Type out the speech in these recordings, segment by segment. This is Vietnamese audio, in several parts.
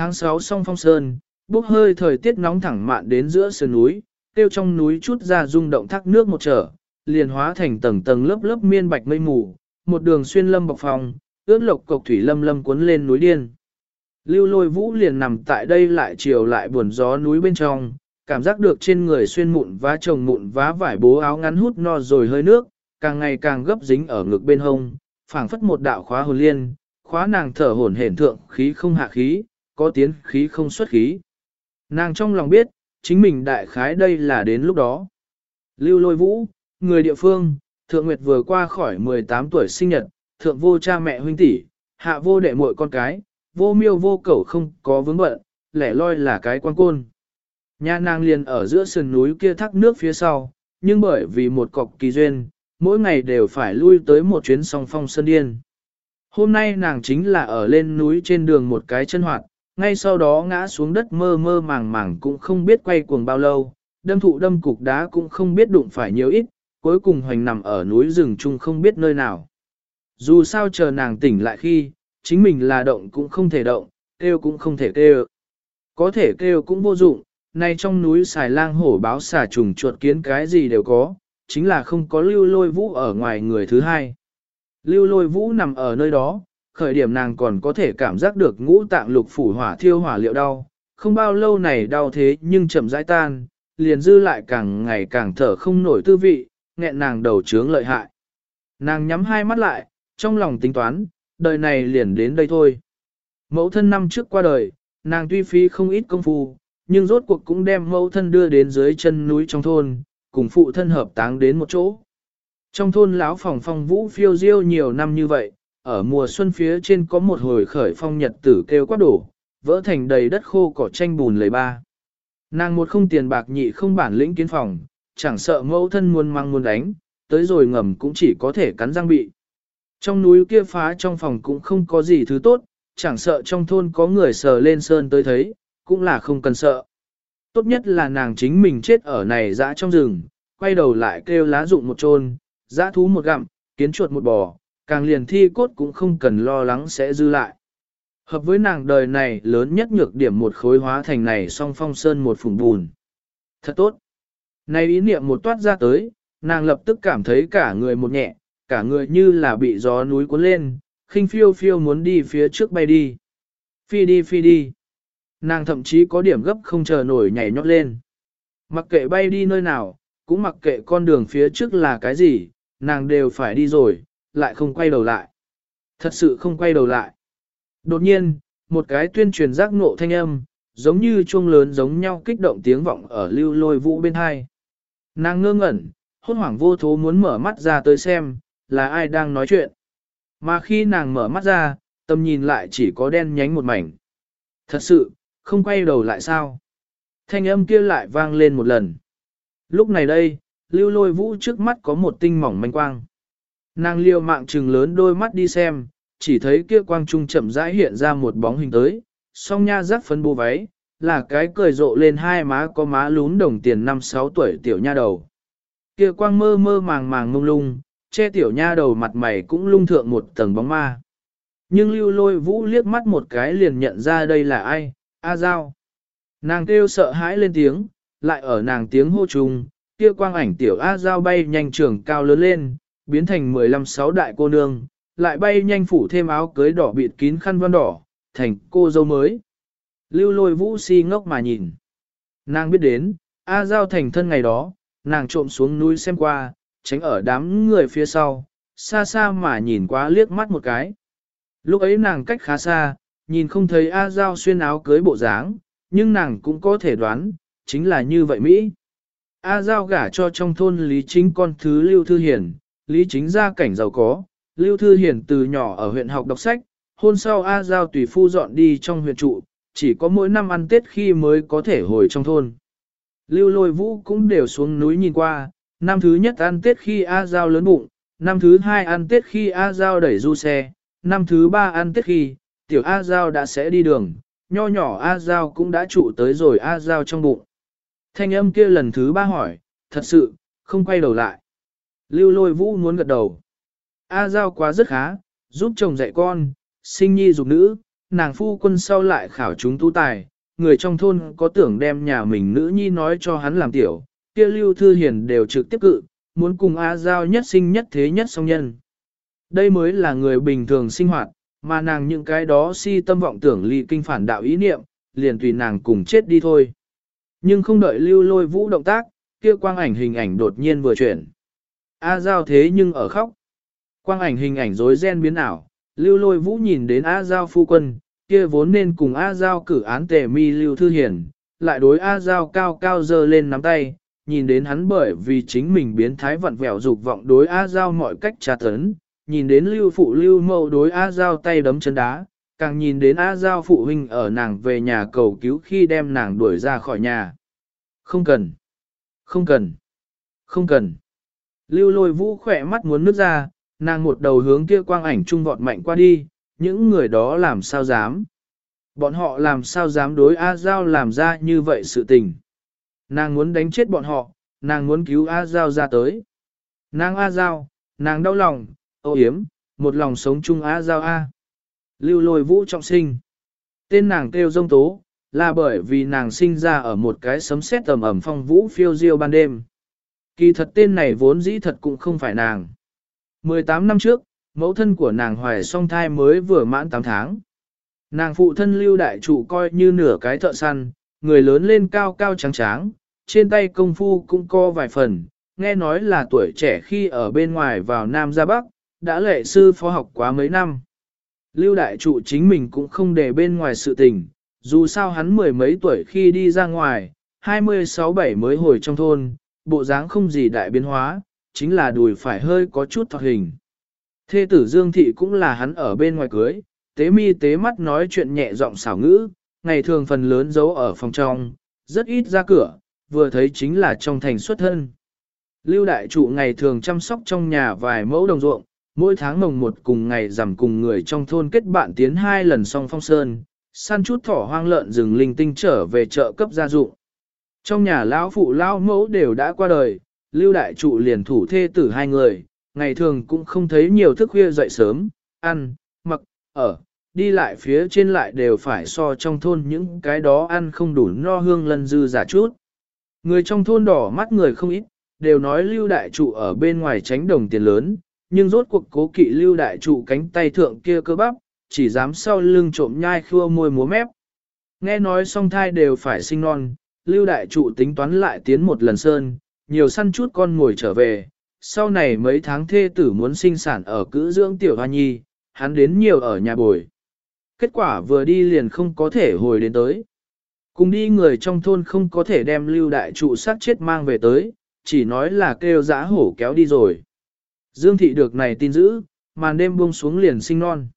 Tháng 6 song phong sơn, bốc hơi thời tiết nóng thẳng mạn đến giữa sườn núi, tiêu trong núi chút ra rung động thác nước một trở, liền hóa thành tầng tầng lớp lớp miên bạch mây mù, một đường xuyên lâm bọc phòng, ướt lộc cộc thủy lâm lâm cuốn lên núi điên. Lưu lôi vũ liền nằm tại đây lại chiều lại buồn gió núi bên trong, cảm giác được trên người xuyên mụn vá chồng mụn vá vải bố áo ngắn hút no rồi hơi nước, càng ngày càng gấp dính ở ngực bên hông, phảng phất một đạo khóa hồn liên, khóa nàng thở hổn hển thượng khí không hạ khí, có tiến khí không xuất khí. Nàng trong lòng biết, chính mình đại khái đây là đến lúc đó. Lưu lôi vũ, người địa phương, thượng nguyệt vừa qua khỏi 18 tuổi sinh nhật, thượng vô cha mẹ huynh tỷ, hạ vô đệ muội con cái, vô miêu vô cẩu không có vướng bận, lẻ loi là cái quan côn. Nhà nàng liền ở giữa sườn núi kia thác nước phía sau, nhưng bởi vì một cọc kỳ duyên, mỗi ngày đều phải lui tới một chuyến song phong sơn điên. Hôm nay nàng chính là ở lên núi trên đường một cái chân hoạt, ngay sau đó ngã xuống đất mơ mơ màng màng cũng không biết quay cuồng bao lâu, đâm thụ đâm cục đá cũng không biết đụng phải nhiều ít, cuối cùng hoành nằm ở núi rừng chung không biết nơi nào. Dù sao chờ nàng tỉnh lại khi, chính mình là động cũng không thể động, kêu cũng không thể kêu. Có thể kêu cũng vô dụng, nay trong núi xài lang hổ báo xà trùng chuột kiến cái gì đều có, chính là không có lưu lôi vũ ở ngoài người thứ hai. Lưu lôi vũ nằm ở nơi đó, khởi điểm nàng còn có thể cảm giác được ngũ tạng lục phủ hỏa thiêu hỏa liệu đau, không bao lâu này đau thế nhưng chậm rãi tan, liền dư lại càng ngày càng thở không nổi tư vị, nghẹn nàng đầu trướng lợi hại. Nàng nhắm hai mắt lại, trong lòng tính toán, đời này liền đến đây thôi. Mẫu thân năm trước qua đời, nàng tuy phí không ít công phu, nhưng rốt cuộc cũng đem mẫu thân đưa đến dưới chân núi trong thôn, cùng phụ thân hợp táng đến một chỗ. Trong thôn lão phòng phong vũ phiêu diêu nhiều năm như vậy, ở mùa xuân phía trên có một hồi khởi phong nhật tử kêu quát đổ, vỡ thành đầy đất khô cỏ tranh bùn lầy ba. Nàng một không tiền bạc nhị không bản lĩnh kiến phòng, chẳng sợ mẫu thân muôn mang muôn đánh, tới rồi ngầm cũng chỉ có thể cắn răng bị. Trong núi kia phá trong phòng cũng không có gì thứ tốt, chẳng sợ trong thôn có người sờ lên sơn tới thấy, cũng là không cần sợ. Tốt nhất là nàng chính mình chết ở này dã trong rừng, quay đầu lại kêu lá rụng một trôn, dã thú một gặm, kiến chuột một bò, càng liền thi cốt cũng không cần lo lắng sẽ dư lại. Hợp với nàng đời này lớn nhất nhược điểm một khối hóa thành này song phong sơn một phùng bùn. Thật tốt. Này ý niệm một toát ra tới, nàng lập tức cảm thấy cả người một nhẹ, cả người như là bị gió núi cuốn lên, khinh phiêu phiêu muốn đi phía trước bay đi. Phi đi phi đi. Nàng thậm chí có điểm gấp không chờ nổi nhảy nhót lên. Mặc kệ bay đi nơi nào, cũng mặc kệ con đường phía trước là cái gì, nàng đều phải đi rồi, lại không quay đầu lại. Thật sự không quay đầu lại. Đột nhiên, một cái tuyên truyền giác ngộ thanh âm, giống như chuông lớn giống nhau kích động tiếng vọng ở lưu lôi vũ bên hai. Nàng ngơ ngẩn, hốt hoảng vô thố muốn mở mắt ra tới xem, là ai đang nói chuyện. Mà khi nàng mở mắt ra, tầm nhìn lại chỉ có đen nhánh một mảnh. Thật sự, không quay đầu lại sao? Thanh âm kia lại vang lên một lần. Lúc này đây, lưu lôi vũ trước mắt có một tinh mỏng manh quang. Nàng liều mạng trừng lớn đôi mắt đi xem, chỉ thấy kia quang trung chậm rãi hiện ra một bóng hình tới, song nha rắc phấn bố váy, là cái cười rộ lên hai má có má lún đồng tiền năm sáu tuổi tiểu nha đầu. Kia quang mơ mơ màng màng mông lung, che tiểu nha đầu mặt mày cũng lung thượng một tầng bóng ma. Nhưng lưu lôi vũ liếc mắt một cái liền nhận ra đây là ai, A Giao. Nàng kêu sợ hãi lên tiếng, lại ở nàng tiếng hô trùng, kia quang ảnh tiểu A Giao bay nhanh trường cao lớn lên, biến thành 15 sáu đại cô nương, lại bay nhanh phủ thêm áo cưới đỏ bịt kín khăn văn đỏ, thành cô dâu mới. Lưu lôi vũ si ngốc mà nhìn. Nàng biết đến, A Giao thành thân ngày đó, nàng trộm xuống núi xem qua, tránh ở đám người phía sau, xa xa mà nhìn quá liếc mắt một cái. Lúc ấy nàng cách khá xa, nhìn không thấy A Giao xuyên áo cưới bộ dáng, nhưng nàng cũng có thể đoán, chính là như vậy Mỹ. A Giao gả cho trong thôn Lý Chính con thứ Lưu Thư Hiền, Lý Chính gia cảnh giàu có, Lưu Thư Hiền từ nhỏ ở huyện học đọc sách, hôn sau A Giao tùy phu dọn đi trong huyện trụ, chỉ có mỗi năm ăn Tết khi mới có thể hồi trong thôn. Lưu lôi vũ cũng đều xuống núi nhìn qua, năm thứ nhất ăn Tết khi A Giao lớn bụng, năm thứ hai ăn Tết khi A Giao đẩy du xe, năm thứ ba ăn Tết khi, tiểu A Giao đã sẽ đi đường, nho nhỏ A Giao cũng đã trụ tới rồi A Giao trong bụng. Thanh âm kia lần thứ ba hỏi, thật sự, không quay đầu lại. Lưu lôi vũ muốn gật đầu. A Giao quá rất khá, giúp chồng dạy con, sinh nhi dục nữ, nàng phu quân sau lại khảo chúng tu tài, người trong thôn có tưởng đem nhà mình nữ nhi nói cho hắn làm tiểu, kia lưu thư hiền đều trực tiếp cự, muốn cùng A Giao nhất sinh nhất thế nhất song nhân. Đây mới là người bình thường sinh hoạt, mà nàng những cái đó si tâm vọng tưởng ly kinh phản đạo ý niệm, liền tùy nàng cùng chết đi thôi. Nhưng không đợi lưu lôi vũ động tác, kia quang ảnh hình ảnh đột nhiên vừa chuyển. A Giao thế nhưng ở khóc. Quang ảnh hình ảnh rối ren biến ảo, lưu lôi vũ nhìn đến A Giao phu quân, kia vốn nên cùng A Giao cử án tề mi lưu thư hiển, lại đối A Giao cao cao dơ lên nắm tay, nhìn đến hắn bởi vì chính mình biến thái vặn vẹo dục vọng đối A Giao mọi cách tra tấn, nhìn đến lưu phụ lưu mâu đối A Giao tay đấm chân đá, càng nhìn đến A Giao phụ huynh ở nàng về nhà cầu cứu khi đem nàng đuổi ra khỏi nhà. Không cần, không cần, không cần. Lưu lôi vũ khỏe mắt muốn nước ra, nàng một đầu hướng kia quang ảnh trung vọt mạnh qua đi, những người đó làm sao dám. Bọn họ làm sao dám đối A Giao làm ra như vậy sự tình. Nàng muốn đánh chết bọn họ, nàng muốn cứu A Giao ra tới. Nàng A Giao, nàng đau lòng, ô yếm, một lòng sống chung A Giao A. Lưu lôi vũ trọng sinh. Tên nàng kêu dông tố, là bởi vì nàng sinh ra ở một cái sấm sét tầm ẩm phong vũ phiêu diêu ban đêm. Kỳ thật tên này vốn dĩ thật cũng không phải nàng. 18 năm trước, mẫu thân của nàng hoài song thai mới vừa mãn 8 tháng. Nàng phụ thân lưu đại trụ coi như nửa cái thợ săn, người lớn lên cao cao trắng tráng, trên tay công phu cũng co vài phần, nghe nói là tuổi trẻ khi ở bên ngoài vào Nam ra Bắc, đã lệ sư phó học quá mấy năm. Lưu đại trụ chính mình cũng không để bên ngoài sự tình, dù sao hắn mười mấy tuổi khi đi ra ngoài, 26-7 mới hồi trong thôn, bộ dáng không gì đại biến hóa, chính là đùi phải hơi có chút thọt hình. Thê tử Dương Thị cũng là hắn ở bên ngoài cưới, tế mi tế mắt nói chuyện nhẹ giọng xảo ngữ, ngày thường phần lớn giấu ở phòng trong, rất ít ra cửa, vừa thấy chính là trong thành xuất thân. Lưu đại trụ ngày thường chăm sóc trong nhà vài mẫu đồng ruộng, mỗi tháng mồng một cùng ngày giảm cùng người trong thôn kết bạn tiến hai lần song phong sơn, săn chút thỏ hoang lợn rừng linh tinh trở về chợ cấp gia dụng. Trong nhà lão phụ lão mẫu đều đã qua đời, lưu đại trụ liền thủ thê tử hai người, ngày thường cũng không thấy nhiều thức khuya dậy sớm, ăn, mặc, ở, đi lại phía trên lại đều phải so trong thôn những cái đó ăn không đủ no hương lân dư giả chút. Người trong thôn đỏ mắt người không ít, đều nói lưu đại trụ ở bên ngoài tránh đồng tiền lớn, nhưng rốt cuộc cố kỵ lưu đại trụ cánh tay thượng kia cơ bắp, chỉ dám sau lưng trộm nhai khua môi múa mép. Nghe nói song thai đều phải sinh non, lưu đại trụ tính toán lại tiến một lần sơn, nhiều săn chút con ngồi trở về, sau này mấy tháng thê tử muốn sinh sản ở cữ dưỡng tiểu hoa nhi, hắn đến nhiều ở nhà bồi. Kết quả vừa đi liền không có thể hồi đến tới. Cùng đi người trong thôn không có thể đem lưu đại trụ sát chết mang về tới, chỉ nói là kêu giã hổ kéo đi rồi. Dương thị được này tin dữ, màn đêm buông xuống liền sinh non.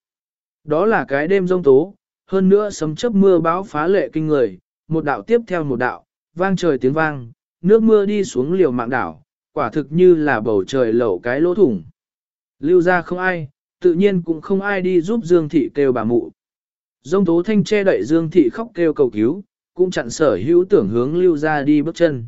Đó là cái đêm rông tố, hơn nữa sấm chớp mưa bão phá lệ kinh người, một đạo tiếp theo một đạo, vang trời tiếng vang, nước mưa đi xuống liều mạng đảo, quả thực như là bầu trời lẩu cái lỗ thủng. Lưu ra không ai, tự nhiên cũng không ai đi giúp Dương Thị kêu bà mụ. Dông tố thanh che đậy Dương Thị khóc kêu cầu cứu, cũng chặn sở hữu tưởng hướng lưu ra đi bước chân.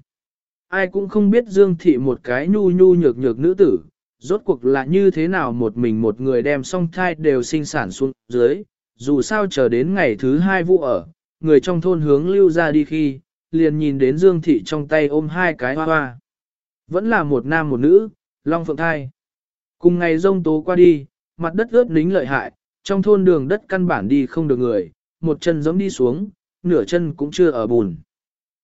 Ai cũng không biết Dương Thị một cái nhu nhu nhược nhược nữ tử, rốt cuộc là như thế nào một mình một người đem song thai đều sinh sản xuống dưới, dù sao chờ đến ngày thứ hai vụ ở, người trong thôn hướng lưu ra đi khi, liền nhìn đến Dương Thị trong tay ôm hai cái hoa hoa. Vẫn là một nam một nữ, long phượng thai. Cùng ngày rông tố qua đi, mặt đất ướt nính lợi hại, trong thôn đường đất căn bản đi không được người, một chân giống đi xuống, nửa chân cũng chưa ở bùn.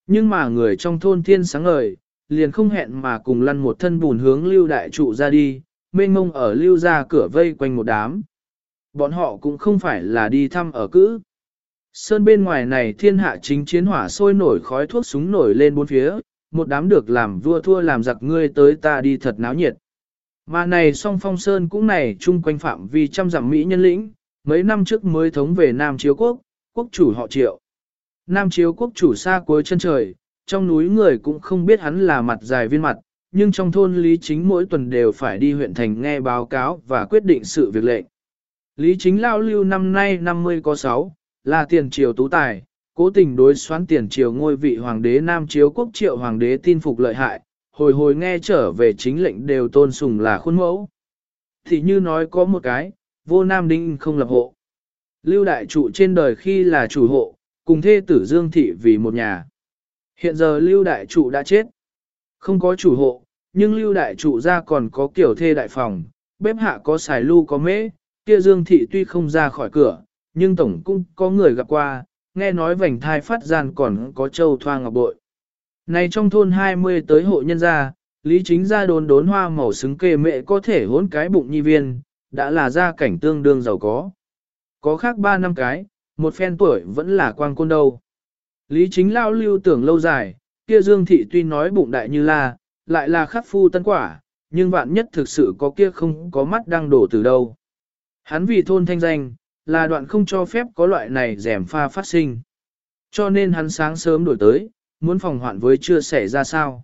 Nhưng mà người trong thôn thiên sáng ngời, liền không hẹn mà cùng lăn một thân bùn hướng lưu đại trụ ra đi, mênh mông ở lưu ra cửa vây quanh một đám. Bọn họ cũng không phải là đi thăm ở cữ. Sơn bên ngoài này thiên hạ chính chiến hỏa sôi nổi khói thuốc súng nổi lên bốn phía, một đám được làm vua thua làm giặc ngươi tới ta đi thật náo nhiệt. Mà này song phong sơn cũng này chung quanh phạm vì trăm dặm Mỹ nhân lĩnh, mấy năm trước mới thống về Nam Chiếu Quốc, quốc chủ họ triệu. Nam Chiếu Quốc chủ xa cuối chân trời, trong núi người cũng không biết hắn là mặt dài viên mặt, nhưng trong thôn Lý Chính mỗi tuần đều phải đi huyện thành nghe báo cáo và quyết định sự việc lệnh. Lý Chính lao lưu năm nay 50 có 6, là tiền triều tú tài, cố tình đối xoán tiền triều ngôi vị hoàng đế Nam Chiếu quốc triệu hoàng đế tin phục lợi hại, hồi hồi nghe trở về chính lệnh đều tôn sùng là khuôn mẫu. Thì như nói có một cái, vô Nam Đinh không lập hộ. Lưu đại trụ trên đời khi là chủ hộ, cùng thê tử Dương Thị vì một nhà. Hiện giờ Lưu đại trụ đã chết. Không có chủ hộ, nhưng Lưu đại trụ ra còn có kiểu thê đại phòng, bếp hạ có xài lưu có mễ, kia Dương Thị tuy không ra khỏi cửa, nhưng tổng cũng có người gặp qua, nghe nói vành thai phát gian còn có châu thoa ngọc bội. Này trong thôn 20 tới hộ nhân gia, lý chính gia đốn đốn hoa màu xứng kê mẹ có thể hốn cái bụng nhi viên, đã là gia cảnh tương đương giàu có. Có khác ba năm cái, một phen tuổi vẫn là quang côn đâu. Lý chính lao lưu tưởng lâu dài, kia dương thị tuy nói bụng đại như la, lại là khắc phu tân quả, nhưng vạn nhất thực sự có kia không có mắt đang đổ từ đâu. Hắn vì thôn thanh danh, là đoạn không cho phép có loại này rèm pha phát sinh. Cho nên hắn sáng sớm đổi tới, muốn phòng hoạn với chưa xảy ra sao.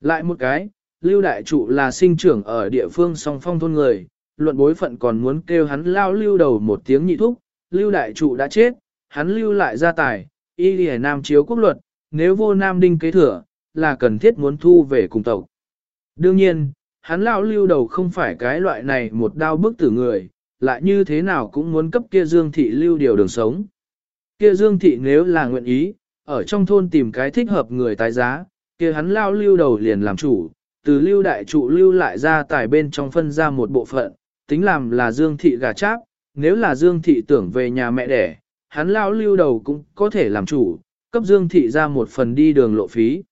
Lại một cái, Lưu Đại Trụ là sinh trưởng ở địa phương song phong thôn người, luận bối phận còn muốn kêu hắn lao lưu đầu một tiếng nhị thúc, Lưu Đại Trụ đã chết, hắn lưu lại gia tài, y lìa nam chiếu quốc luật, nếu vô nam đinh kế thừa, là cần thiết muốn thu về cùng tộc. Đương nhiên, hắn lao lưu đầu không phải cái loại này một đao bức tử người, lại như thế nào cũng muốn cấp kia Dương Thị lưu điều đường sống. Kia Dương Thị nếu là nguyện ý, ở trong thôn tìm cái thích hợp người tái giá, kia hắn lao lưu đầu liền làm chủ, từ lưu đại trụ lưu lại ra tài bên trong phân ra một bộ phận, tính làm là Dương Thị gà cháp, nếu là Dương Thị tưởng về nhà mẹ đẻ, hắn lao lưu đầu cũng có thể làm chủ, cấp Dương Thị ra một phần đi đường lộ phí.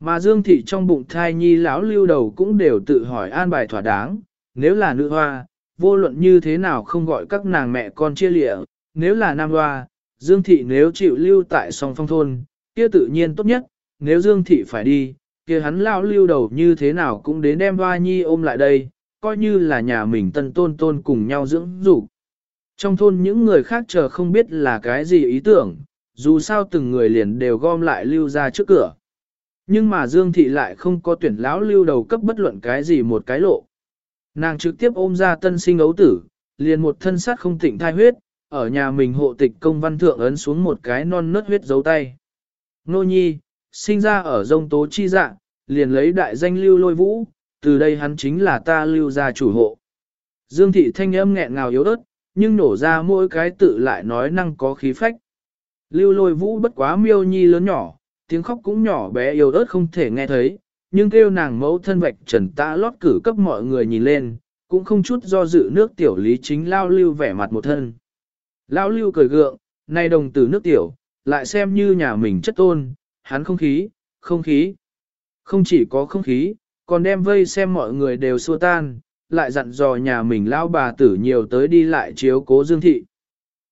Mà Dương Thị trong bụng thai nhi lão lưu đầu cũng đều tự hỏi an bài thỏa đáng, nếu là nữ hoa, vô luận như thế nào không gọi các nàng mẹ con chia lịa, nếu là nam hoa, Dương Thị nếu chịu lưu tại song phong thôn, kia tự nhiên tốt nhất, nếu Dương Thị phải đi, kia hắn lao lưu đầu như thế nào cũng đến đem hoa nhi ôm lại đây, coi như là nhà mình tân tôn tôn cùng nhau dưỡng dục. Trong thôn những người khác chờ không biết là cái gì ý tưởng, dù sao từng người liền đều gom lại lưu ra trước cửa. Nhưng mà Dương Thị lại không có tuyển lão lưu đầu cấp bất luận cái gì một cái lộ. Nàng trực tiếp ôm ra tân sinh ấu tử, liền một thân sát không tịnh thai huyết, ở nhà mình hộ tịch công văn thượng ấn xuống một cái non nớt huyết dấu tay. Nô nhi, sinh ra ở dông tố chi dạ, liền lấy đại danh lưu lôi vũ, từ đây hắn chính là ta lưu gia chủ hộ. Dương thị thanh âm nghẹn ngào yếu ớt, nhưng nổ ra mỗi cái tự lại nói năng có khí phách. Lưu lôi vũ bất quá miêu nhi lớn nhỏ, tiếng khóc cũng nhỏ bé yếu ớt không thể nghe thấy, nhưng kêu nàng mẫu thân vạch trần ta lót cử cấp mọi người nhìn lên, cũng không chút do dự nước tiểu lý chính lao lưu vẻ mặt một thân. Lao lưu cười gượng, nay đồng tử nước tiểu, lại xem như nhà mình chất tôn, hắn không khí, không khí. Không chỉ có không khí, còn đem vây xem mọi người đều xua tan, lại dặn dò nhà mình lao bà tử nhiều tới đi lại chiếu cố dương thị.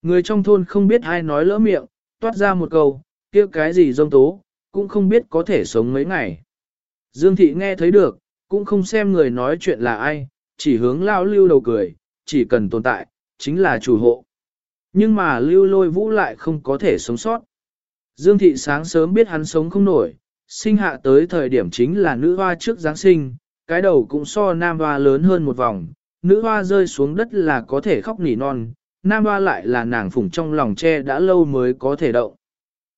Người trong thôn không biết ai nói lỡ miệng, toát ra một câu, kia cái gì dông tố, cũng không biết có thể sống mấy ngày. Dương thị nghe thấy được, cũng không xem người nói chuyện là ai, chỉ hướng lao lưu đầu cười, chỉ cần tồn tại, chính là chủ hộ. Nhưng mà lưu lôi vũ lại không có thể sống sót. Dương thị sáng sớm biết hắn sống không nổi, sinh hạ tới thời điểm chính là nữ hoa trước Giáng sinh, cái đầu cũng so nam hoa lớn hơn một vòng, nữ hoa rơi xuống đất là có thể khóc nỉ non, nam hoa lại là nàng phủng trong lòng che đã lâu mới có thể động.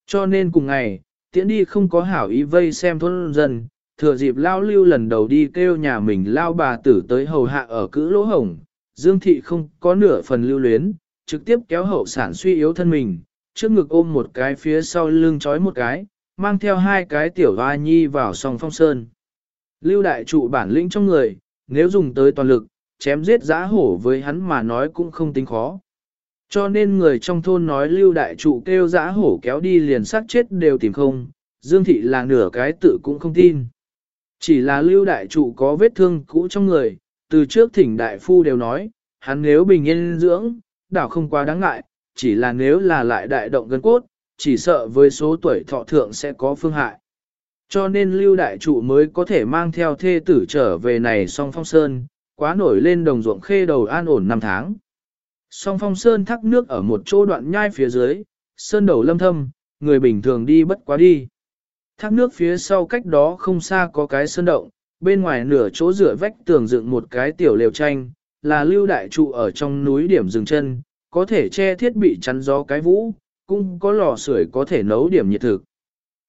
Cho nên cùng ngày, tiễn đi không có hảo ý vây xem thôn dân, thừa dịp lao lưu lần đầu đi kêu nhà mình lao bà tử tới hầu hạ ở cữ lỗ hồng, Dương Thị không có nửa phần lưu luyến, trực tiếp kéo hậu sản suy yếu thân mình, trước ngực ôm một cái phía sau lưng trói một cái, mang theo hai cái tiểu hoa nhi vào song phong sơn. Lưu đại trụ bản lĩnh trong người, nếu dùng tới toàn lực, chém giết giã hổ với hắn mà nói cũng không tính khó. Cho nên người trong thôn nói lưu đại trụ kêu giã hổ kéo đi liền sát chết đều tìm không, Dương Thị là nửa cái tự cũng không tin. Chỉ là lưu đại trụ có vết thương cũ trong người, từ trước thỉnh đại phu đều nói, hắn nếu bình yên dưỡng, đảo không quá đáng ngại, chỉ là nếu là lại đại động gân cốt, chỉ sợ với số tuổi thọ thượng sẽ có phương hại. Cho nên lưu đại trụ mới có thể mang theo thê tử trở về này song phong sơn, quá nổi lên đồng ruộng khê đầu an ổn năm tháng. Song phong sơn thác nước ở một chỗ đoạn nhai phía dưới, sơn đầu lâm thâm, người bình thường đi bất quá đi. Thác nước phía sau cách đó không xa có cái sơn động, bên ngoài nửa chỗ rửa vách tường dựng một cái tiểu lều tranh, là lưu đại trụ ở trong núi điểm dừng chân, có thể che thiết bị chắn gió cái vũ, cũng có lò sưởi có thể nấu điểm nhiệt thực.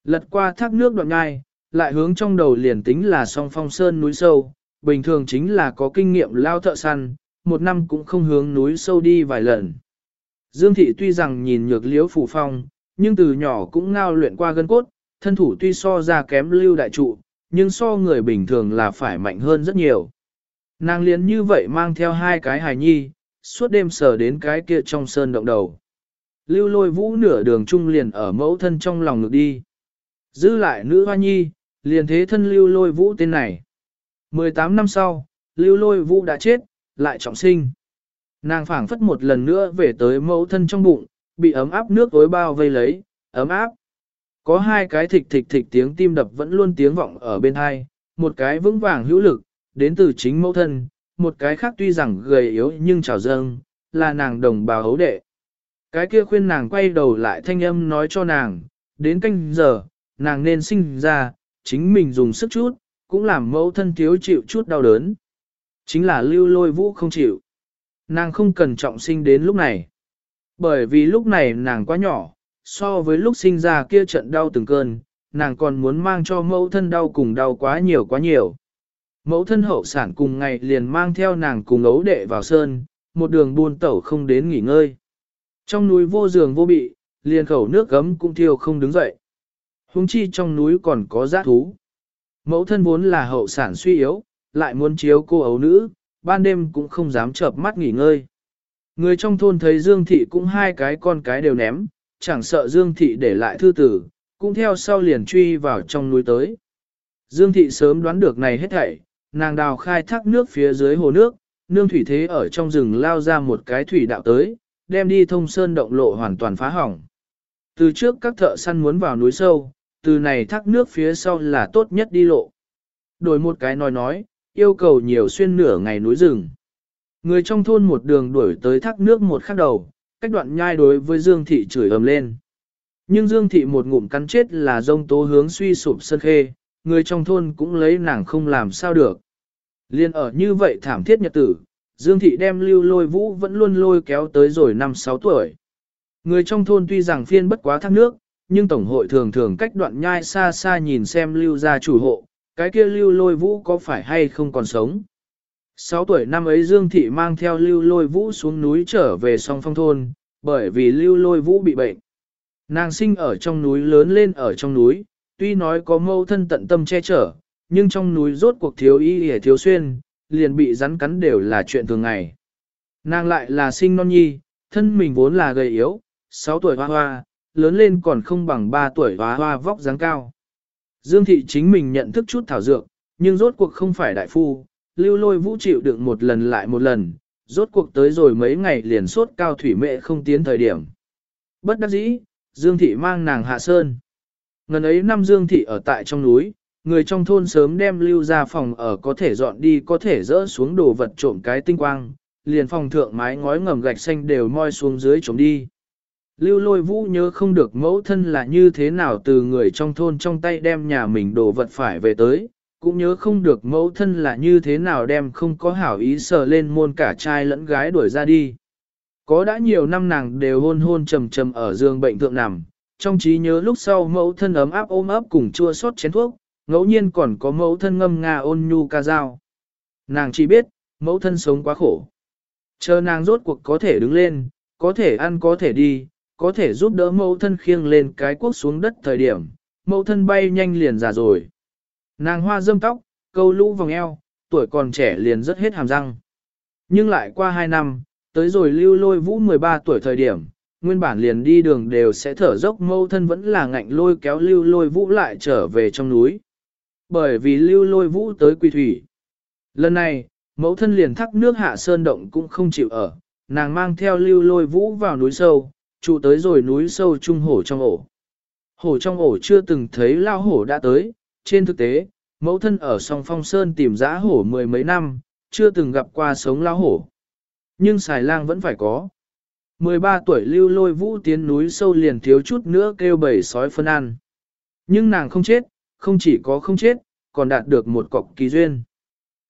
Lật qua thác nước đoạn ngai, lại hướng trong đầu liền tính là song phong sơn núi sâu, bình thường chính là có kinh nghiệm lao thợ săn, một năm cũng không hướng núi sâu đi vài lần. Dương thị tuy rằng nhìn nhược liếu phủ phong, nhưng từ nhỏ cũng ngao luyện qua gân cốt, thân thủ tuy so ra kém lưu đại trụ, nhưng so người bình thường là phải mạnh hơn rất nhiều. Nàng liền như vậy mang theo hai cái hài nhi, suốt đêm sờ đến cái kia trong sơn động đầu. Lưu lôi vũ nửa đường trung liền ở mẫu thân trong lòng ngực đi. Giữ lại nữ hoa nhi, liền thế thân lưu lôi vũ tên này. 18 năm sau, lưu lôi vũ đã chết, lại trọng sinh. Nàng phảng phất một lần nữa về tới mẫu thân trong bụng, bị ấm áp nước tối bao vây lấy, ấm áp. Có hai cái thịch thịch thịch tiếng tim đập vẫn luôn tiếng vọng ở bên hai, một cái vững vàng hữu lực, đến từ chính mẫu thân, một cái khác tuy rằng gầy yếu nhưng trào dâng, là nàng đồng bào hấu đệ. Cái kia khuyên nàng quay đầu lại thanh âm nói cho nàng, đến canh giờ, nàng nên sinh ra, chính mình dùng sức chút, cũng làm mẫu thân thiếu chịu chút đau đớn. Chính là lưu lôi vũ không chịu. Nàng không cần trọng sinh đến lúc này. Bởi vì lúc này nàng quá nhỏ, so với lúc sinh ra kia trận đau từng cơn, nàng còn muốn mang cho mẫu thân đau cùng đau quá nhiều quá nhiều. Mẫu thân hậu sản cùng ngày liền mang theo nàng cùng ấu đệ vào sơn, một đường buôn tẩu không đến nghỉ ngơi. Trong núi vô giường vô bị, liền khẩu nước gấm cũng thiêu không đứng dậy. Hùng chi trong núi còn có giát thú. Mẫu thân vốn là hậu sản suy yếu, lại muốn chiếu cô ấu nữ, ban đêm cũng không dám chợp mắt nghỉ ngơi. Người trong thôn thấy Dương Thị cũng hai cái con cái đều ném, chẳng sợ Dương Thị để lại thư tử, cũng theo sau liền truy vào trong núi tới. Dương Thị sớm đoán được này hết thảy, nàng đào khai thác nước phía dưới hồ nước, nương thủy thế ở trong rừng lao ra một cái thủy đạo tới, đem đi thông sơn động lộ hoàn toàn phá hỏng. Từ trước các thợ săn muốn vào núi sâu, từ này thác nước phía sau là tốt nhất đi lộ. Đổi một cái nói nói, yêu cầu nhiều xuyên nửa ngày núi rừng. Người trong thôn một đường đuổi tới thác nước một khắc đầu, cách đoạn nhai đối với Dương Thị chửi ầm lên. Nhưng Dương Thị một ngụm cắn chết là dông tố hướng suy sụp sân khê, người trong thôn cũng lấy nàng không làm sao được. Liên ở như vậy thảm thiết nhật tử, Dương Thị đem lưu lôi vũ vẫn luôn lôi kéo tới rồi năm sáu tuổi. Người trong thôn tuy rằng phiên bất quá thác nước, nhưng Tổng hội thường thường cách đoạn nhai xa xa nhìn xem lưu gia chủ hộ, cái kia lưu lôi vũ có phải hay không còn sống. Sáu tuổi năm ấy Dương Thị mang theo lưu lôi vũ xuống núi trở về song phong thôn, bởi vì lưu lôi vũ bị bệnh. Nàng sinh ở trong núi lớn lên ở trong núi, tuy nói có mâu thân tận tâm che chở, nhưng trong núi rốt cuộc thiếu y hề thiếu xuyên, liền bị rắn cắn đều là chuyện thường ngày. Nàng lại là sinh non nhi, thân mình vốn là gầy yếu, 6 tuổi hoa hoa, lớn lên còn không bằng 3 tuổi hoa hoa vóc dáng cao. Dương thị chính mình nhận thức chút thảo dược, nhưng rốt cuộc không phải đại phu, lưu lôi vũ chịu đựng một lần lại một lần, rốt cuộc tới rồi mấy ngày liền sốt cao thủy mệ không tiến thời điểm. Bất đắc dĩ, Dương thị mang nàng hạ sơn. Ngần ấy năm Dương thị ở tại trong núi, người trong thôn sớm đem lưu ra phòng ở có thể dọn đi có thể dỡ xuống đồ vật trộm cái tinh quang, liền phòng thượng mái ngói ngầm gạch xanh đều moi xuống dưới trộm đi. Lưu lôi vũ nhớ không được mẫu thân là như thế nào từ người trong thôn trong tay đem nhà mình đồ vật phải về tới, cũng nhớ không được mẫu thân là như thế nào đem không có hảo ý sờ lên môn cả trai lẫn gái đuổi ra đi. Có đã nhiều năm nàng đều hôn hôn trầm trầm ở giường bệnh thượng nằm, trong trí nhớ lúc sau mẫu thân ấm áp ôm ấp cùng chua sót chén thuốc, ngẫu nhiên còn có mẫu thân ngâm nga ôn nhu ca dao. Nàng chỉ biết, mẫu thân sống quá khổ. Chờ nàng rốt cuộc có thể đứng lên, có thể ăn có thể đi, có thể giúp đỡ mẫu thân khiêng lên cái quốc xuống đất thời điểm, mẫu thân bay nhanh liền già rồi. Nàng hoa dâm tóc, câu lũ vòng eo, tuổi còn trẻ liền rất hết hàm răng. Nhưng lại qua 2 năm, tới rồi lưu lôi vũ 13 tuổi thời điểm, nguyên bản liền đi đường đều sẽ thở dốc mâu thân vẫn là ngạnh lôi kéo lưu lôi vũ lại trở về trong núi. Bởi vì lưu lôi vũ tới quỳ thủy. Lần này, mẫu thân liền thắc nước hạ sơn động cũng không chịu ở, nàng mang theo lưu lôi vũ vào núi sâu, trụ tới rồi núi sâu trung hổ trong ổ. Hổ trong ổ chưa từng thấy lao hổ đã tới, trên thực tế, mẫu thân ở song phong sơn tìm giã hổ mười mấy năm, chưa từng gặp qua sống lao hổ. Nhưng xài lang vẫn phải có. 13 tuổi lưu lôi vũ tiến núi sâu liền thiếu chút nữa kêu bầy sói phân ăn. Nhưng nàng không chết, không chỉ có không chết, còn đạt được một cọc kỳ duyên.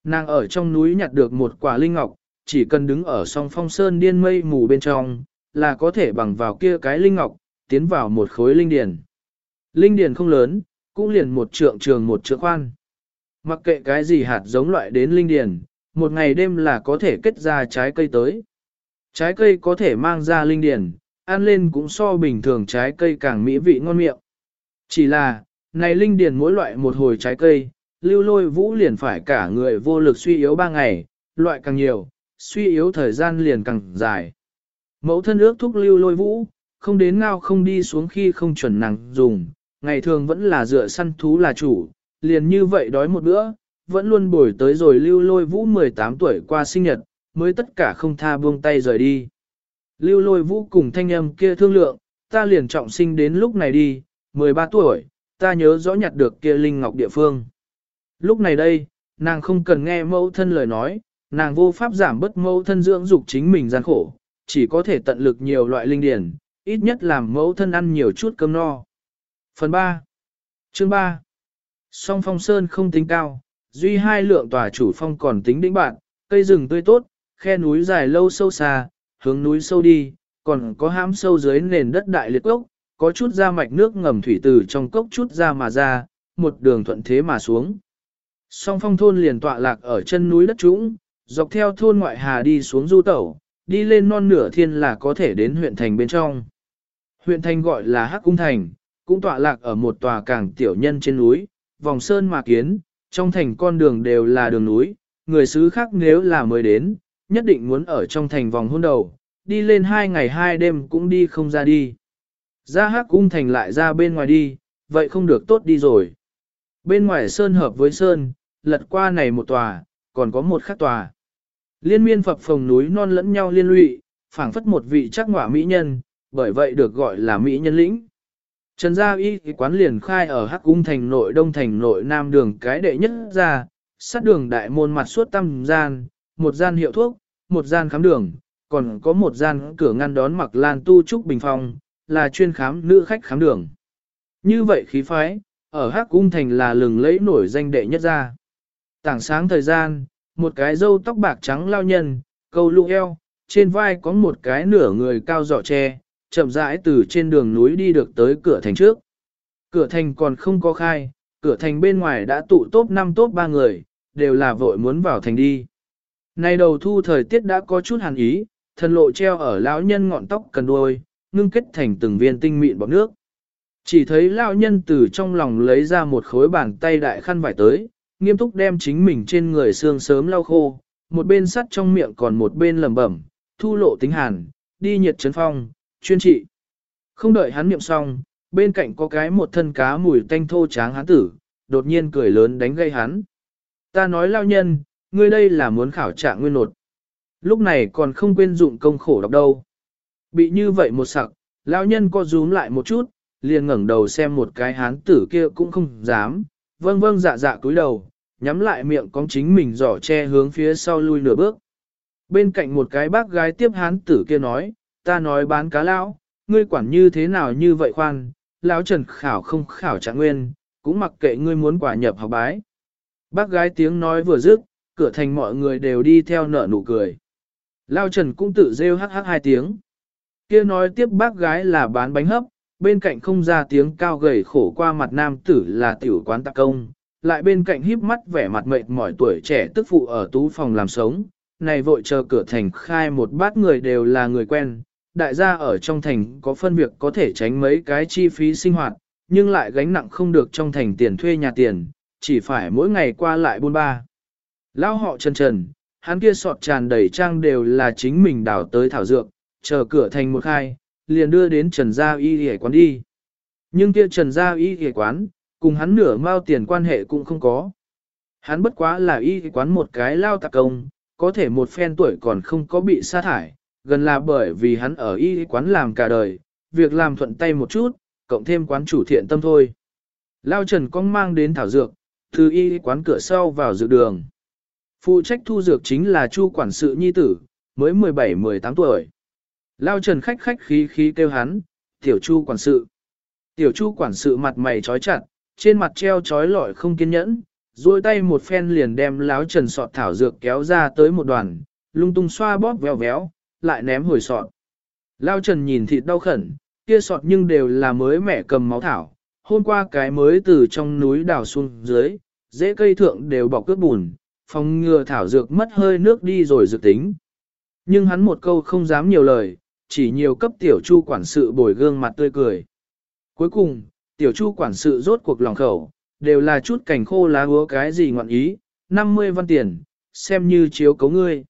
Nàng ở trong núi nhặt được một quả linh ngọc, chỉ cần đứng ở song phong sơn điên mây mù bên trong, là có thể bằng vào kia cái linh ngọc, tiến vào một khối linh điền. Linh điền không lớn, cũng liền một trượng trường một trượng khoan. Mặc kệ cái gì hạt giống loại đến linh điền, một ngày đêm là có thể kết ra trái cây tới. Trái cây có thể mang ra linh điền, ăn lên cũng so bình thường trái cây càng mỹ vị ngon miệng. Chỉ là, này linh điền mỗi loại một hồi trái cây, lưu lôi vũ liền phải cả người vô lực suy yếu ba ngày, loại càng nhiều, suy yếu thời gian liền càng dài. Mẫu thân ước thúc lưu lôi vũ, không đến ngao không đi xuống khi không chuẩn nàng dùng, ngày thường vẫn là dựa săn thú là chủ, liền như vậy đói một bữa, vẫn luôn bồi tới rồi lưu lôi vũ 18 tuổi qua sinh nhật, mới tất cả không tha buông tay rời đi. Lưu lôi vũ cùng thanh âm kia thương lượng, ta liền trọng sinh đến lúc này đi, 13 tuổi, ta nhớ rõ nhặt được kia linh ngọc địa phương. Lúc này đây, nàng không cần nghe mẫu thân lời nói, nàng vô pháp giảm bớt mẫu thân dưỡng dục chính mình gian khổ, chỉ có thể tận lực nhiều loại linh điển, ít nhất làm mẫu thân ăn nhiều chút cơm no. Phần 3. Chương 3. Song phong sơn không tính cao, duy hai lượng tòa chủ phong còn tính đỉnh bạn, cây rừng tươi tốt, khe núi dài lâu sâu xa, hướng núi sâu đi, còn có hãm sâu dưới nền đất đại liệt cốc, có chút ra mạch nước ngầm thủy từ trong cốc chút ra mà ra, một đường thuận thế mà xuống. Song phong thôn liền tọa lạc ở chân núi đất trũng, dọc theo thôn ngoại hà đi xuống du tẩu, đi lên non nửa thiên là có thể đến huyện thành bên trong. Huyện thành gọi là Hắc Cung Thành, cũng tọa lạc ở một tòa cảng tiểu nhân trên núi, vòng sơn mà kiến, trong thành con đường đều là đường núi, người xứ khác nếu là mới đến, nhất định muốn ở trong thành vòng hôn đầu, đi lên hai ngày hai đêm cũng đi không ra đi. Ra Hắc Cung Thành lại ra bên ngoài đi, vậy không được tốt đi rồi. Bên ngoài sơn hợp với sơn, lật qua này một tòa, còn có một khác tòa. Liên miên phập phồng núi non lẫn nhau liên lụy, phảng phất một vị chắc ngọa mỹ nhân, bởi vậy được gọi là mỹ nhân lĩnh. Trần Gia Y quán liền khai ở Hắc Cung thành nội đông thành nội nam đường cái đệ nhất ra, sát đường đại môn mặt suốt tam gian, một gian hiệu thuốc, một gian khám đường, còn có một gian cửa ngăn đón mặc lan tu trúc bình phong, là chuyên khám nữ khách khám đường. Như vậy khí phái, ở Hắc Cung thành là lừng lẫy nổi danh đệ nhất ra. Tảng sáng thời gian, một cái râu tóc bạc trắng lao nhân, câu lụ eo, trên vai có một cái nửa người cao giỏ tre, chậm rãi từ trên đường núi đi được tới cửa thành trước. Cửa thành còn không có khai, cửa thành bên ngoài đã tụ tốt 5 tốt 3 người, đều là vội muốn vào thành đi. Nay đầu thu thời tiết đã có chút hàn ý, thần lộ treo ở lão nhân ngọn tóc cần đuôi, ngưng kết thành từng viên tinh mịn bọc nước. Chỉ thấy lão nhân từ trong lòng lấy ra một khối bàn tay đại khăn vải tới, nghiêm túc đem chính mình trên người xương sớm lau khô, một bên sắt trong miệng còn một bên lẩm bẩm, thu lộ tính hàn, đi nhiệt chấn phong, chuyên trị. Không đợi hắn niệm xong, bên cạnh có cái một thân cá mùi tanh thô tráng hắn tử, đột nhiên cười lớn đánh gây hắn. Ta nói lao nhân, ngươi đây là muốn khảo trạng nguyên nột. Lúc này còn không quên dụng công khổ đọc đâu. Bị như vậy một sặc, lao nhân co rúm lại một chút, liền ngẩng đầu xem một cái hán tử kia cũng không dám, vâng vâng dạ dạ cúi đầu, nhắm lại miệng con chính mình giỏ che hướng phía sau lui nửa bước. Bên cạnh một cái bác gái tiếp hán tử kia nói, ta nói bán cá lão, ngươi quản như thế nào như vậy khoan, lão trần khảo không khảo trạng nguyên, cũng mặc kệ ngươi muốn quả nhập học bái. Bác gái tiếng nói vừa dứt, cửa thành mọi người đều đi theo nở nụ cười. Lao trần cũng tự rêu hắc hắc hai tiếng. kia nói tiếp bác gái là bán bánh hấp, bên cạnh không ra tiếng cao gầy khổ qua mặt nam tử là tiểu quán tạc công, lại bên cạnh híp mắt vẻ mặt mệt mỏi tuổi trẻ tức phụ ở tú phòng làm sống, này vội chờ cửa thành khai một bát người đều là người quen, đại gia ở trong thành có phân việc có thể tránh mấy cái chi phí sinh hoạt, nhưng lại gánh nặng không được trong thành tiền thuê nhà tiền, chỉ phải mỗi ngày qua lại buôn ba. Lao họ trần trần, hắn kia sọt tràn đầy trang đều là chính mình đào tới thảo dược, chờ cửa thành một khai, liền đưa đến Trần Gia Y Y quán đi. Nhưng kia Trần Gia Y Y quán, cùng hắn nửa mao tiền quan hệ cũng không có. Hắn bất quá là y quán một cái lao tạc công, có thể một phen tuổi còn không có bị sa thải, gần là bởi vì hắn ở y quán làm cả đời, việc làm thuận tay một chút, cộng thêm quán chủ thiện tâm thôi. Lao Trần Cong mang đến thảo dược, từ y quán cửa sau vào dược đường. Phụ trách thu dược chính là Chu quản sự nhi tử, mới 17-18 tuổi. Lao Trần khách khách khí khí kêu hắn, tiểu Chu quản sự. Tiểu Chu quản sự mặt mày trói chặt, trên mặt treo trói lọi không kiên nhẫn, duỗi tay một phen liền đem láo trần sọt thảo dược kéo ra tới một đoàn, lung tung xoa bóp véo véo, lại ném hồi sọt. Lao trần nhìn thịt đau khẩn, kia sọt nhưng đều là mới mẻ cầm máu thảo, hôm qua cái mới từ trong núi đào xuống dưới, dễ cây thượng đều bọc cướp bùn, phòng ngừa thảo dược mất hơi nước đi rồi dự tính. Nhưng hắn một câu không dám nhiều lời, chỉ nhiều cấp tiểu chu quản sự bồi gương mặt tươi cười. Cuối cùng, tiểu chu quản sự rốt cuộc lòng khẩu, đều là chút cảnh khô lá úa cái gì ngọn ý, 50 văn tiền, xem như chiếu cấu ngươi.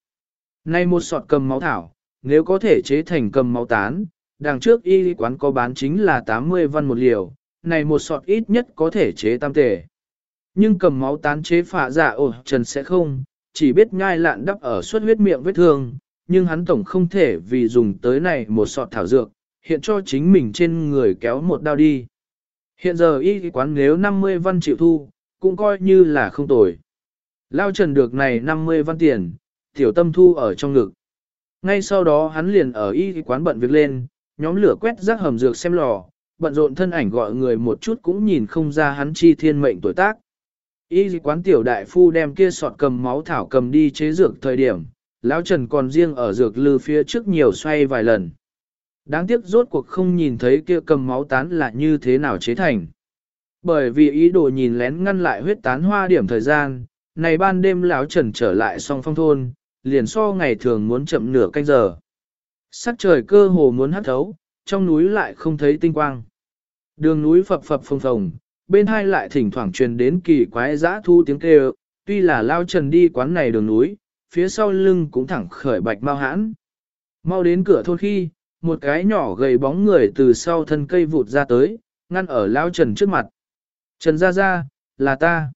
Nay một sọt cầm máu thảo, nếu có thể chế thành cầm máu tán, đằng trước y quán có bán chính là 80 văn một liều, này một sọt ít nhất có thể chế tam tể. Nhưng cầm máu tán chế phạ giả ổ trần sẽ không, chỉ biết ngai lạn đắp ở suốt huyết miệng vết thương, nhưng hắn tổng không thể vì dùng tới này một sọt thảo dược, hiện cho chính mình trên người kéo một đao đi. Hiện giờ y quán nếu 50 văn chịu thu, cũng coi như là không tồi. Lao trần được này 50 văn tiền, tiểu tâm thu ở trong ngực. Ngay sau đó hắn liền ở y quán bận việc lên, nhóm lửa quét rác hầm dược xem lò, bận rộn thân ảnh gọi người một chút cũng nhìn không ra hắn chi thiên mệnh tuổi tác. Y quán tiểu đại phu đem kia sọt cầm máu thảo cầm đi chế dược thời điểm, lão Trần còn riêng ở dược lư phía trước nhiều xoay vài lần. Đáng tiếc rốt cuộc không nhìn thấy kia cầm máu tán là như thế nào chế thành. Bởi vì ý đồ nhìn lén ngăn lại huyết tán hoa điểm thời gian, này ban đêm lão Trần trở lại song phong thôn, liền so ngày thường muốn chậm nửa canh giờ. Sắc trời cơ hồ muốn hắt thấu, trong núi lại không thấy tinh quang. Đường núi phập phập phồng phồng, bên hai lại thỉnh thoảng truyền đến kỳ quái dã thu tiếng kêu, tuy là lao trần đi quán này đường núi, phía sau lưng cũng thẳng khởi bạch mau hãn. Mau đến cửa thôn khi, một cái nhỏ gầy bóng người từ sau thân cây vụt ra tới, ngăn ở lao trần trước mặt. Trần ra ra, là ta.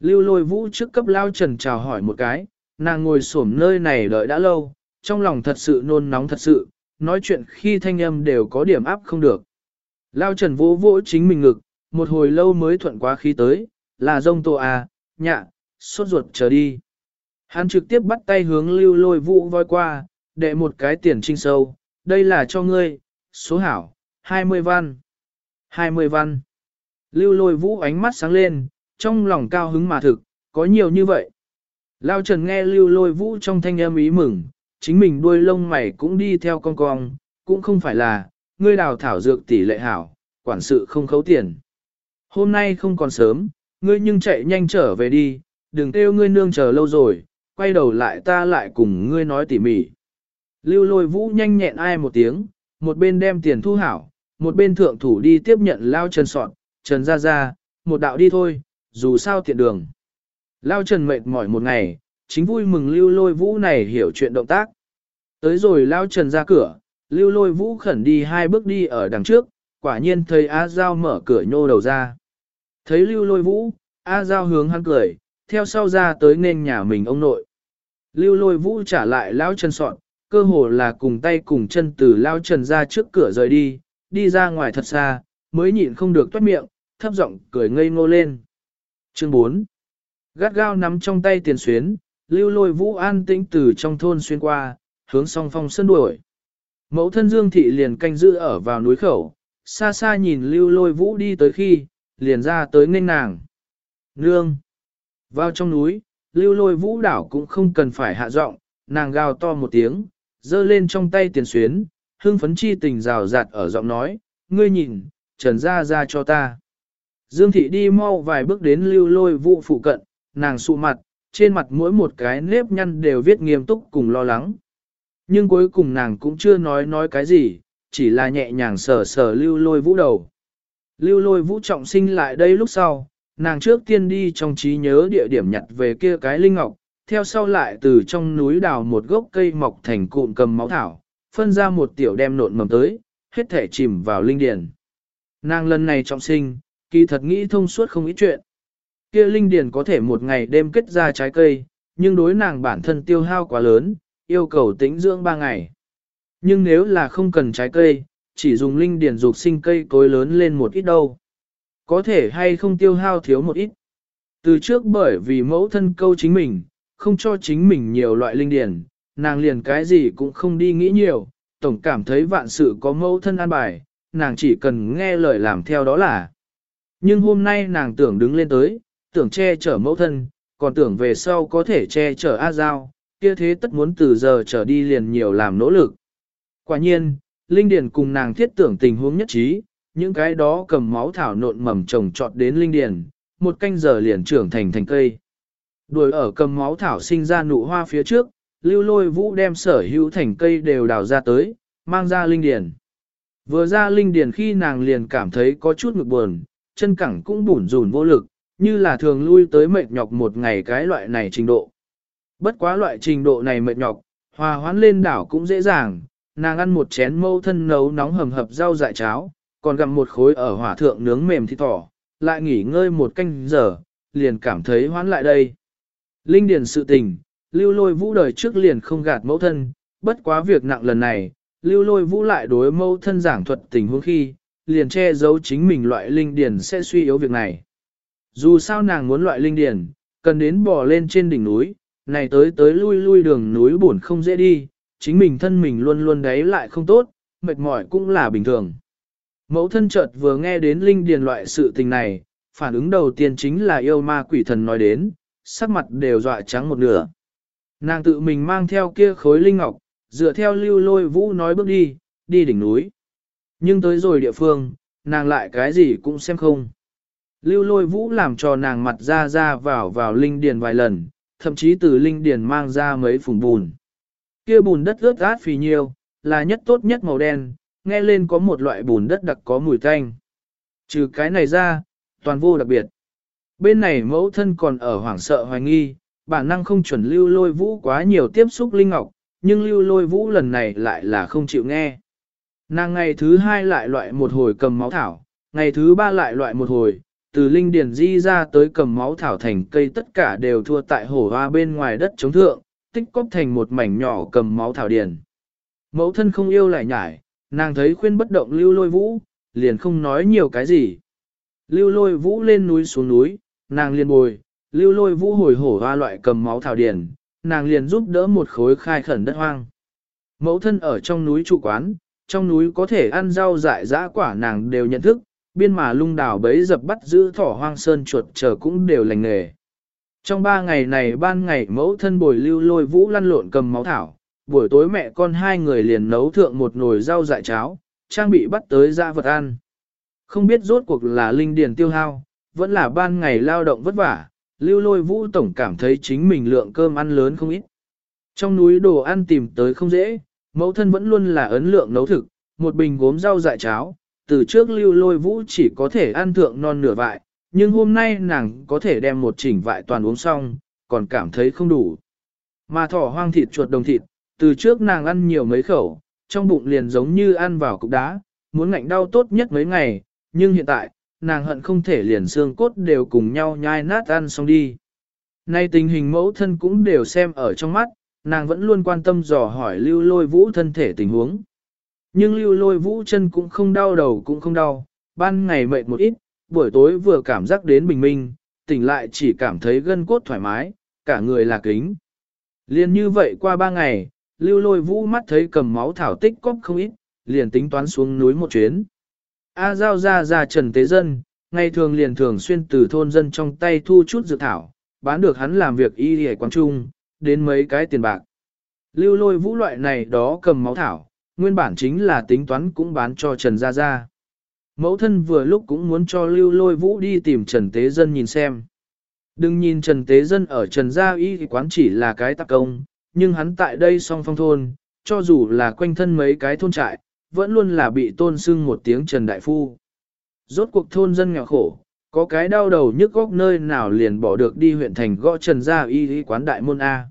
Lưu lôi vũ trước cấp lao trần chào hỏi một cái, nàng ngồi xổm nơi này đợi đã lâu, trong lòng thật sự nôn nóng thật sự, nói chuyện khi thanh âm đều có điểm áp không được. Lao trần vỗ vỗ chính mình ngực, một hồi lâu mới thuận quá khí tới, là rông tô à, nhạ, sốt ruột trở đi. Hắn trực tiếp bắt tay hướng lưu lôi vũ voi qua, đệ một cái tiền trinh sâu, đây là cho ngươi, số hảo, 20 văn. 20 văn. Lưu lôi vũ ánh mắt sáng lên, trong lòng cao hứng mà thực, có nhiều như vậy. Lao Trần nghe lưu lôi vũ trong thanh âm ý mừng, chính mình đuôi lông mày cũng đi theo con cong, cũng không phải là, ngươi đào thảo dược tỷ lệ hảo, quản sự không khấu tiền. Hôm nay không còn sớm, ngươi nhưng chạy nhanh trở về đi, đừng kêu ngươi nương chờ lâu rồi, quay đầu lại ta lại cùng ngươi nói tỉ mỉ. Lưu lôi vũ nhanh nhẹn ai một tiếng, một bên đem tiền thu hảo, một bên thượng thủ đi tiếp nhận lao trần sọn, trần ra ra, một đạo đi thôi, dù sao tiện đường. Lao trần mệt mỏi một ngày, chính vui mừng lưu lôi vũ này hiểu chuyện động tác. Tới rồi lao trần ra cửa, lưu lôi vũ khẩn đi hai bước đi ở đằng trước, quả nhiên thấy A Giao mở cửa nhô đầu ra. Thấy lưu lôi vũ, A Giao hướng hắn cười, theo sau ra tới nên nhà mình ông nội. Lưu lôi vũ trả lại lao trần sọn, cơ hồ là cùng tay cùng chân từ lao trần ra trước cửa rời đi, đi ra ngoài thật xa, mới nhịn không được toát miệng, thấp giọng cười ngây ngô lên. Chương 4 Gắt gao nắm trong tay tiền xuyến, lưu lôi vũ an tĩnh từ trong thôn xuyên qua, hướng song phong sơn đuổi. Mẫu thân Dương Thị liền canh giữ ở vào núi khẩu, xa xa nhìn lưu lôi vũ đi tới khi, liền ra tới nghênh nàng. Nương! Vào trong núi, lưu lôi vũ đảo cũng không cần phải hạ giọng, nàng gào to một tiếng, giơ lên trong tay tiền xuyến, hương phấn chi tình rào rạt ở giọng nói, ngươi nhìn, trần ra ra cho ta. Dương thị đi mau vài bước đến lưu lôi vũ phụ cận, nàng sụ mặt, trên mặt mỗi một cái nếp nhăn đều viết nghiêm túc cùng lo lắng. Nhưng cuối cùng nàng cũng chưa nói nói cái gì, chỉ là nhẹ nhàng sờ sờ lưu lôi vũ đầu. Lưu lôi vũ trọng sinh lại đây lúc sau, nàng trước tiên đi trong trí nhớ địa điểm nhặt về kia cái linh ngọc, theo sau lại từ trong núi đào một gốc cây mọc thành cụm cầm máu thảo, phân ra một tiểu đem nộn mầm tới, hết thể chìm vào linh điển. Nàng lần này trọng sinh, kỳ thật nghĩ thông suốt không ít chuyện. Kia linh điển có thể một ngày đêm kết ra trái cây, nhưng đối nàng bản thân tiêu hao quá lớn, yêu cầu tĩnh dưỡng ba ngày. Nhưng nếu là không cần trái cây, chỉ dùng linh điển dục sinh cây cối lớn lên một ít đâu. Có thể hay không tiêu hao thiếu một ít. Từ trước bởi vì mẫu thân câu chính mình, không cho chính mình nhiều loại linh điển, nàng liền cái gì cũng không đi nghĩ nhiều, tổng cảm thấy vạn sự có mẫu thân an bài, nàng chỉ cần nghe lời làm theo đó là. Nhưng hôm nay nàng tưởng đứng lên tới, tưởng che chở mẫu thân, còn tưởng về sau có thể che chở A Giao, kia thế tất muốn từ giờ trở đi liền nhiều làm nỗ lực. Quả nhiên, Linh Điền cùng nàng thiết tưởng tình huống nhất trí, những cái đó cầm máu thảo nộn mầm trồng trọt đến Linh Điền, một canh giờ liền trưởng thành thành cây. Đuổi ở cầm máu thảo sinh ra nụ hoa phía trước, lưu lôi vũ đem sở hữu thành cây đều đào ra tới, mang ra linh điền. Vừa ra linh điền khi nàng liền cảm thấy có chút ngực buồn, chân cẳng cũng bủn rủn vô lực, như là thường lui tới mệt nhọc một ngày cái loại này trình độ. Bất quá loại trình độ này mệt nhọc, hòa hoãn lên đảo cũng dễ dàng, nàng ăn một chén mâu thân nấu nóng hầm hập rau dại cháo, còn gặm một khối ở hỏa thượng nướng mềm thịt thỏ, lại nghỉ ngơi một canh giờ, liền cảm thấy hoãn lại đây. Linh điền sự tình, lưu lôi vũ đời trước liền không gạt mẫu thân, bất quá việc nặng lần này, lưu lôi vũ lại đối mẫu thân giảng thuật tình huống khi, liền che giấu chính mình loại linh điền sẽ suy yếu việc này. Dù sao nàng muốn loại linh điển, cần đến bò lên trên đỉnh núi, này tới tới lui lui đường núi buồn không dễ đi, chính mình thân mình luôn luôn đấy lại không tốt, mệt mỏi cũng là bình thường. Mẫu thân chợt vừa nghe đến linh điền loại sự tình này, phản ứng đầu tiên chính là yêu ma quỷ thần nói đến, sắc mặt đều dọa trắng một nửa. Nàng tự mình mang theo kia khối linh ngọc, dựa theo lưu lôi vũ nói bước đi, đi đỉnh núi. Nhưng tới rồi địa phương, nàng lại cái gì cũng xem không. Lưu lôi vũ làm cho nàng mặt ra ra vào vào linh điền vài lần, thậm chí từ linh điền mang ra mấy phùng bùn. Kia bùn đất ướt át phì nhiêu, là nhất tốt nhất màu đen, nghe lên có một loại bùn đất đặc có mùi tanh. Trừ cái này ra, toàn vô đặc biệt. Bên này mẫu thân còn ở hoảng sợ hoài nghi, bản năng không chuẩn lưu lôi vũ quá nhiều tiếp xúc linh ngọc, nhưng lưu lôi vũ lần này lại là không chịu nghe. Nàng ngày thứ hai lại loại một hồi cầm máu thảo, ngày thứ ba lại loại một hồi, từ linh điển di ra tới cầm máu thảo thành cây tất cả đều thua tại hổ hoa bên ngoài đất chống thượng, tích cóp thành một mảnh nhỏ cầm máu thảo điển. Mẫu thân không yêu lại nhải, nàng thấy khuyên bất động lưu lôi vũ, liền không nói nhiều cái gì. Lưu lôi vũ lên núi xuống núi, nàng liền bồi, lưu lôi vũ hồi hổ hoa loại cầm máu thảo điển, nàng liền giúp đỡ một khối khai khẩn đất hoang. Mẫu thân ở trong núi trụ quán, trong núi có thể ăn rau dại dã quả nàng đều nhận thức, biên mà lung đảo bấy dập bắt giữ thỏ hoang sơn chuột chờ cũng đều lành nghề. Trong ba ngày này ban ngày mẫu thân bồi lưu lôi vũ lăn lộn cầm máu thảo, buổi tối mẹ con hai người liền nấu thượng một nồi rau dại cháo, trang bị bắt tới ra vật ăn. Không biết rốt cuộc là linh điền tiêu hao, vẫn là ban ngày lao động vất vả, lưu lôi vũ tổng cảm thấy chính mình lượng cơm ăn lớn không ít. Trong núi đồ ăn tìm tới không dễ, mẫu thân vẫn luôn là ấn lượng nấu thực, một bình gốm rau dại cháo, từ trước lưu lôi vũ chỉ có thể ăn thượng non nửa vại, nhưng hôm nay nàng có thể đem một chỉnh vại toàn uống xong, còn cảm thấy không đủ. Mà thỏ hoang thịt chuột đồng thịt, từ trước nàng ăn nhiều mấy khẩu, trong bụng liền giống như ăn vào cục đá, muốn ngạnh đau tốt nhất mấy ngày, nhưng hiện tại, nàng hận không thể liền xương cốt đều cùng nhau nhai nát ăn xong đi. Nay tình hình mẫu thân cũng đều xem ở trong mắt, nàng vẫn luôn quan tâm dò hỏi lưu lôi vũ thân thể tình huống. Nhưng lưu lôi vũ chân cũng không đau đầu cũng không đau, ban ngày mệt một ít, buổi tối vừa cảm giác đến bình minh, tỉnh lại chỉ cảm thấy gân cốt thoải mái, cả người là kính. Liên như vậy qua ba ngày, lưu lôi vũ mắt thấy cầm máu thảo tích cóp không ít, liền tính toán xuống núi một chuyến. A Giao ra ra Trần Tế Dân, ngày thường liền thường xuyên từ thôn dân trong tay thu chút dược thảo, bán được hắn làm việc y hề quang trung, đến mấy cái tiền bạc. Lưu lôi vũ loại này đó cầm máu thảo, nguyên bản chính là tính toán cũng bán cho Trần Gia Gia. Mẫu thân vừa lúc cũng muốn cho lưu lôi vũ đi tìm Trần Tế Dân nhìn xem. Đừng nhìn Trần Tế Dân ở Trần Gia y quán chỉ là cái tạc công, nhưng hắn tại đây song phong thôn, cho dù là quanh thân mấy cái thôn trại, vẫn luôn là bị tôn sưng một tiếng Trần Đại Phu. Rốt cuộc thôn dân nghèo khổ, có cái đau đầu nhức góc nơi nào liền bỏ được đi huyện thành gõ Trần Gia y y quán đại môn A.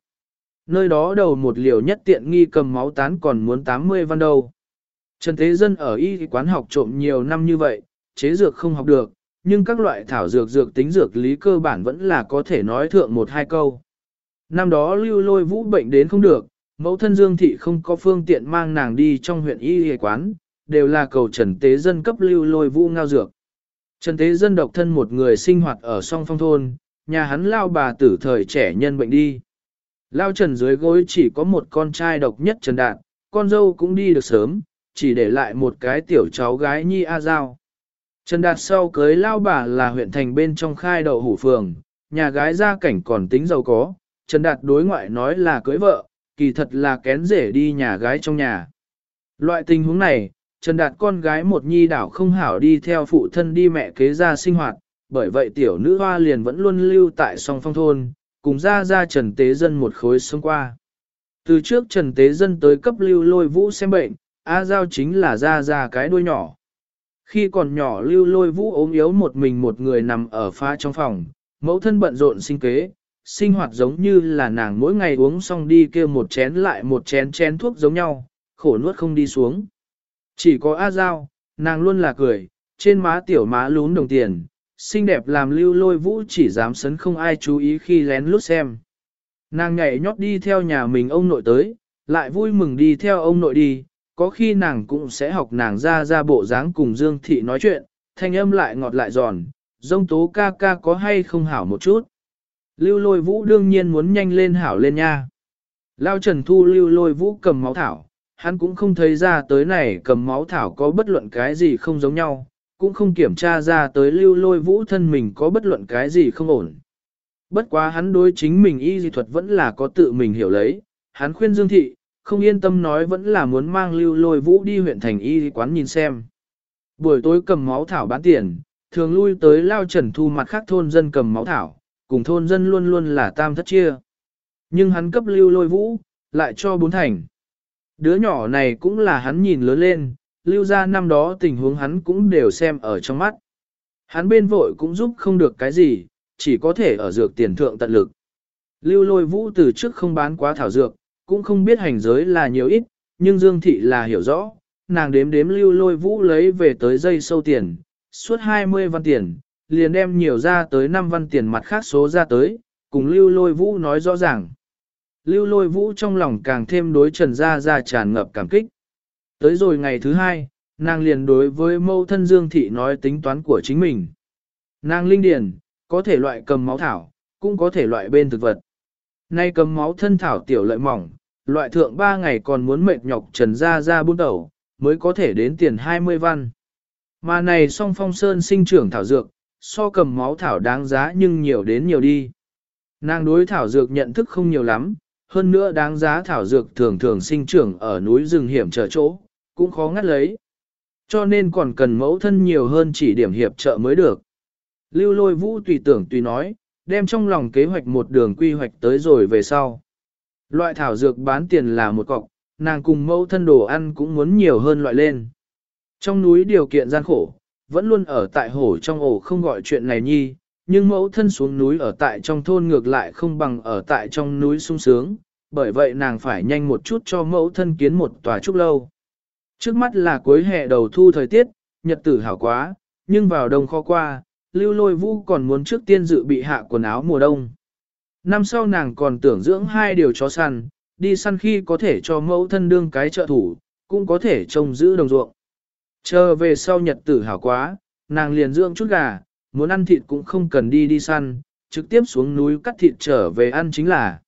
Nơi đó đầu một liều nhất tiện nghi cầm máu tán còn muốn 80 văn đâu. Trần Thế Dân ở y quán học trộm nhiều năm như vậy, chế dược không học được, nhưng các loại thảo dược dược tính dược lý cơ bản vẫn là có thể nói thượng một hai câu. Năm đó lưu lôi vũ bệnh đến không được, mẫu thân Dương Thị không có phương tiện mang nàng đi trong huyện y y quán, đều là cầu Trần Tế Dân cấp lưu lôi vũ ngao dược. Trần Tế Dân độc thân một người sinh hoạt ở song phong thôn, nhà hắn lao bà tử thời trẻ nhân bệnh đi. Lao Trần dưới gối chỉ có một con trai độc nhất Trần Đạt, con dâu cũng đi được sớm, chỉ để lại một cái tiểu cháu gái Nhi A Giao. Trần Đạt sau cưới Lao bà là huyện thành bên trong khai đậu hủ phường, nhà gái gia cảnh còn tính giàu có, Trần Đạt đối ngoại nói là cưới vợ, kỳ thật là kén rể đi nhà gái trong nhà. Loại tình huống này, Trần Đạt con gái một nhi đảo không hảo đi theo phụ thân đi mẹ kế ra sinh hoạt, bởi vậy tiểu nữ hoa liền vẫn luôn lưu tại song phong thôn, cùng ra ra Trần Tế Dân một khối sống qua. Từ trước Trần Tế Dân tới cấp lưu lôi vũ xem bệnh, A Giao chính là ra ra cái đuôi nhỏ. Khi còn nhỏ lưu lôi vũ ốm yếu một mình một người nằm ở pha trong phòng, mẫu thân bận rộn sinh kế, sinh hoạt giống như là nàng mỗi ngày uống xong đi kêu một chén lại một chén chén thuốc giống nhau, khổ nuốt không đi xuống. Chỉ có A Giao, nàng luôn là cười, trên má tiểu má lún đồng tiền, xinh đẹp làm lưu lôi vũ chỉ dám sấn không ai chú ý khi lén lút xem. Nàng nhảy nhót đi theo nhà mình ông nội tới, lại vui mừng đi theo ông nội đi, có khi nàng cũng sẽ học nàng ra ra bộ dáng cùng Dương Thị nói chuyện, thanh âm lại ngọt lại giòn, dông tố ca ca có hay không hảo một chút. Lưu lôi vũ đương nhiên muốn nhanh lên hảo lên nha. Lao Trần Thu lưu lôi vũ cầm máu thảo, hắn cũng không thấy ra tới này cầm máu thảo có bất luận cái gì không giống nhau, cũng không kiểm tra ra tới lưu lôi vũ thân mình có bất luận cái gì không ổn. Bất quá hắn đối chính mình y dị thuật vẫn là có tự mình hiểu lấy, hắn khuyên Dương Thị, không yên tâm nói vẫn là muốn mang lưu lôi vũ đi huyện thành y quán nhìn xem. Buổi tối cầm máu thảo bán tiền, thường lui tới lao trần thu mặt khác thôn dân cầm máu thảo, cùng thôn dân luôn luôn là tam thất chia. Nhưng hắn cấp lưu lôi vũ, lại cho bốn thành. Đứa nhỏ này cũng là hắn nhìn lớn lên, lưu ra năm đó tình huống hắn cũng đều xem ở trong mắt. Hắn bên vội cũng giúp không được cái gì, chỉ có thể ở dược tiền thượng tận lực. Lưu lôi vũ từ trước không bán quá thảo dược, cũng không biết hành giới là nhiều ít, nhưng Dương Thị là hiểu rõ, nàng đếm đếm lưu lôi vũ lấy về tới dây sâu tiền, suốt 20 văn tiền, liền đem nhiều ra tới 5 văn tiền mặt khác số ra tới, cùng lưu lôi vũ nói rõ ràng. Lưu lôi vũ trong lòng càng thêm đối trần gia ra tràn ngập cảm kích. Tới rồi ngày thứ hai, nàng liền đối với mâu thân Dương Thị nói tính toán của chính mình. Nàng linh điển, có thể loại cầm máu thảo, cũng có thể loại bên thực vật. Nay cầm máu thân thảo tiểu lợi mỏng, loại thượng 3 ngày còn muốn mệt nhọc trần ra ra buôn đầu, mới có thể đến tiền 20 văn. Mà này song phong sơn sinh trưởng thảo dược, so cầm máu thảo đáng giá nhưng nhiều đến nhiều đi. Nàng đối thảo dược nhận thức không nhiều lắm, hơn nữa đáng giá thảo dược thường thường sinh trưởng ở núi rừng hiểm trở chỗ, cũng khó ngắt lấy. Cho nên còn cần mẫu thân nhiều hơn chỉ điểm hiệp trợ mới được. Lưu lôi vũ tùy tưởng tùy nói, đem trong lòng kế hoạch một đường quy hoạch tới rồi về sau. Loại thảo dược bán tiền là một cọc, nàng cùng mẫu thân đồ ăn cũng muốn nhiều hơn loại lên. Trong núi điều kiện gian khổ, vẫn luôn ở tại hổ trong ổ không gọi chuyện này nhi, nhưng mẫu thân xuống núi ở tại trong thôn ngược lại không bằng ở tại trong núi sung sướng, bởi vậy nàng phải nhanh một chút cho mẫu thân kiến một tòa trúc lâu. Trước mắt là cuối hè đầu thu thời tiết, nhật tử hảo quá, nhưng vào đông khó qua, lưu lôi vũ còn muốn trước tiên dự bị hạ quần áo mùa đông. Năm sau nàng còn tưởng dưỡng hai điều chó săn, đi săn khi có thể cho mẫu thân đương cái trợ thủ, cũng có thể trông giữ đồng ruộng. Chờ về sau nhật tử hảo quá, nàng liền dưỡng chút gà, muốn ăn thịt cũng không cần đi đi săn, trực tiếp xuống núi cắt thịt trở về ăn chính là.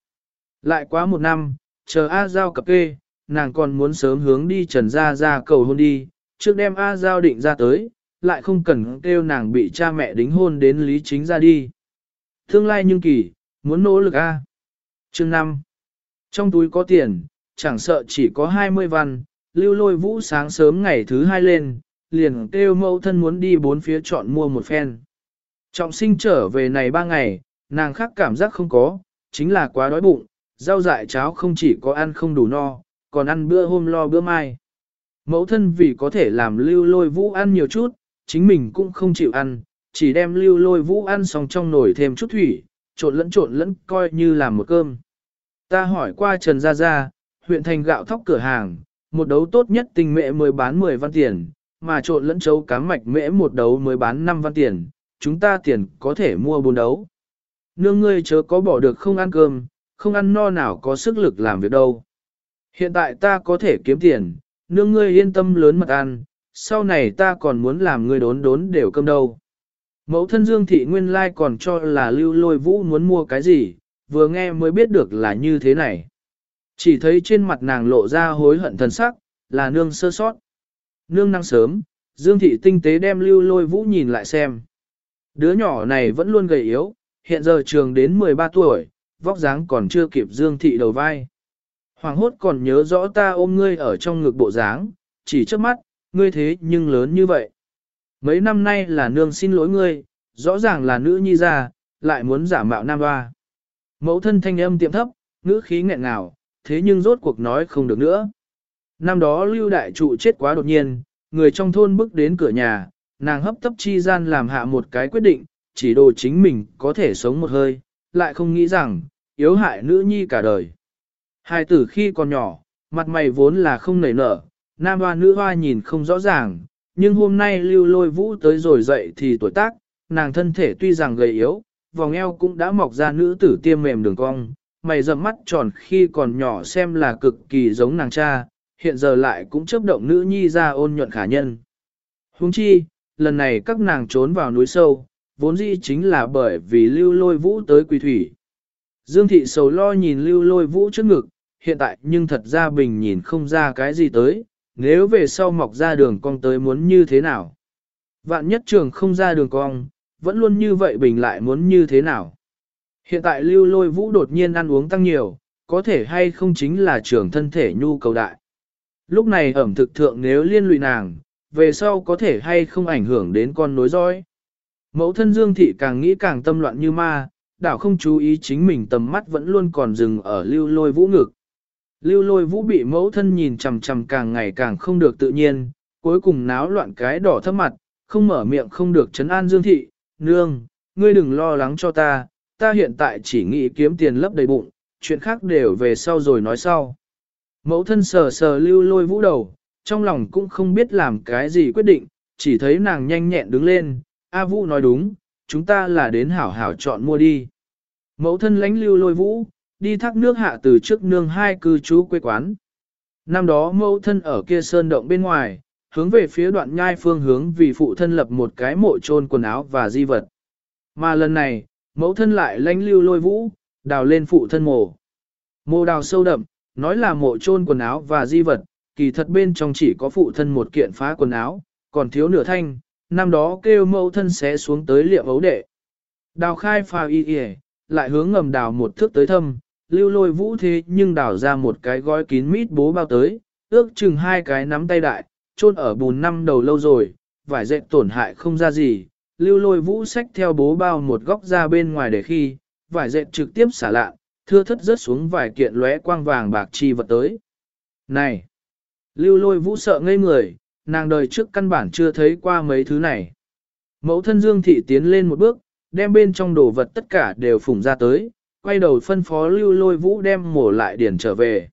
Lại quá một năm, chờ A Giao cập kê, nàng còn muốn sớm hướng đi trần gia ra cầu hôn đi, trước đem A Giao định ra tới, lại không cần kêu nàng bị cha mẹ đính hôn đến lý chính ra đi. Tương lai nhưng kỳ, muốn nỗ lực A. Chương 5. Trong túi có tiền, chẳng sợ chỉ có 20 văn, lưu lôi vũ sáng sớm ngày thứ hai lên, liền kêu mẫu thân muốn đi bốn phía chọn mua một phen. Trọng sinh trở về này ba ngày, nàng khác cảm giác không có, chính là quá đói bụng, rau dại cháo không chỉ có ăn không đủ no, còn ăn bữa hôm lo bữa mai. Mẫu thân vì có thể làm lưu lôi vũ ăn nhiều chút, chính mình cũng không chịu ăn, chỉ đem lưu lôi vũ ăn xong trong nồi thêm chút thủy, trộn lẫn trộn lẫn coi như làm một cơm. Ta hỏi qua Trần Gia Gia, huyện thành gạo thóc cửa hàng, một đấu tốt nhất tình mẹ mới bán 10 văn tiền, mà trộn lẫn chấu cám mạch mễ một đấu mới bán 5 văn tiền, chúng ta tiền có thể mua bốn đấu. Nương ngươi chớ có bỏ được không ăn cơm, không ăn no nào có sức lực làm việc đâu. Hiện tại ta có thể kiếm tiền, nương ngươi yên tâm lớn mật ăn, sau này ta còn muốn làm ngươi đốn đốn đều cơm đâu. Mẫu thân Dương Thị Nguyên Lai còn cho là lưu lôi vũ muốn mua cái gì, vừa nghe mới biết được là như thế này. Chỉ thấy trên mặt nàng lộ ra hối hận thần sắc, là nương sơ sót. Nương năng sớm, Dương Thị tinh tế đem lưu lôi vũ nhìn lại xem. Đứa nhỏ này vẫn luôn gầy yếu, hiện giờ trường đến 13 tuổi, vóc dáng còn chưa kịp Dương Thị đầu vai. Hoàng hốt còn nhớ rõ ta ôm ngươi ở trong ngực bộ dáng, chỉ trước mắt, ngươi thế nhưng lớn như vậy. Mấy năm nay là nương xin lỗi ngươi, rõ ràng là nữ nhi ra, lại muốn giả mạo nam hoa. Mẫu thân thanh âm tiệm thấp, ngữ khí nghẹn ngào, thế nhưng rốt cuộc nói không được nữa. Năm đó lưu đại trụ chết quá đột nhiên, người trong thôn bước đến cửa nhà, nàng hấp tấp chi gian làm hạ một cái quyết định, chỉ đồ chính mình có thể sống một hơi, lại không nghĩ rằng, yếu hại nữ nhi cả đời. Hai tử khi còn nhỏ, mặt mày vốn là không nảy nở, nam hoa nữ hoa nhìn không rõ ràng, nhưng hôm nay lưu lôi vũ tới rồi dậy thì tuổi tác, nàng thân thể tuy rằng gầy yếu, vòng eo cũng đã mọc ra nữ tử tiêm mềm đường cong, mày rậm mắt tròn khi còn nhỏ xem là cực kỳ giống nàng cha, hiện giờ lại cũng chấp động nữ nhi ra ôn nhuận khả nhân. Huống chi, lần này các nàng trốn vào núi sâu, vốn dĩ chính là bởi vì lưu lôi vũ tới quỳ thủy. Dương thị sầu lo nhìn lưu lôi vũ trước ngực, hiện tại nhưng thật ra bình nhìn không ra cái gì tới, nếu về sau mọc ra đường cong tới muốn như thế nào. Vạn nhất trường không ra đường cong, vẫn luôn như vậy bình lại muốn như thế nào. Hiện tại lưu lôi vũ đột nhiên ăn uống tăng nhiều, có thể hay không chính là trường thân thể nhu cầu đại. Lúc này ẩm thực thượng nếu liên lụy nàng, về sau có thể hay không ảnh hưởng đến con nối dõi. Mẫu thân Dương Thị càng nghĩ càng tâm loạn như ma, đảo không chú ý chính mình tầm mắt vẫn luôn còn dừng ở lưu lôi vũ ngực. Lưu lôi vũ bị mẫu thân nhìn chằm chằm càng ngày càng không được tự nhiên, cuối cùng náo loạn cái đỏ thấp mặt, không mở miệng không được chấn an Dương Thị, nương, ngươi đừng lo lắng cho ta, ta hiện tại chỉ nghĩ kiếm tiền lấp đầy bụng, chuyện khác đều về sau rồi nói sau. Mẫu thân sờ sờ lưu lôi vũ đầu, trong lòng cũng không biết làm cái gì quyết định, chỉ thấy nàng nhanh nhẹn đứng lên, A Vũ nói đúng, chúng ta là đến hảo hảo chọn mua đi. Mẫu thân lánh lưu lôi vũ, đi thác nước hạ từ trước nương hai cư trú quê quán. Năm đó mẫu thân ở kia sơn động bên ngoài, hướng về phía đoạn nhai phương hướng vì phụ thân lập một cái mộ trôn quần áo và di vật. Mà lần này, mẫu thân lại lánh lưu lôi vũ, đào lên phụ thân mộ. Mộ đào sâu đậm, nói là mộ trôn quần áo và di vật, kỳ thật bên trong chỉ có phụ thân một kiện phá quần áo, còn thiếu nửa thanh, năm đó kêu mẫu thân sẽ xuống tới liệm ấu đệ. Đào khai phà y y, lại hướng ngầm đào một thước tới thâm, lưu lôi vũ thế nhưng đào ra một cái gói kín mít bố bao tới, ước chừng hai cái nắm tay đại, chôn ở bùn năm đầu lâu rồi, vải dệt tổn hại không ra gì, lưu lôi vũ xách theo bố bao một góc ra bên ngoài để khi, vải dệt trực tiếp xả lạ, thưa thất rớt xuống vài kiện lóe quang vàng bạc chi vật tới. Này! Lưu lôi vũ sợ ngây người, nàng đời trước căn bản chưa thấy qua mấy thứ này. Mẫu thân Dương Thị tiến lên một bước, đem bên trong đồ vật tất cả đều phủng ra tới, quay đầu phân phó lưu lôi vũ đem mổ lại điển trở về.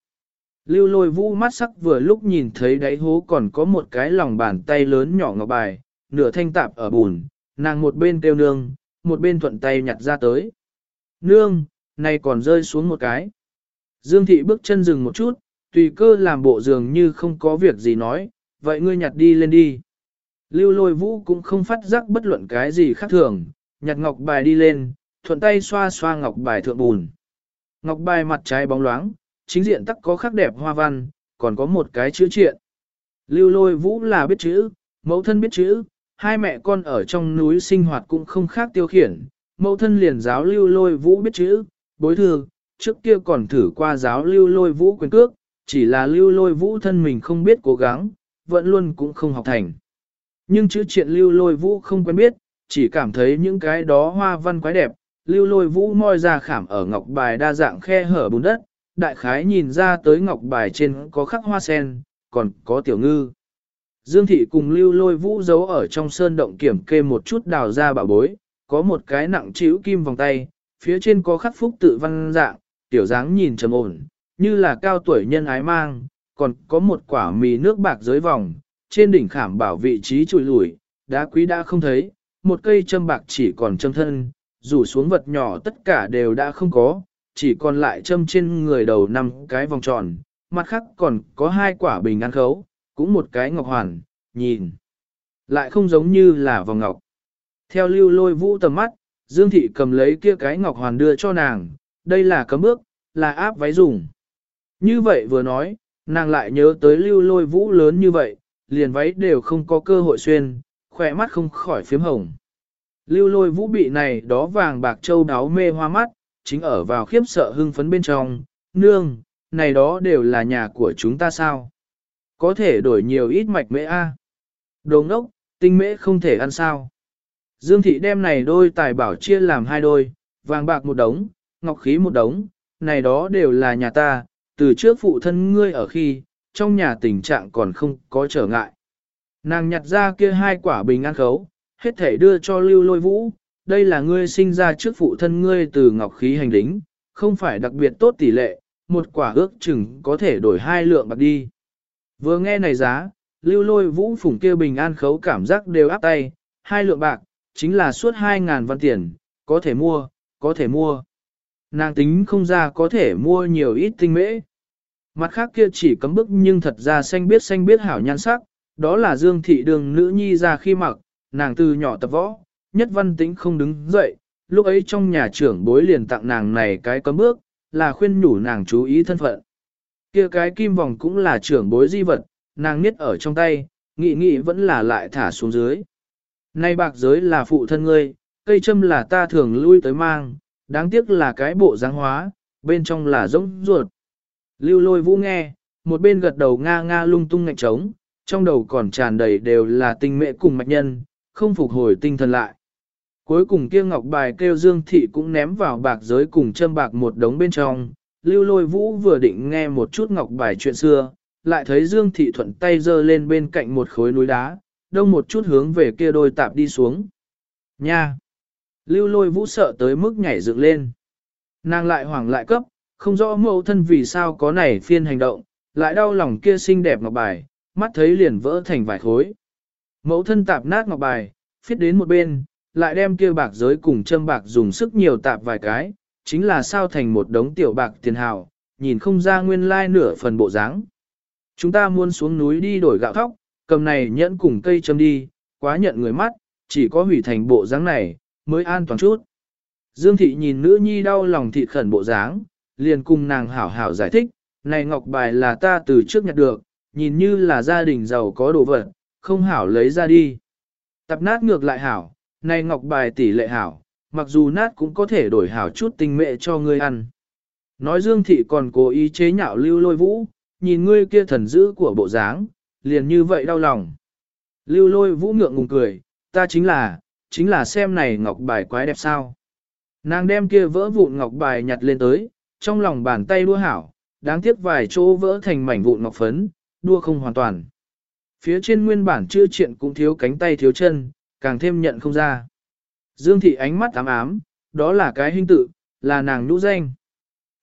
Lưu lôi vũ mắt sắc vừa lúc nhìn thấy đáy hố còn có một cái lòng bàn tay lớn nhỏ ngọc bài, nửa thanh tạp ở bùn, nàng một bên kêu nương, một bên thuận tay nhặt ra tới. Nương, này còn rơi xuống một cái. Dương thị bước chân dừng một chút, tùy cơ làm bộ dường như không có việc gì nói, vậy ngươi nhặt đi lên đi. Lưu lôi vũ cũng không phát giác bất luận cái gì khác thường, nhặt ngọc bài đi lên, thuận tay xoa xoa ngọc bài thượng bùn. Ngọc bài mặt trái bóng loáng, chính diện tắc có khắc đẹp hoa văn, còn có một cái chữ triện. Lưu lôi vũ là biết chữ, mẫu thân biết chữ, hai mẹ con ở trong núi sinh hoạt cũng không khác tiêu khiển. Mẫu thân liền giáo lưu lôi vũ biết chữ, bối thư, trước kia còn thử qua giáo lưu lôi vũ quyền cước, chỉ là lưu lôi vũ thân mình không biết cố gắng, vẫn luôn cũng không học thành. Nhưng chữ triện lưu lôi vũ không quen biết, chỉ cảm thấy những cái đó hoa văn quái đẹp, lưu lôi vũ moi ra khảm ở ngọc bài đa dạng khe hở bùn đất, đại khái nhìn ra tới ngọc bài trên có khắc hoa sen, còn có tiểu ngư. Dương thị cùng lưu lôi vũ giấu ở trong sơn động kiểm kê một chút đào ra bảo bối, có một cái nặng chữ kim vòng tay, phía trên có khắc phúc tự văn dạng, tiểu dáng nhìn trầm ổn, như là cao tuổi nhân ái mang, còn có một quả mì nước bạc dưới vòng, trên đỉnh khảm bảo vị trí trùi lủi, đá quý đã không thấy, một cây châm bạc chỉ còn châm thân, rủ xuống vật nhỏ tất cả đều đã không có, chỉ còn lại châm trên người đầu năm cái vòng tròn, mặt khác còn có hai quả bình ăn khấu, cũng một cái ngọc hoàn, nhìn. Lại không giống như là vòng ngọc. Theo lưu lôi vũ tầm mắt, Dương Thị cầm lấy kia cái ngọc hoàn đưa cho nàng, đây là cấm bước, là áp váy dùng. Như vậy vừa nói, nàng lại nhớ tới lưu lôi vũ lớn như vậy, liền váy đều không có cơ hội xuyên, khỏe mắt không khỏi phiếm hồng. Lưu lôi vũ bị này đó vàng bạc châu đáo mê hoa mắt, chính ở vào khiếp sợ hưng phấn bên trong, nương, này đó đều là nhà của chúng ta sao? Có thể đổi nhiều ít mạch mễ A. Đồ ngốc, tinh mễ không thể ăn sao? Dương thị đem này đôi tài bảo chia làm hai đôi, vàng bạc một đống, ngọc khí một đống, này đó đều là nhà ta, từ trước phụ thân ngươi ở khi, trong nhà tình trạng còn không có trở ngại. Nàng nhặt ra kia hai quả bình an khấu, hết thể đưa cho lưu lôi vũ, đây là ngươi sinh ra trước phụ thân ngươi từ ngọc khí hành đính, không phải đặc biệt tốt tỷ lệ, một quả ước chừng có thể đổi hai lượng bạc đi. Vừa nghe này giá, lưu lôi vũ phủng kia bình an khấu cảm giác đều áp tay, hai lượng bạc, chính là suốt hai ngàn văn tiền, có thể mua, có thể mua. Nàng tính không ra có thể mua nhiều ít tinh mễ. Mặt khác kia chỉ cấm bức nhưng thật ra xanh biết xanh biết hảo nhan sắc, đó là dương thị đường nữ nhi ra khi mặc, nàng từ nhỏ tập võ, nhất văn tĩnh không đứng dậy, lúc ấy trong nhà trưởng bối liền tặng nàng này cái cấm bước, là khuyên nhủ nàng chú ý thân phận. Kia cái kim vòng cũng là trưởng bối di vật, nàng niết ở trong tay, nghị nghị vẫn là lại thả xuống dưới. Nay bạc giới là phụ thân ngươi, cây châm là ta thường lui tới mang, đáng tiếc là cái bộ dáng hóa, bên trong là rỗng ruột. Lưu lôi vũ nghe, một bên gật đầu nga nga lung tung ngạch trống, trong đầu còn tràn đầy đều là tình mệ cùng mạch nhân, không phục hồi tinh thần lại. Cuối cùng kia ngọc bài kêu Dương Thị cũng ném vào bạc giới cùng châm bạc một đống bên trong, lưu lôi vũ vừa định nghe một chút ngọc bài chuyện xưa, lại thấy Dương Thị thuận tay giơ lên bên cạnh một khối núi đá, đông một chút hướng về kia đôi tạp đi xuống. Nha! Lưu lôi vũ sợ tới mức nhảy dựng lên. Nàng lại hoảng lại cấp, không rõ mẫu thân vì sao có này phiên hành động, lại đau lòng kia xinh đẹp ngọc bài, mắt thấy liền vỡ thành vài khối. Mẫu thân tạp nát ngọc bài, phiết đến một bên, lại đem kia bạc giới cùng châm bạc dùng sức nhiều tạp vài cái, chính là sao thành một đống tiểu bạc tiền hào, nhìn không ra nguyên lai nửa phần bộ dáng. Chúng ta muốn xuống núi đi đổi gạo thóc, cầm này nhẫn cùng cây châm đi, quá nhận người mắt, chỉ có hủy thành bộ dáng này, mới an toàn chút. Dương thị nhìn nữ nhi đau lòng thị khẩn bộ dáng, liền cùng nàng hảo hảo giải thích, này ngọc bài là ta từ trước nhặt được, nhìn như là gia đình giàu có đồ vật, không hảo lấy ra đi. Tập nát ngược lại hảo, này ngọc bài tỷ lệ hảo, mặc dù nát cũng có thể đổi hảo chút tinh mệ cho ngươi ăn. Nói Dương Thị còn cố ý chế nhạo lưu lôi vũ, nhìn ngươi kia thần dữ của bộ dáng, liền như vậy đau lòng. Lưu lôi vũ ngượng ngùng cười, ta chính là, chính là xem này ngọc bài quái đẹp sao. Nàng đem kia vỡ vụn ngọc bài nhặt lên tới, trong lòng bàn tay đua hảo, đáng tiếc vài chỗ vỡ thành mảnh vụn ngọc phấn, đua không hoàn toàn. Phía trên nguyên bản chưa chuyện cũng thiếu cánh tay thiếu chân, càng thêm nhận không ra. Dương thị ánh mắt ám ám, đó là cái hình tự, là nàng nhũ danh.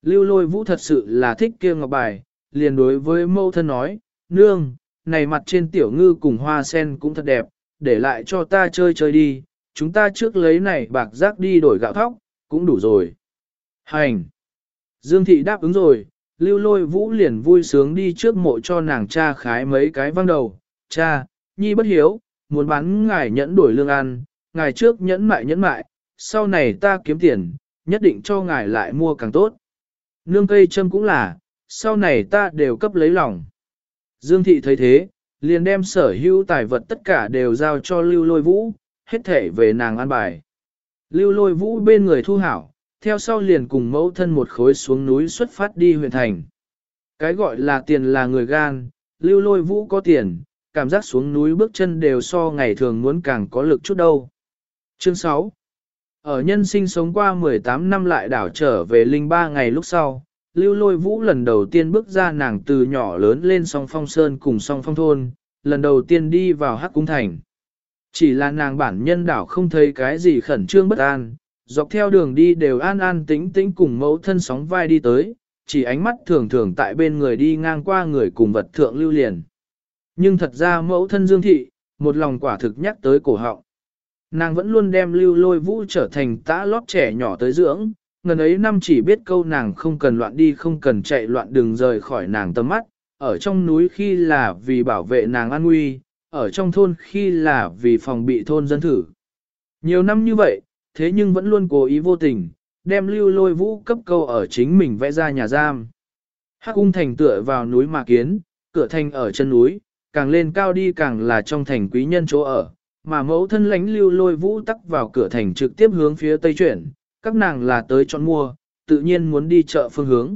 Lưu lôi vũ thật sự là thích kia ngọc bài, liền đối với mâu thân nói, nương, này mặt trên tiểu ngư cùng hoa sen cũng thật đẹp, để lại cho ta chơi chơi đi, chúng ta trước lấy này bạc rác đi đổi gạo thóc, cũng đủ rồi. Hành! Dương thị đáp ứng rồi, lưu lôi vũ liền vui sướng đi trước mộ cho nàng cha khái mấy cái văng đầu, cha, nhi bất hiếu, muốn bán ngài nhẫn đổi lương ăn, ngài trước nhẫn mại nhẫn mại, sau này ta kiếm tiền, nhất định cho ngài lại mua càng tốt. Nương cây châm cũng là, sau này ta đều cấp lấy lòng. Dương thị thấy thế, liền đem sở hữu tài vật tất cả đều giao cho lưu lôi vũ, hết thể về nàng ăn bài. Lưu lôi vũ bên người thu hảo, theo sau liền cùng mẫu thân một khối xuống núi xuất phát đi huyện thành. Cái gọi là tiền là người gan, lưu lôi vũ có tiền, cảm giác xuống núi bước chân đều so ngày thường muốn càng có lực chút đâu. Chương 6 Ở nhân sinh sống qua 18 năm lại đảo trở về linh ba ngày lúc sau, lưu lôi vũ lần đầu tiên bước ra nàng từ nhỏ lớn lên song phong sơn cùng song phong thôn, lần đầu tiên đi vào hắc cung thành. Chỉ là nàng bản nhân đảo không thấy cái gì khẩn trương bất an, dọc theo đường đi đều an an tĩnh tĩnh cùng mẫu thân sóng vai đi tới, chỉ ánh mắt thường thường tại bên người đi ngang qua người cùng vật thượng lưu liền. Nhưng thật ra mẫu thân Dương Thị, một lòng quả thực nhắc tới cổ họng. Nàng vẫn luôn đem lưu lôi vũ trở thành tã lót trẻ nhỏ tới dưỡng, ngần ấy năm chỉ biết câu nàng không cần loạn đi không cần chạy loạn đường rời khỏi nàng tầm mắt, ở trong núi khi là vì bảo vệ nàng an nguy, ở trong thôn khi là vì phòng bị thôn dân thử. Nhiều năm như vậy, thế nhưng vẫn luôn cố ý vô tình, đem lưu lôi vũ cấp câu ở chính mình vẽ ra nhà giam. Hắc ung thành tựa vào núi mà kiến, cửa thành ở chân núi, càng lên cao đi càng là trong thành quý nhân chỗ ở, mà mẫu thân lánh lưu lôi vũ tắc vào cửa thành trực tiếp hướng phía tây chuyển, các nàng là tới chọn mua, tự nhiên muốn đi chợ phương hướng.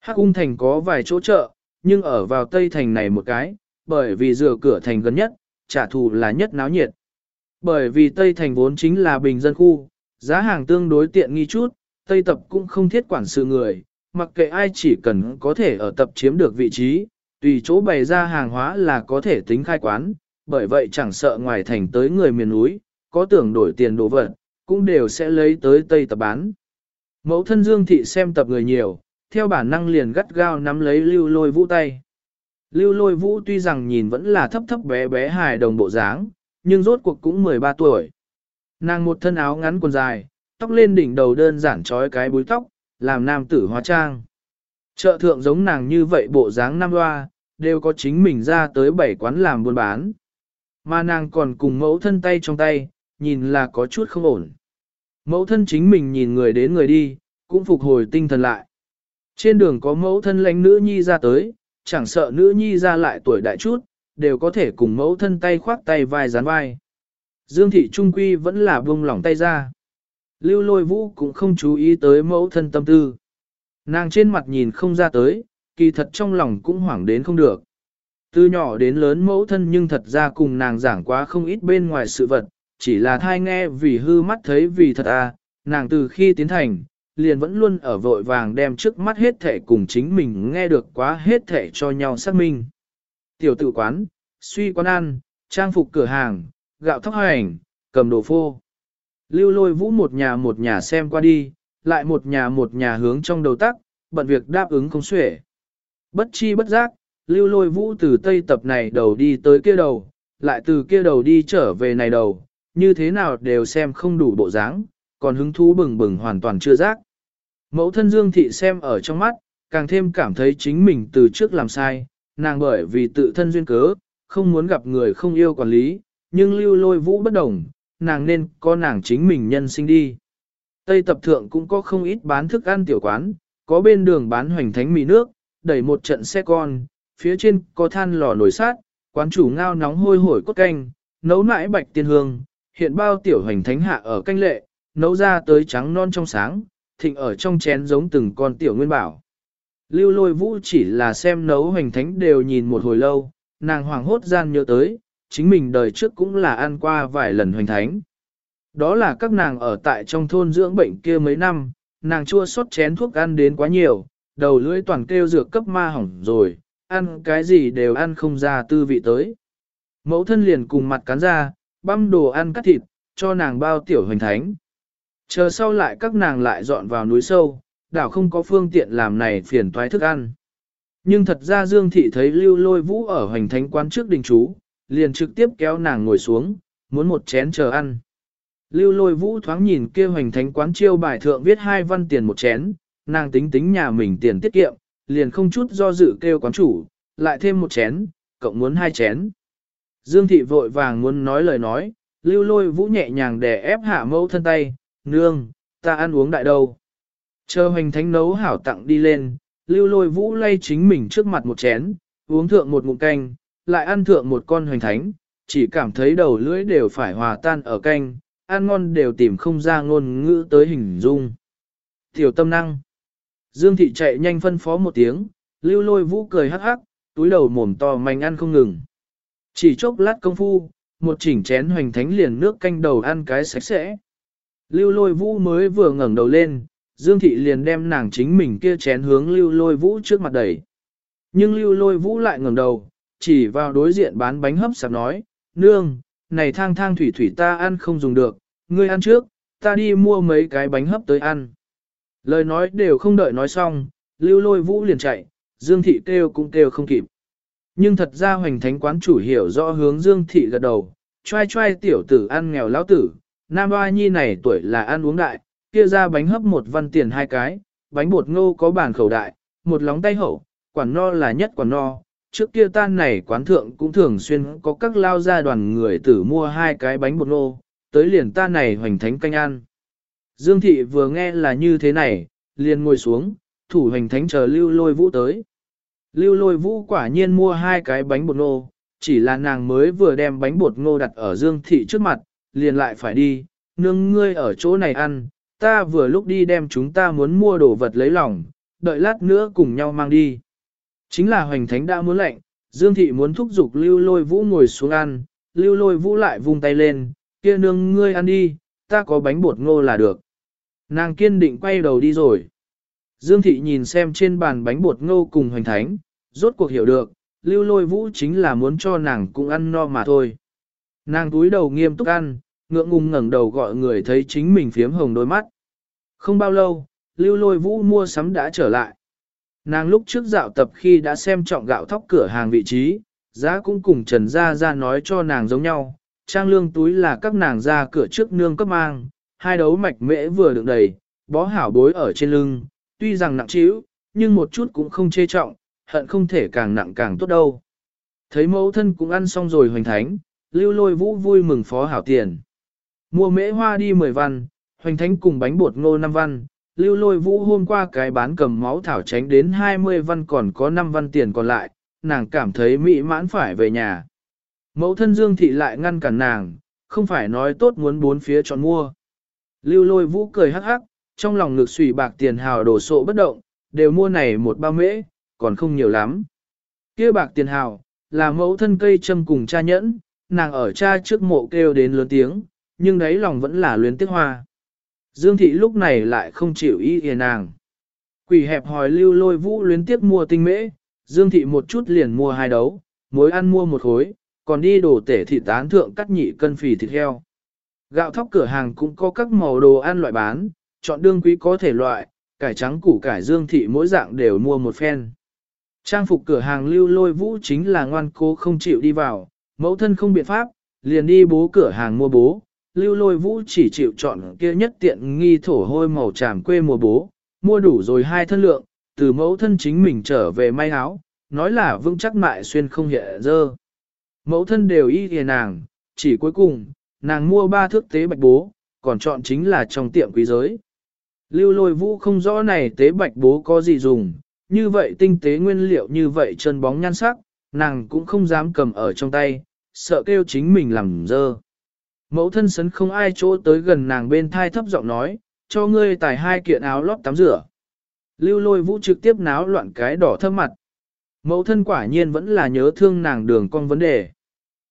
Hắc ung thành có vài chỗ chợ, nhưng ở vào tây thành này một cái, bởi vì dựa cửa thành gần nhất, trả thù là nhất náo nhiệt. Bởi vì tây thành vốn chính là bình dân khu, giá hàng tương đối tiện nghi chút, tây tập cũng không thiết quản sự người, mặc kệ ai chỉ cần có thể ở tập chiếm được vị trí, Tùy chỗ bày ra hàng hóa là có thể tính khai quán, bởi vậy chẳng sợ ngoài thành tới người miền núi, có tưởng đổi tiền đồ vật, cũng đều sẽ lấy tới Tây tập bán. Mẫu thân Dương Thị xem tập người nhiều, theo bản năng liền gắt gao nắm lấy lưu lôi vũ tay. Lưu lôi vũ tuy rằng nhìn vẫn là thấp thấp bé bé hài đồng bộ dáng, nhưng rốt cuộc cũng 13 tuổi. Nàng một thân áo ngắn quần dài, tóc lên đỉnh đầu đơn giản trói cái búi tóc, làm nam tử hóa trang. Chợ thượng giống nàng như vậy bộ dáng nam hoa, đều có chính mình ra tới bảy quán làm buôn bán. Mà nàng còn cùng mẫu thân tay trong tay, nhìn là có chút không ổn. Mẫu thân chính mình nhìn người đến người đi, cũng phục hồi tinh thần lại. Trên đường có mẫu thân lãnh nữ nhi ra tới, chẳng sợ nữ nhi ra lại tuổi đại chút, đều có thể cùng mẫu thân tay khoác tay vai dán vai. Dương thị trung quy vẫn là buông lỏng tay ra. Lưu lôi vũ cũng không chú ý tới mẫu thân tâm tư. Nàng trên mặt nhìn không ra tới, kỳ thật trong lòng cũng hoảng đến không được. Từ nhỏ đến lớn mẫu thân nhưng thật ra cùng nàng giảng quá không ít bên ngoài sự vật, chỉ là thai nghe vì hư mắt thấy vì thật à, nàng từ khi tiến thành, liền vẫn luôn ở vội vàng đem trước mắt hết thể cùng chính mình nghe được quá hết thể cho nhau xác minh. Tiểu tự quán, suy quán ăn, trang phục cửa hàng, gạo thóc hoành, cầm đồ phô. Lưu lôi vũ một nhà một nhà xem qua đi, lại một nhà một nhà hướng trong đầu tắc, bận việc đáp ứng không xuể. Bất chi bất giác, lưu lôi vũ từ tây tập này đầu đi tới kia đầu, lại từ kia đầu đi trở về này đầu, như thế nào đều xem không đủ bộ dáng, còn hứng thú bừng bừng hoàn toàn chưa giác. Mẫu thân Dương Thị xem ở trong mắt, càng thêm cảm thấy chính mình từ trước làm sai, nàng bởi vì tự thân duyên cớ, không muốn gặp người không yêu quản lý, nhưng lưu lôi vũ bất đồng, nàng nên có nàng chính mình nhân sinh đi. Tây tập thượng cũng có không ít bán thức ăn tiểu quán, có bên đường bán hoành thánh mì nước, đẩy một trận xe con, phía trên có than lò nổi sát, quán chủ ngao nóng hôi hổi cốt canh, nấu nãi bạch tiên hương, hiện bao tiểu hoành thánh hạ ở canh lệ, nấu ra tới trắng non trong sáng, thịnh ở trong chén giống từng con tiểu nguyên bảo. Lưu lôi vũ chỉ là xem nấu hoành thánh đều nhìn một hồi lâu, nàng hoàng hốt gian nhớ tới, chính mình đời trước cũng là ăn qua vài lần hoành thánh. Đó là các nàng ở tại trong thôn dưỡng bệnh kia mấy năm, nàng chua xót chén thuốc ăn đến quá nhiều, đầu lưỡi toàn kêu dược cấp ma hỏng rồi, ăn cái gì đều ăn không ra tư vị tới. Mẫu thân liền cùng mặt cán ra, băm đồ ăn cắt thịt, cho nàng bao tiểu hoành thánh. Chờ sau lại các nàng lại dọn vào núi sâu, đảo không có phương tiện làm này phiền toái thức ăn. Nhưng thật ra Dương Thị thấy lưu lôi vũ ở hoành thánh quán trước đình chú, liền trực tiếp kéo nàng ngồi xuống, muốn một chén chờ ăn. Lưu lôi vũ thoáng nhìn kia hoành thánh quán chiêu bài thượng viết hai văn tiền một chén, nàng tính tính nhà mình tiền tiết kiệm, liền không chút do dự kêu quán chủ, lại thêm một chén, cộng muốn hai chén. Dương thị vội vàng muốn nói lời nói, lưu lôi vũ nhẹ nhàng để ép hạ mẫu thân tay, nương, ta ăn uống đại đâu. Chờ hoành thánh nấu hảo tặng đi lên, lưu lôi vũ lay chính mình trước mặt một chén, uống thượng một ngụm canh, lại ăn thượng một con hoành thánh, chỉ cảm thấy đầu lưỡi đều phải hòa tan ở canh, ăn ngon đều tìm không ra ngôn ngữ tới hình dung. Tiểu tâm năng. Dương thị chạy nhanh phân phó một tiếng, lưu lôi vũ cười hắc hắc, túi đầu mồm to manh ăn không ngừng. Chỉ chốc lát công phu, một chỉnh chén hoành thánh liền nước canh đầu ăn cái sạch sẽ. Lưu lôi vũ mới vừa ngẩng đầu lên, Dương thị liền đem nàng chính mình kia chén hướng lưu lôi vũ trước mặt đẩy. Nhưng lưu lôi vũ lại ngẩng đầu, chỉ vào đối diện bán bánh hấp sạp nói, nương, này thang thang thủy thủy ta ăn không dùng được, ngươi ăn trước, ta đi mua mấy cái bánh hấp tới ăn. Lời nói đều không đợi nói xong, lưu lôi vũ liền chạy, Dương thị kêu cũng kêu không kịp. Nhưng thật ra hoành thánh quán chủ hiểu rõ hướng Dương thị gật đầu, trai trai tiểu tử ăn nghèo lão tử, nam hoa nhi này tuổi là ăn uống đại, kia ra bánh hấp một văn tiền hai cái, bánh bột ngô có bản khẩu đại, một lóng tay hậu, quản no là nhất quản no. Trước kia tan này quán thượng cũng thường xuyên có các lao gia đoàn người tử mua hai cái bánh bột nô tới liền ta này hoành thánh canh ăn. Dương thị vừa nghe là như thế này, liền ngồi xuống, thủ hoành thánh chờ lưu lôi vũ tới. Lưu lôi vũ quả nhiên mua hai cái bánh bột nô chỉ là nàng mới vừa đem bánh bột ngô đặt ở Dương thị trước mặt, liền lại phải đi, nương ngươi ở chỗ này ăn, ta vừa lúc đi đem chúng ta muốn mua đồ vật lấy lòng, đợi lát nữa cùng nhau mang đi. Chính là hoành thánh đã muốn lệnh, Dương thị muốn thúc giục lưu lôi vũ ngồi xuống ăn, lưu lôi vũ lại vung tay lên, kia nương ngươi ăn đi, ta có bánh bột ngô là được. Nàng kiên định quay đầu đi rồi. Dương thị nhìn xem trên bàn bánh bột ngô cùng hoành thánh, rốt cuộc hiểu được, lưu lôi vũ chính là muốn cho nàng cũng ăn no mà thôi. Nàng túi đầu nghiêm túc ăn, ngượng ngùng ngẩng đầu gọi người thấy chính mình phiếm hồng đôi mắt. Không bao lâu, lưu lôi vũ mua sắm đã trở lại. Nàng lúc trước dạo tập khi đã xem trọng gạo thóc cửa hàng vị trí, giá cũng cùng Trần Gia Gia nói cho nàng giống nhau, trang lương túi là các nàng ra cửa trước nương cấp mang, hai đấu mạch mễ vừa được đầy, bó hảo bối ở trên lưng, tuy rằng nặng trĩu, nhưng một chút cũng không chê trọng, hận không thể càng nặng càng tốt đâu. Thấy mẫu thân cũng ăn xong rồi hoành thánh, lưu lôi vũ vui mừng phó hảo tiền. Mua mễ hoa đi 10 văn, hoành thánh cùng bánh bột ngô 5 văn, lưu lôi vũ hôm qua cái bán cầm máu thảo tránh đến 20 văn còn có 5 văn tiền còn lại, nàng cảm thấy mỹ mãn phải về nhà. Mẫu thân Dương Thị lại ngăn cản nàng, không phải nói tốt muốn bốn phía chọn mua. Lưu lôi vũ cười hắc hắc, trong lòng ngực xùy bạc tiền hào đổ sộ bất động, đều mua này một bao mễ, còn không nhiều lắm. kia bạc tiền hào, là mẫu thân cây châm cùng cha nhẫn, nàng ở cha trước mộ kêu đến lớn tiếng, nhưng đấy lòng vẫn là luyến tiếc hoa. Dương thị lúc này lại không chịu ý hề nàng. Quỷ hẹp hỏi lưu lôi vũ luyến tiếp mua tinh mễ, Dương thị một chút liền mua hai đấu, muối ăn mua một khối, còn đi đổ tể thịt tán thượng cắt nhị cân phì thịt heo. Gạo thóc cửa hàng cũng có các màu đồ ăn loại bán, chọn đương quý có thể loại, cải trắng củ cải dương thị mỗi dạng đều mua một phen. Trang phục cửa hàng lưu lôi vũ chính là ngoan cố không chịu đi vào, mẫu thân không biện pháp, liền đi bố cửa hàng mua bố. Lưu lôi vũ chỉ chịu chọn kia nhất tiện nghi thổ hôi màu tràm quê mùa bố, mua đủ rồi hai thân lượng, từ mẫu thân chính mình trở về may áo, nói là vững chắc mại xuyên không hệ dơ. Mẫu thân đều y kìa nàng, chỉ cuối cùng, nàng mua ba thước tế bạch bố, còn chọn chính là trong tiệm quý giới. Lưu lôi vũ không rõ này tế bạch bố có gì dùng, như vậy tinh tế nguyên liệu như vậy chân bóng nhan sắc, nàng cũng không dám cầm ở trong tay, sợ kêu chính mình làm dơ. Mẫu thân sấn không ai chỗ tới gần nàng bên thai thấp giọng nói, cho ngươi tải hai kiện áo lót tắm rửa. Lưu lôi vũ trực tiếp náo loạn cái đỏ thâm mặt. Mẫu thân quả nhiên vẫn là nhớ thương nàng đường con vấn đề.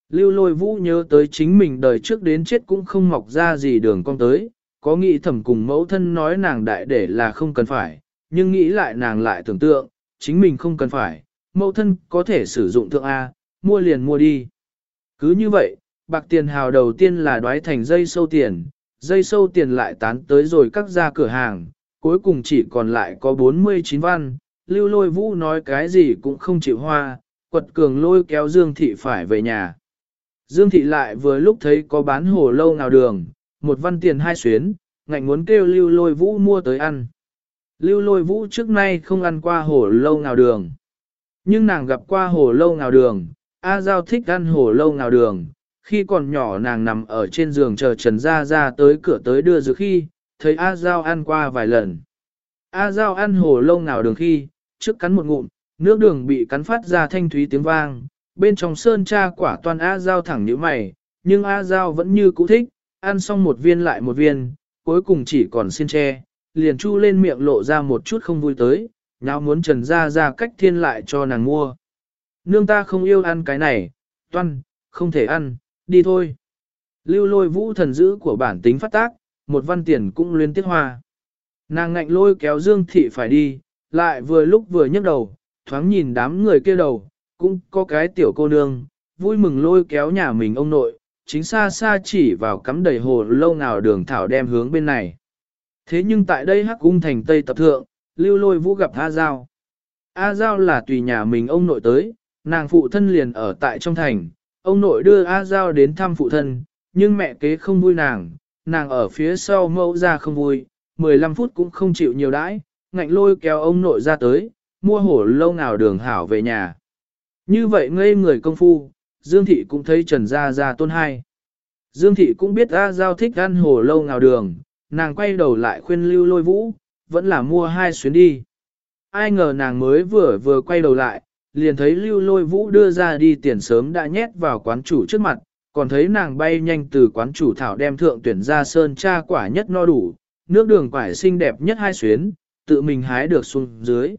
Lưu lôi vũ nhớ tới chính mình đời trước đến chết cũng không mọc ra gì đường con tới, có nghĩ thầm cùng mẫu thân nói nàng đại để là không cần phải, nhưng nghĩ lại nàng lại tưởng tượng, chính mình không cần phải, mẫu thân có thể sử dụng thượng A, mua liền mua đi. Cứ như vậy, bạc tiền hào đầu tiên là đoái thành dây sâu tiền, dây sâu tiền lại tán tới rồi cắt ra cửa hàng, cuối cùng chỉ còn lại có 49 văn, lưu lôi vũ nói cái gì cũng không chịu hoa, quật cường lôi kéo Dương Thị phải về nhà. Dương Thị lại vừa lúc thấy có bán hồ lâu nào đường, một văn tiền hai xuyến, ngạnh muốn kêu lưu lôi vũ mua tới ăn. Lưu lôi vũ trước nay không ăn qua hồ lâu nào đường. Nhưng nàng gặp qua hồ lâu nào đường, A Giao thích ăn hồ lâu nào đường. Khi còn nhỏ nàng nằm ở trên giường chờ Trần Gia Gia tới cửa tới đưa dược khi, thấy A Giao ăn qua vài lần. A Giao ăn hồ lông nào đường khi, trước cắn một ngụm, nước đường bị cắn phát ra thanh thúy tiếng vang, bên trong sơn cha quả toàn A Giao thẳng như mày, nhưng A Giao vẫn như cũ thích, ăn xong một viên lại một viên, cuối cùng chỉ còn xin che, liền chu lên miệng lộ ra một chút không vui tới, nháo muốn trần ra ra cách thiên lại cho nàng mua. Nương ta không yêu ăn cái này, toan, không thể ăn, đi thôi. Lưu lôi vũ thần dữ của bản tính phát tác, một văn tiền cũng liên tiết hoa. Nàng ngạnh lôi kéo Dương Thị phải đi, lại vừa lúc vừa nhấc đầu, thoáng nhìn đám người kia đầu, cũng có cái tiểu cô nương, vui mừng lôi kéo nhà mình ông nội, chính xa xa chỉ vào cắm đầy hồ lâu nào đường thảo đem hướng bên này. Thế nhưng tại đây hắc cung thành Tây tập thượng, lưu lôi vũ gặp A Giao. A Giao là tùy nhà mình ông nội tới, nàng phụ thân liền ở tại trong thành, ông nội đưa A Giao đến thăm phụ thân, nhưng mẹ kế không vui nàng, nàng ở phía sau mẫu ra không vui, 15 phút cũng không chịu nhiều đãi, ngạnh lôi kéo ông nội ra tới, mua hổ lâu nào đường hảo về nhà. Như vậy ngây người công phu, Dương Thị cũng thấy Trần Gia Gia tôn hai. Dương Thị cũng biết A Giao thích ăn hổ lâu nào đường, nàng quay đầu lại khuyên lưu lôi vũ, vẫn là mua hai chuyến đi. Ai ngờ nàng mới vừa vừa quay đầu lại, liền thấy lưu lôi vũ đưa ra đi tiền sớm đã nhét vào quán chủ trước mặt, còn thấy nàng bay nhanh từ quán chủ thảo đem thượng tuyển ra sơn cha quả nhất no đủ, nước đường quải xinh đẹp nhất hai xuyến, tự mình hái được xuống dưới.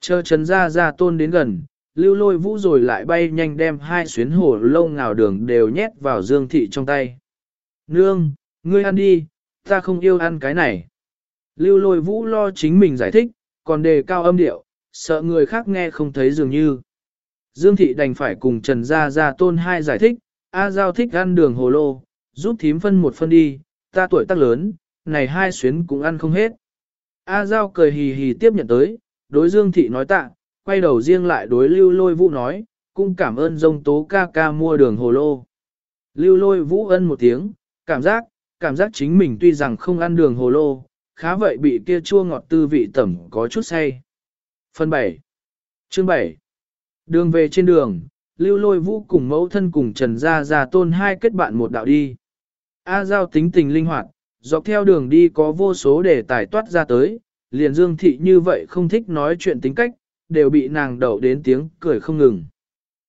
Chờ trần ra ra tôn đến gần, lưu lôi vũ rồi lại bay nhanh đem hai xuyến hổ lâu ngào đường đều nhét vào dương thị trong tay. Nương, ngươi ăn đi, ta không yêu ăn cái này. Lưu lôi vũ lo chính mình giải thích, còn đề cao âm điệu, sợ người khác nghe không thấy dường như. Dương Thị đành phải cùng Trần Gia Gia tôn hai giải thích, A Giao thích ăn đường hồ lô, giúp thím phân một phân đi, ta tuổi tác lớn, này hai xuyến cũng ăn không hết. A Giao cười hì hì tiếp nhận tới, đối Dương Thị nói tạ, quay đầu riêng lại đối lưu lôi vũ nói, cũng cảm ơn dông tố ca ca mua đường hồ lô. Lưu lôi vũ ân một tiếng, cảm giác, cảm giác chính mình tuy rằng không ăn đường hồ lô, khá vậy bị kia chua ngọt tư vị tẩm có chút say. Phần 7 Chương 7 Đường về trên đường, lưu lôi vũ cùng mẫu thân cùng Trần Gia Gia tôn hai kết bạn một đạo đi. A Giao tính tình linh hoạt, dọc theo đường đi có vô số để tài toát ra tới, liền dương thị như vậy không thích nói chuyện tính cách, đều bị nàng đậu đến tiếng cười không ngừng.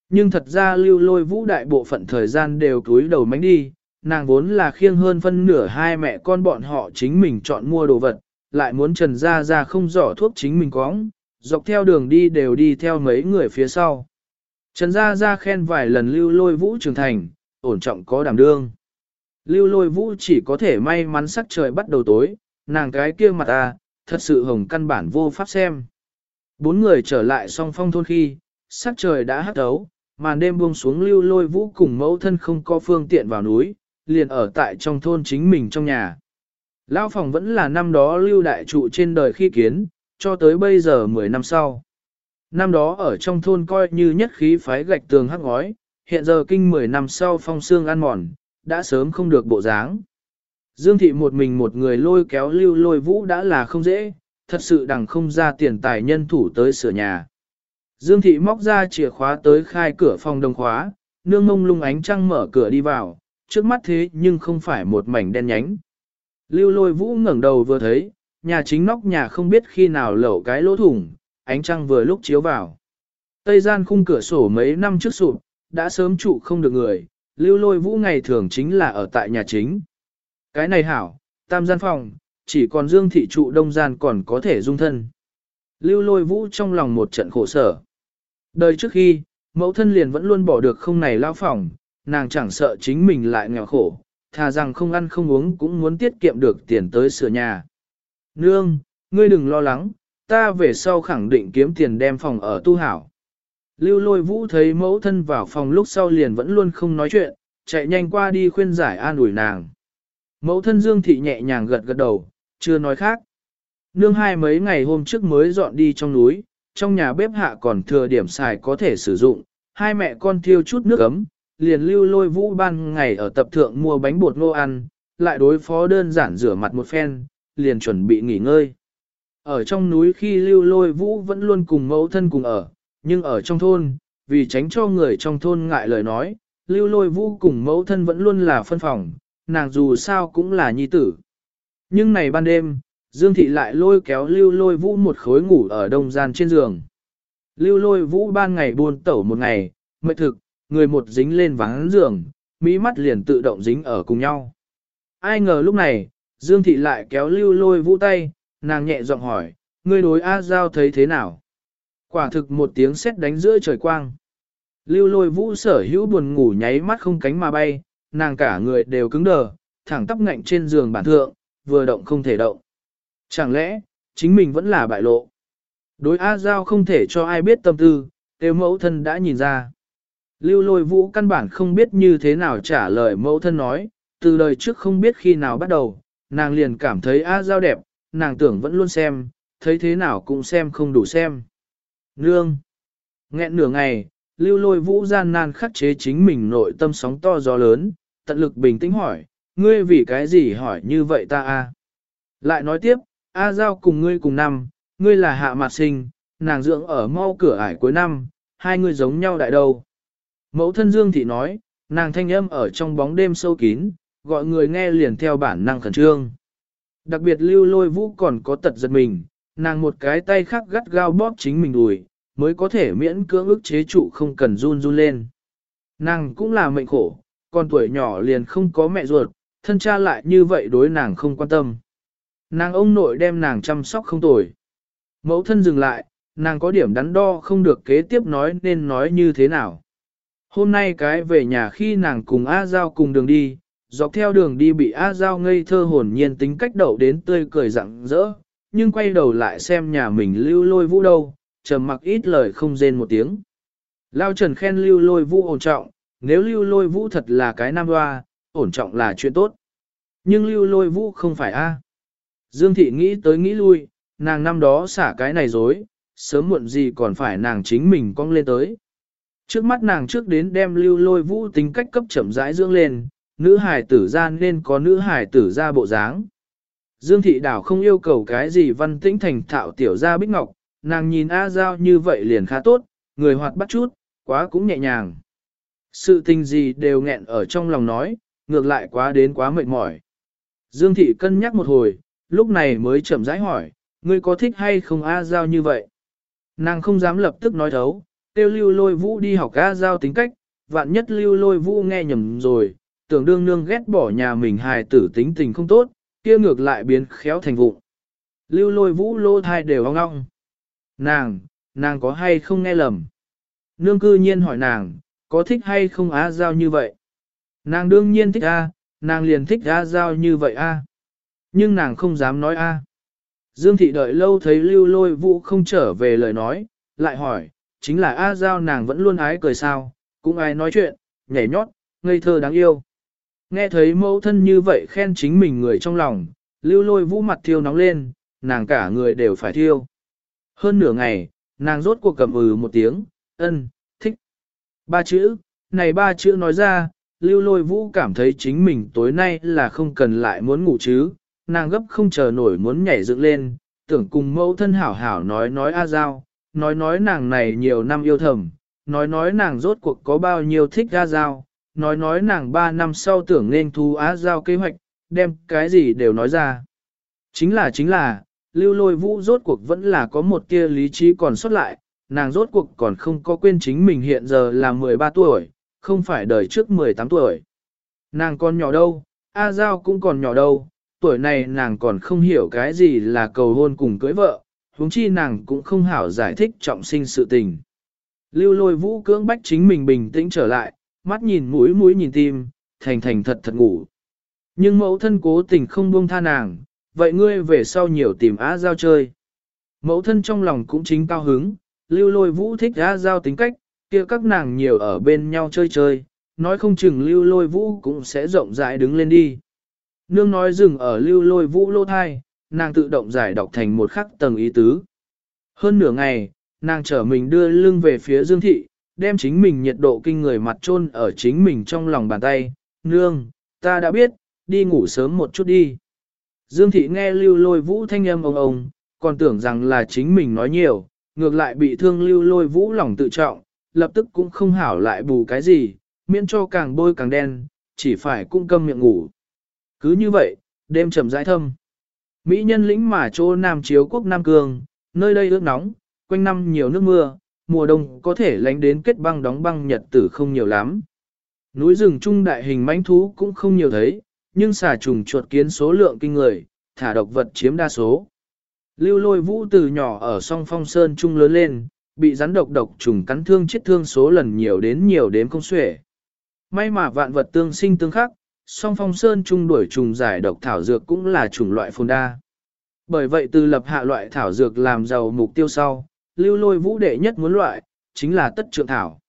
Nhưng thật ra lưu lôi vũ đại bộ phận thời gian đều cúi đầu mánh đi, nàng vốn là khiêng hơn phân nửa hai mẹ con bọn họ chính mình chọn mua đồ vật, lại muốn trần ra ra không giỏ thuốc chính mình cóng, dọc theo đường đi đều đi theo mấy người phía sau. Trần Gia Gia khen vài lần lưu lôi vũ trưởng thành, ổn trọng có đảm đương. Lưu lôi vũ chỉ có thể may mắn sắc trời bắt đầu tối, nàng cái kia mặt à, thật sự hồng căn bản vô pháp xem. Bốn người trở lại song phong thôn khi, sắc trời đã hắt đấu màn đêm buông xuống lưu lôi vũ cùng mẫu thân không có phương tiện vào núi, liền ở tại trong thôn chính mình trong nhà. Lao phòng vẫn là năm đó lưu đại trụ trên đời khi kiến, cho tới bây giờ 10 năm sau. Năm đó ở trong thôn coi như nhất khí phái gạch tường hắc ngói, hiện giờ kinh 10 năm sau phong xương ăn mòn, đã sớm không được bộ dáng. Dương thị một mình một người lôi kéo lưu lôi vũ đã là không dễ, thật sự đằng không ra tiền tài nhân thủ tới sửa nhà. Dương thị móc ra chìa khóa tới khai cửa phòng đồng khóa, nương mông lung ánh trăng mở cửa đi vào, trước mắt thế nhưng không phải một mảnh đen nhánh. Lưu lôi vũ ngẩng đầu vừa thấy, nhà chính nóc nhà không biết khi nào lẩu cái lỗ thủng, ánh trăng vừa lúc chiếu vào. Tây gian khung cửa sổ mấy năm trước sụp, đã sớm trụ không được người, lưu lôi vũ ngày thường chính là ở tại nhà chính. Cái này hảo, tam gian phòng, chỉ còn dương thị trụ đông gian còn có thể dung thân. Lưu lôi vũ trong lòng một trận khổ sở. Đời trước khi, mẫu thân liền vẫn luôn bỏ được không này lao phòng, nàng chẳng sợ chính mình lại nghèo khổ, thà rằng không ăn không uống cũng muốn tiết kiệm được tiền tới sửa nhà. Nương, ngươi đừng lo lắng, ta về sau khẳng định kiếm tiền đem phòng ở tu hảo. Lưu lôi vũ thấy mẫu thân vào phòng lúc sau liền vẫn luôn không nói chuyện, chạy nhanh qua đi khuyên giải an ủi nàng. Mẫu thân Dương Thị nhẹ nhàng gật gật đầu, chưa nói khác. Nương hai mấy ngày hôm trước mới dọn đi trong núi, trong nhà bếp hạ còn thừa điểm xài có thể sử dụng, hai mẹ con thiêu chút nước ấm, liền lưu lôi vũ ban ngày ở tập thượng mua bánh bột ngô ăn, lại đối phó đơn giản rửa mặt một phen, liền chuẩn bị nghỉ ngơi. Ở trong núi khi lưu lôi vũ vẫn luôn cùng mẫu thân cùng ở, nhưng ở trong thôn, vì tránh cho người trong thôn ngại lời nói, lưu lôi vũ cùng mẫu thân vẫn luôn là phân phòng, nàng dù sao cũng là nhi tử. Nhưng này ban đêm, Dương Thị lại lôi kéo lưu lôi vũ một khối ngủ ở đông gian trên giường. Lưu lôi vũ ban ngày buồn tẩu một ngày, mệt thực, người một dính lên vắng giường, mỹ mắt liền tự động dính ở cùng nhau. Ai ngờ lúc này, Dương Thị lại kéo lưu lôi vũ tay, nàng nhẹ giọng hỏi, ngươi đối A Giao thấy thế nào? Quả thực một tiếng sét đánh giữa trời quang. Lưu lôi vũ sở hữu buồn ngủ nháy mắt không cánh mà bay, nàng cả người đều cứng đờ, thẳng tắp ngạnh trên giường bản thượng, vừa động không thể động. Chẳng lẽ, chính mình vẫn là bại lộ? Đối A Giao không thể cho ai biết tâm tư, tiêu mẫu thân đã nhìn ra. Lưu lôi vũ căn bản không biết như thế nào trả lời mẫu thân nói, từ lời trước không biết khi nào bắt đầu, nàng liền cảm thấy A Giao đẹp, nàng tưởng vẫn luôn xem, thấy thế nào cũng xem không đủ xem. Nương! Nghẹn nửa ngày, lưu lôi vũ gian nan khắc chế chính mình nội tâm sóng to gió lớn, tận lực bình tĩnh hỏi, ngươi vì cái gì hỏi như vậy ta a? Lại nói tiếp, A Giao cùng ngươi cùng năm, ngươi là hạ mạt sinh, nàng dưỡng ở mau cửa ải cuối năm, hai ngươi giống nhau đại đầu. Mẫu thân Dương Thị nói, nàng thanh âm ở trong bóng đêm sâu kín, gọi người nghe liền theo bản năng khẩn trương. Đặc biệt lưu lôi vũ còn có tật giật mình, nàng một cái tay khác gắt gao bóp chính mình đùi, mới có thể miễn cưỡng ức chế trụ không cần run run lên. Nàng cũng là mệnh khổ, còn tuổi nhỏ liền không có mẹ ruột, thân cha lại như vậy đối nàng không quan tâm. Nàng ông nội đem nàng chăm sóc không tồi. Mẫu thân dừng lại, nàng có điểm đắn đo không được kế tiếp nói nên nói như thế nào. Hôm nay cái về nhà khi nàng cùng A Giao cùng đường đi, dọc theo đường đi bị A Giao ngây thơ hồn nhiên tính cách đậu đến tươi cười rặng rỡ, nhưng quay đầu lại xem nhà mình lưu lôi vũ đâu, trầm mặc ít lời không rên một tiếng. Lao Trần khen lưu lôi vũ ổn trọng, nếu lưu lôi vũ thật là cái nam hoa, ổn trọng là chuyện tốt. Nhưng lưu lôi vũ không phải a. Dương thị nghĩ tới nghĩ lui, nàng năm đó xả cái này dối, sớm muộn gì còn phải nàng chính mình cong lên tới. Trước mắt nàng trước đến đem lưu lôi vũ tính cách cấp chậm rãi dưỡng lên, nữ hài tử ra nên có nữ hài tử ra bộ dáng. Dương thị đảo không yêu cầu cái gì văn tĩnh thành thạo tiểu ra bích ngọc, nàng nhìn A Giao như vậy liền khá tốt, người hoạt bắt chút, quá cũng nhẹ nhàng. Sự tình gì đều nghẹn ở trong lòng nói, ngược lại quá đến quá mệt mỏi. Dương thị cân nhắc một hồi, lúc này mới chậm rãi hỏi, ngươi có thích hay không A Giao như vậy? Nàng không dám lập tức nói thấu, tiêu lưu lôi vũ đi học A Giao tính cách, vạn nhất lưu lôi vũ nghe nhầm rồi, tưởng đương nương ghét bỏ nhà mình hài tử tính tình không tốt, kia ngược lại biến khéo thành vụ. Lưu lôi vũ lô thai đều ong ong. Nàng, nàng có hay không nghe lầm? Nương cư nhiên hỏi nàng, có thích hay không á giao như vậy? Nàng đương nhiên thích a, nàng liền thích á giao như vậy a. Nhưng nàng không dám nói a. Dương thị đợi lâu thấy lưu lôi vũ không trở về lời nói, lại hỏi, chính là A Giao nàng vẫn luôn ái cười sao, cũng ai nói chuyện, nhảy nhót, ngây thơ đáng yêu. Nghe thấy mẫu thân như vậy khen chính mình người trong lòng, lưu lôi vũ mặt thiêu nóng lên, nàng cả người đều phải thiêu. Hơn nửa ngày, nàng rốt cuộc cầm ừ một tiếng, ân, thích. Ba chữ, này ba chữ nói ra, lưu lôi vũ cảm thấy chính mình tối nay là không cần lại muốn ngủ chứ, nàng gấp không chờ nổi muốn nhảy dựng lên, tưởng cùng mẫu thân hảo hảo nói nói a giao, nói nói nàng này nhiều năm yêu thầm, nói nói nàng rốt cuộc có bao nhiêu thích a giao, nói nói nàng ba năm sau tưởng nên thu á giao kế hoạch, đem cái gì đều nói ra. Chính là chính là, lưu lôi vũ rốt cuộc vẫn là có một tia lý trí còn sót lại, nàng rốt cuộc còn không có quên chính mình hiện giờ là 13 tuổi, không phải đời trước 18 tuổi. Nàng còn nhỏ đâu, A Giao cũng còn nhỏ đâu, tuổi này nàng còn không hiểu cái gì là cầu hôn cùng cưới vợ, huống chi nàng cũng không hảo giải thích trọng sinh sự tình. Lưu lôi vũ cưỡng bách chính mình bình tĩnh trở lại, mắt nhìn mũi mũi nhìn tim, thành thành thật thật ngủ. Nhưng mẫu thân cố tình không buông tha nàng, vậy ngươi về sau nhiều tìm á giao chơi. Mẫu thân trong lòng cũng chính cao hứng, lưu lôi vũ thích á giao tính cách, kia các nàng nhiều ở bên nhau chơi chơi, nói không chừng lưu lôi vũ cũng sẽ rộng rãi đứng lên đi. Nương nói dừng ở lưu lôi vũ lô thai, nàng tự động giải đọc thành một khắc tầng ý tứ. Hơn nửa ngày, nàng trở mình đưa lưng về phía Dương Thị, đem chính mình nhiệt độ kinh người mặt chôn ở chính mình trong lòng bàn tay. Nương, ta đã biết, đi ngủ sớm một chút đi. Dương Thị nghe lưu lôi vũ thanh âm ông ông, còn tưởng rằng là chính mình nói nhiều, ngược lại bị thương lưu lôi vũ lòng tự trọng, lập tức cũng không hảo lại bù cái gì, miễn cho càng bôi càng đen, chỉ phải cung câm miệng ngủ. Cứ như vậy, đêm trầm rãi thâm. Mỹ nhân lĩnh mà chỗ Nam Chiếu quốc Nam Cương, nơi đây ướt nóng, quanh năm nhiều nước mưa, mùa đông có thể lánh đến kết băng đóng băng nhật tử không nhiều lắm. Núi rừng trung đại hình mãnh thú cũng không nhiều thấy, nhưng xà trùng chuột kiến số lượng kinh người, thả độc vật chiếm đa số. Lưu lôi vũ từ nhỏ ở song phong sơn trung lớn lên, bị rắn độc độc trùng cắn thương chết thương số lần nhiều đến nhiều đến không xuể. May mà vạn vật tương sinh tương khắc, song phong sơn trung đuổi trùng giải độc thảo dược cũng là chủng loại phồn đa. Bởi vậy từ lập hạ loại thảo dược làm giàu mục tiêu sau, lưu lôi vũ đệ nhất muốn loại, chính là tất trượng thảo.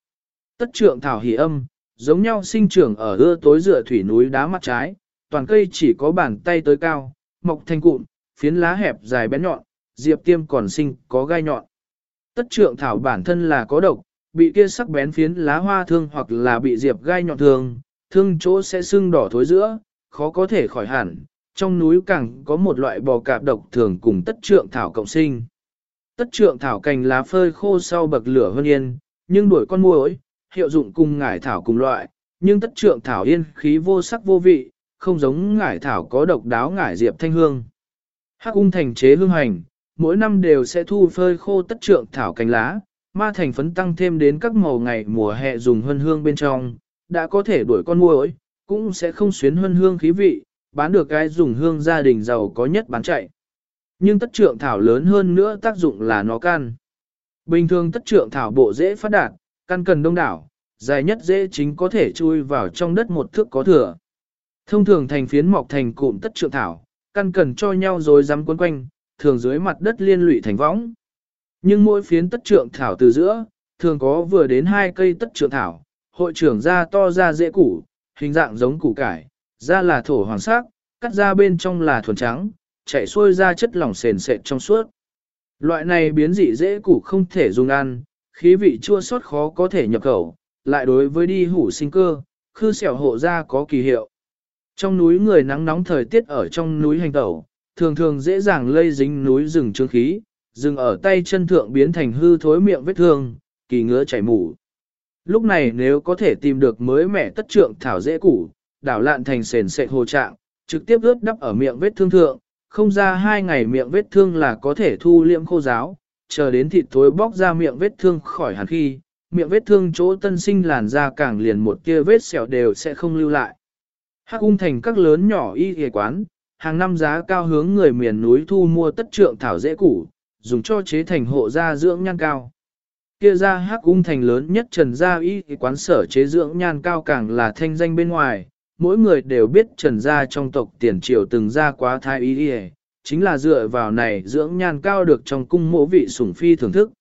Tất trượng thảo hỉ âm, giống nhau sinh trưởng ở ưa tối dựa thủy núi đá mặt trái, toàn cây chỉ có bàn tay tới cao, mọc thành cụm, phiến lá hẹp dài bén nhọn, diệp tiêm còn sinh có gai nhọn. Tất trượng thảo bản thân là có độc, bị kia sắc bén phiến lá hoa thương hoặc là bị diệp gai nhọn thương, thương chỗ sẽ sưng đỏ thối giữa, khó có thể khỏi hẳn. Trong núi càng có một loại bò cạp độc thường cùng tất trượng thảo cộng sinh. Tất trượng thảo cành lá phơi khô sau bậc lửa hơn yên, nhưng đuổi con muỗi, hiệu dụng cùng ngải thảo cùng loại, nhưng tất trượng thảo yên khí vô sắc vô vị, không giống ngải thảo có độc đáo ngải diệp thanh hương. Hắc ung thành chế hương hành, mỗi năm đều sẽ thu phơi khô tất trượng thảo cành lá, ma thành phấn tăng thêm đến các màu ngày mùa hè dùng hương hương bên trong, đã có thể đuổi con muỗi, cũng sẽ không xuyến hương hương khí vị, bán được cái dùng hương gia đình giàu có nhất bán chạy. Nhưng tất trượng thảo lớn hơn nữa tác dụng là nó can. Bình thường tất trượng thảo bộ dễ phát đạt, căn cần đông đảo, dài nhất dễ chính có thể chui vào trong đất một thước có thừa. Thông thường thành phiến mọc thành cụm tất trượng thảo, căn cần cho nhau rồi dám quấn quanh, thường dưới mặt đất liên lụy thành võng. Nhưng mỗi phiến tất trượng thảo từ giữa, thường có vừa đến hai cây tất trượng thảo, hội trưởng ra to ra dễ củ, hình dạng giống củ cải, ra là thổ hoàng sắc, cắt ra bên trong là thuần trắng, chạy xuôi ra chất lỏng sền sệt trong suốt. Loại này biến dị dễ củ không thể dùng ăn, khí vị chua xót khó có thể nhập khẩu, lại đối với đi hủ sinh cơ, khư xẻo hộ ra có kỳ hiệu. Trong núi người nắng nóng thời tiết ở trong núi hành tẩu, thường thường dễ dàng lây dính núi rừng trương khí, rừng ở tay chân thượng biến thành hư thối miệng vết thương, kỳ ngứa chảy mủ. Lúc này nếu có thể tìm được mới mẻ tất trượng thảo dễ củ, đảo lạn thành sền sệt hồ trạng, trực tiếp ướt đắp ở miệng vết thương thượng, không ra hai ngày miệng vết thương là có thể thu liệm khô giáo, chờ đến thịt thối bóc ra miệng vết thương khỏi hẳn khi, miệng vết thương chỗ tân sinh làn da càng liền một kia vết sẹo đều sẽ không lưu lại. Hắc ung thành các lớn nhỏ y y quán, hàng năm giá cao hướng người miền núi thu mua tất trượng thảo dễ củ, dùng cho chế thành hộ gia dưỡng nhan cao. Kia ra hắc ung thành lớn nhất trần gia y quán sở chế dưỡng nhan cao càng là thanh danh bên ngoài, mỗi người đều biết trần gia trong tộc tiền triều từng ra quá thái y đi chính là dựa vào này dưỡng nhan cao được trong cung mộ vị sủng phi thưởng thức.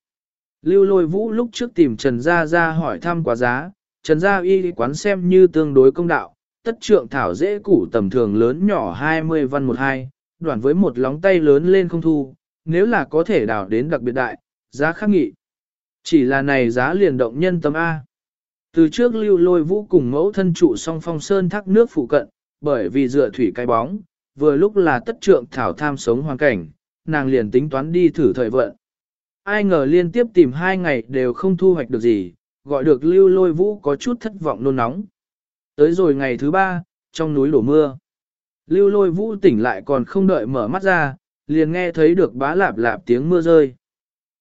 Lưu lôi vũ lúc trước tìm Trần Gia ra hỏi thăm quá giá, Trần Gia y quán xem như tương đối công đạo, tất trượng thảo dễ củ tầm thường lớn nhỏ 20 văn một hai, đoạn với một lóng tay lớn lên không thu, nếu là có thể đào đến đặc biệt đại, giá khắc nghị. Chỉ là này giá liền động nhân tâm A. Từ trước lưu lôi vũ cùng mẫu thân trụ song phong sơn thác nước phụ cận, bởi vì dựa thủy cái bóng, vừa lúc là tất trượng thảo tham sống hoàn cảnh, nàng liền tính toán đi thử thời vận. Ai ngờ liên tiếp tìm hai ngày đều không thu hoạch được gì, gọi được lưu lôi vũ có chút thất vọng nôn nóng. Tới rồi ngày thứ ba, trong núi đổ mưa. Lưu lôi vũ tỉnh lại còn không đợi mở mắt ra, liền nghe thấy được bá lạp lạp tiếng mưa rơi.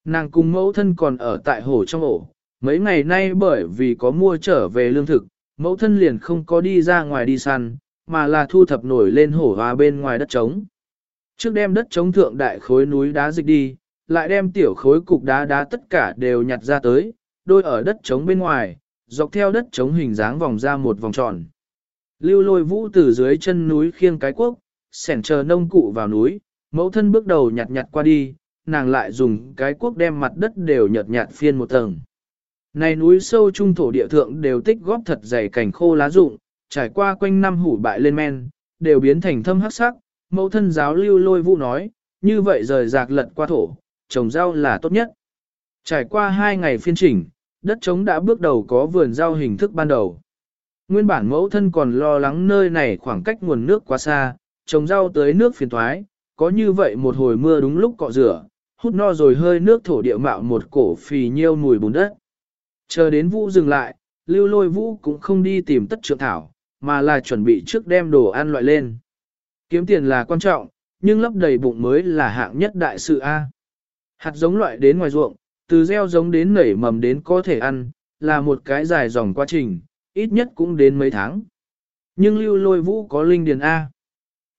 Nàng cùng mẫu thân còn ở tại hồ trong ổ, mấy ngày nay bởi vì có mua trở về lương thực, mẫu thân liền không có đi ra ngoài đi săn, mà là thu thập nổi lên hổ hoa bên ngoài đất trống. Trước đem đất trống thượng đại khối núi đá dịch đi, lại đem tiểu khối cục đá đá tất cả đều nhặt ra tới, đôi ở đất trống bên ngoài, dọc theo đất trống hình dáng vòng ra một vòng tròn. Lưu lôi vũ từ dưới chân núi khiêng cái quốc, sẻn chờ nông cụ vào núi, mẫu thân bước đầu nhặt nhặt qua đi, nàng lại dùng cái quốc đem mặt đất đều nhật nhạt phiên một tầng. Này núi sâu trung thổ địa thượng đều tích góp thật dày cảnh khô lá rụng, trải qua quanh năm hủ bại lên men, đều biến thành thâm hắc sắc, mẫu thân giáo lưu lôi vũ nói, như vậy rời rạc lật qua thổ, trồng rau là tốt nhất. Trải qua hai ngày phiên chỉnh, đất trống đã bước đầu có vườn rau hình thức ban đầu. Nguyên bản mẫu thân còn lo lắng nơi này khoảng cách nguồn nước quá xa, trồng rau tới nước phiền thoái, có như vậy một hồi mưa đúng lúc cọ rửa, hút no rồi hơi nước thổ địa mạo một cổ phì nhiêu mùi bùn đất. Chờ đến vũ dừng lại, lưu lôi vũ cũng không đi tìm tất trượng thảo, mà là chuẩn bị trước đem đồ ăn loại lên. Kiếm tiền là quan trọng, nhưng lấp đầy bụng mới là hạng nhất đại sự A. Hạt giống loại đến ngoài ruộng, từ gieo giống đến nảy mầm đến có thể ăn, là một cái dài dòng quá trình, ít nhất cũng đến mấy tháng. Nhưng lưu lôi vũ có linh điền A.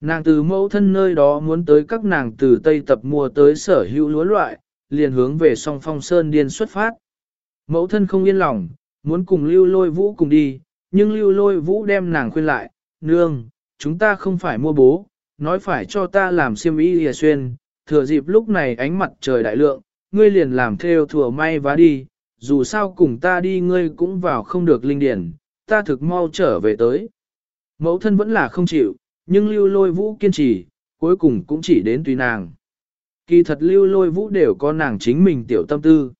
Nàng từ mẫu thân nơi đó muốn tới các nàng từ Tây tập mua tới sở hữu lúa loại, liền hướng về song phong sơn điên xuất phát. Mẫu thân không yên lòng, muốn cùng lưu lôi vũ cùng đi, nhưng lưu lôi vũ đem nàng khuyên lại, nương, chúng ta không phải mua bố, nói phải cho ta làm siêm y lìa xuyên, thừa dịp lúc này ánh mặt trời đại lượng, ngươi liền làm theo thừa may vá đi, dù sao cùng ta đi ngươi cũng vào không được linh điển, ta thực mau trở về tới. Mẫu thân vẫn là không chịu, nhưng lưu lôi vũ kiên trì, cuối cùng cũng chỉ đến tùy nàng. Kỳ thật lưu lôi vũ đều có nàng chính mình tiểu tâm tư.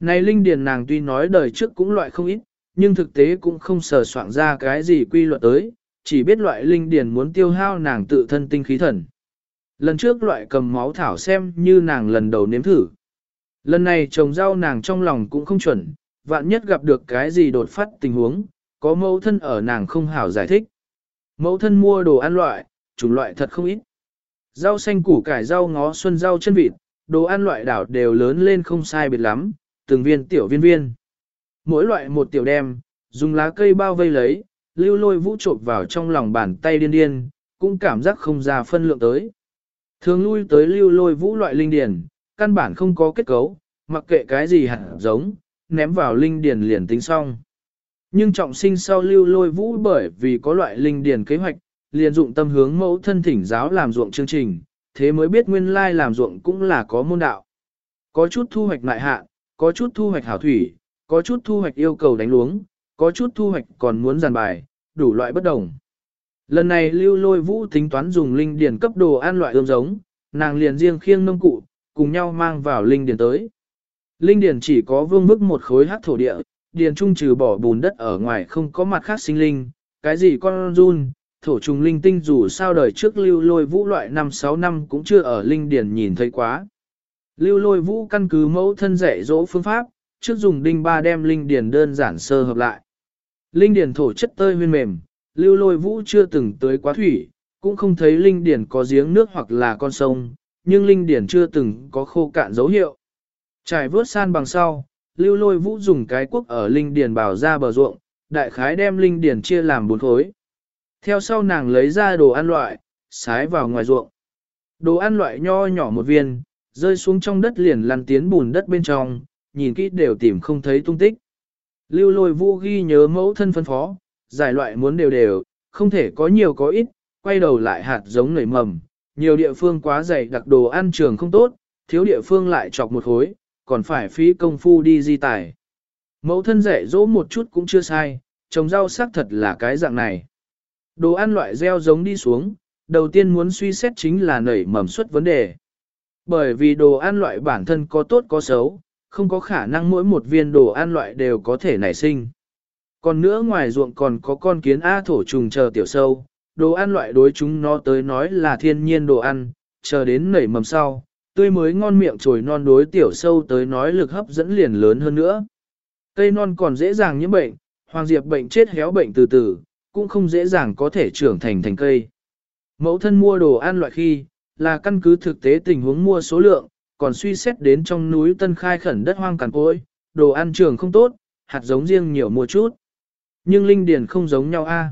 Này linh điền nàng tuy nói đời trước cũng loại không ít, nhưng thực tế cũng không sờ soạn ra cái gì quy luật tới, chỉ biết loại linh điền muốn tiêu hao nàng tự thân tinh khí thần. Lần trước loại cầm máu thảo xem như nàng lần đầu nếm thử. Lần này trồng rau nàng trong lòng cũng không chuẩn, vạn nhất gặp được cái gì đột phát tình huống, có mẫu thân ở nàng không hảo giải thích. Mẫu thân mua đồ ăn loại, chủng loại thật không ít. Rau xanh củ cải rau ngó xuân rau chân vịt, đồ ăn loại đảo đều lớn lên không sai biệt lắm, từng viên tiểu viên viên. Mỗi loại một tiểu đem, dùng lá cây bao vây lấy, lưu lôi vũ trộm vào trong lòng bàn tay điên điên, cũng cảm giác không ra phân lượng tới. Thường lui tới lưu lôi vũ loại linh điển, căn bản không có kết cấu, mặc kệ cái gì hẳn giống, ném vào linh điển liền tính xong. Nhưng trọng sinh sau lưu lôi vũ bởi vì có loại linh điển kế hoạch, liền dụng tâm hướng mẫu thân thỉnh giáo làm ruộng chương trình, thế mới biết nguyên lai làm ruộng cũng là có môn đạo. Có chút thu hoạch lại hạ, có chút thu hoạch hảo thủy, có chút thu hoạch yêu cầu đánh luống, có chút thu hoạch còn muốn giàn bài, đủ loại bất đồng. Lần này lưu lôi vũ tính toán dùng linh điển cấp đồ ăn loại ươm giống, nàng liền riêng khiêng nông cụ, cùng nhau mang vào linh điển tới. Linh điển chỉ có vương bức một khối hát thổ địa, điền trung trừ bỏ bùn đất ở ngoài không có mặt khác sinh linh, cái gì con run, thổ trùng linh tinh dù sao đời trước lưu lôi vũ loại 5-6 năm cũng chưa ở linh điển nhìn thấy quá. Lưu lôi vũ căn cứ mẫu thân dạy dỗ phương pháp, trước dùng đinh ba đem linh điển đơn giản sơ hợp lại. Linh điển thổ chất tơi huyên mềm, lưu lôi vũ chưa từng tới quá thủy, cũng không thấy linh điển có giếng nước hoặc là con sông, nhưng linh điển chưa từng có khô cạn dấu hiệu. Trải vớt san bằng sau, lưu lôi vũ dùng cái quốc ở linh điển bảo ra bờ ruộng, đại khái đem linh điển chia làm bốn khối. Theo sau nàng lấy ra đồ ăn loại, sái vào ngoài ruộng. Đồ ăn loại nho nhỏ một viên, rơi xuống trong đất liền lăn tiến bùn đất bên trong, nhìn kỹ đều tìm không thấy tung tích. Lưu lôi vũ ghi nhớ mẫu thân phân phó, giải loại muốn đều đều, không thể có nhiều có ít, quay đầu lại hạt giống nảy mầm, nhiều địa phương quá dày đặc đồ ăn trường không tốt, thiếu địa phương lại chọc một hối còn phải phí công phu đi di tải. Mẫu thân dạy dỗ một chút cũng chưa sai, trồng rau xác thật là cái dạng này. Đồ ăn loại gieo giống đi xuống, đầu tiên muốn suy xét chính là nảy mầm suất vấn đề. Bởi vì đồ ăn loại bản thân có tốt có xấu, không có khả năng mỗi một viên đồ ăn loại đều có thể nảy sinh. Còn nữa ngoài ruộng còn có con kiến A thổ trùng chờ tiểu sâu, đồ ăn loại đối chúng nó tới nói là thiên nhiên đồ ăn, chờ đến nảy mầm sau, tươi mới ngon miệng trồi non đối tiểu sâu tới nói lực hấp dẫn liền lớn hơn nữa. Cây non còn dễ dàng nhiễm bệnh, hoàng diệp bệnh chết héo bệnh từ từ, cũng không dễ dàng có thể trưởng thành thành cây. Mẫu thân mua đồ ăn loại khi, là căn cứ thực tế tình huống mua số lượng, còn suy xét đến trong núi tân khai khẩn đất hoang cằn cỗi, đồ ăn trường không tốt, hạt giống riêng nhiều mua chút. Nhưng linh điền không giống nhau a.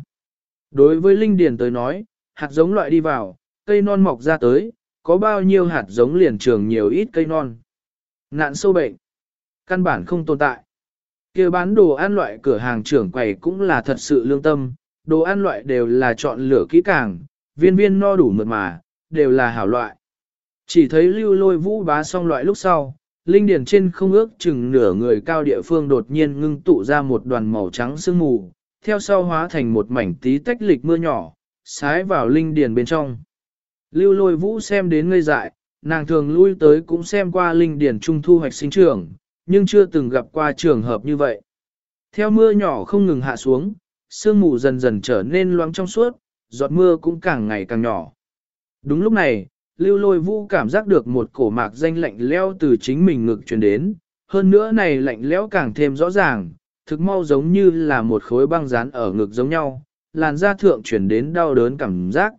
Đối với linh điền tới nói, hạt giống loại đi vào, cây non mọc ra tới, có bao nhiêu hạt giống liền trường nhiều ít cây non. Nạn sâu bệnh, căn bản không tồn tại. kia bán đồ ăn loại cửa hàng trưởng quầy cũng là thật sự lương tâm, đồ ăn loại đều là chọn lựa kỹ càng, viên viên no đủ mượt mà, đều là hảo loại. Chỉ thấy lưu lôi vũ bá xong loại lúc sau, linh điển trên không ước chừng nửa người cao địa phương đột nhiên ngưng tụ ra một đoàn màu trắng sương mù, theo sau hóa thành một mảnh tí tách lịch mưa nhỏ, sái vào linh điển bên trong. Lưu lôi vũ xem đến ngây dại, nàng thường lui tới cũng xem qua linh điển trung thu hoạch sinh trưởng, nhưng chưa từng gặp qua trường hợp như vậy. Theo mưa nhỏ không ngừng hạ xuống, sương mù dần dần trở nên loáng trong suốt, giọt mưa cũng càng ngày càng nhỏ. Đúng lúc này, lưu lôi vũ cảm giác được một cổ mạc danh lạnh leo từ chính mình ngực truyền đến, hơn nữa này lạnh lẽo càng thêm rõ ràng, thực mau giống như là một khối băng dán ở ngực giống nhau, làn da thượng chuyển đến đau đớn cảm giác.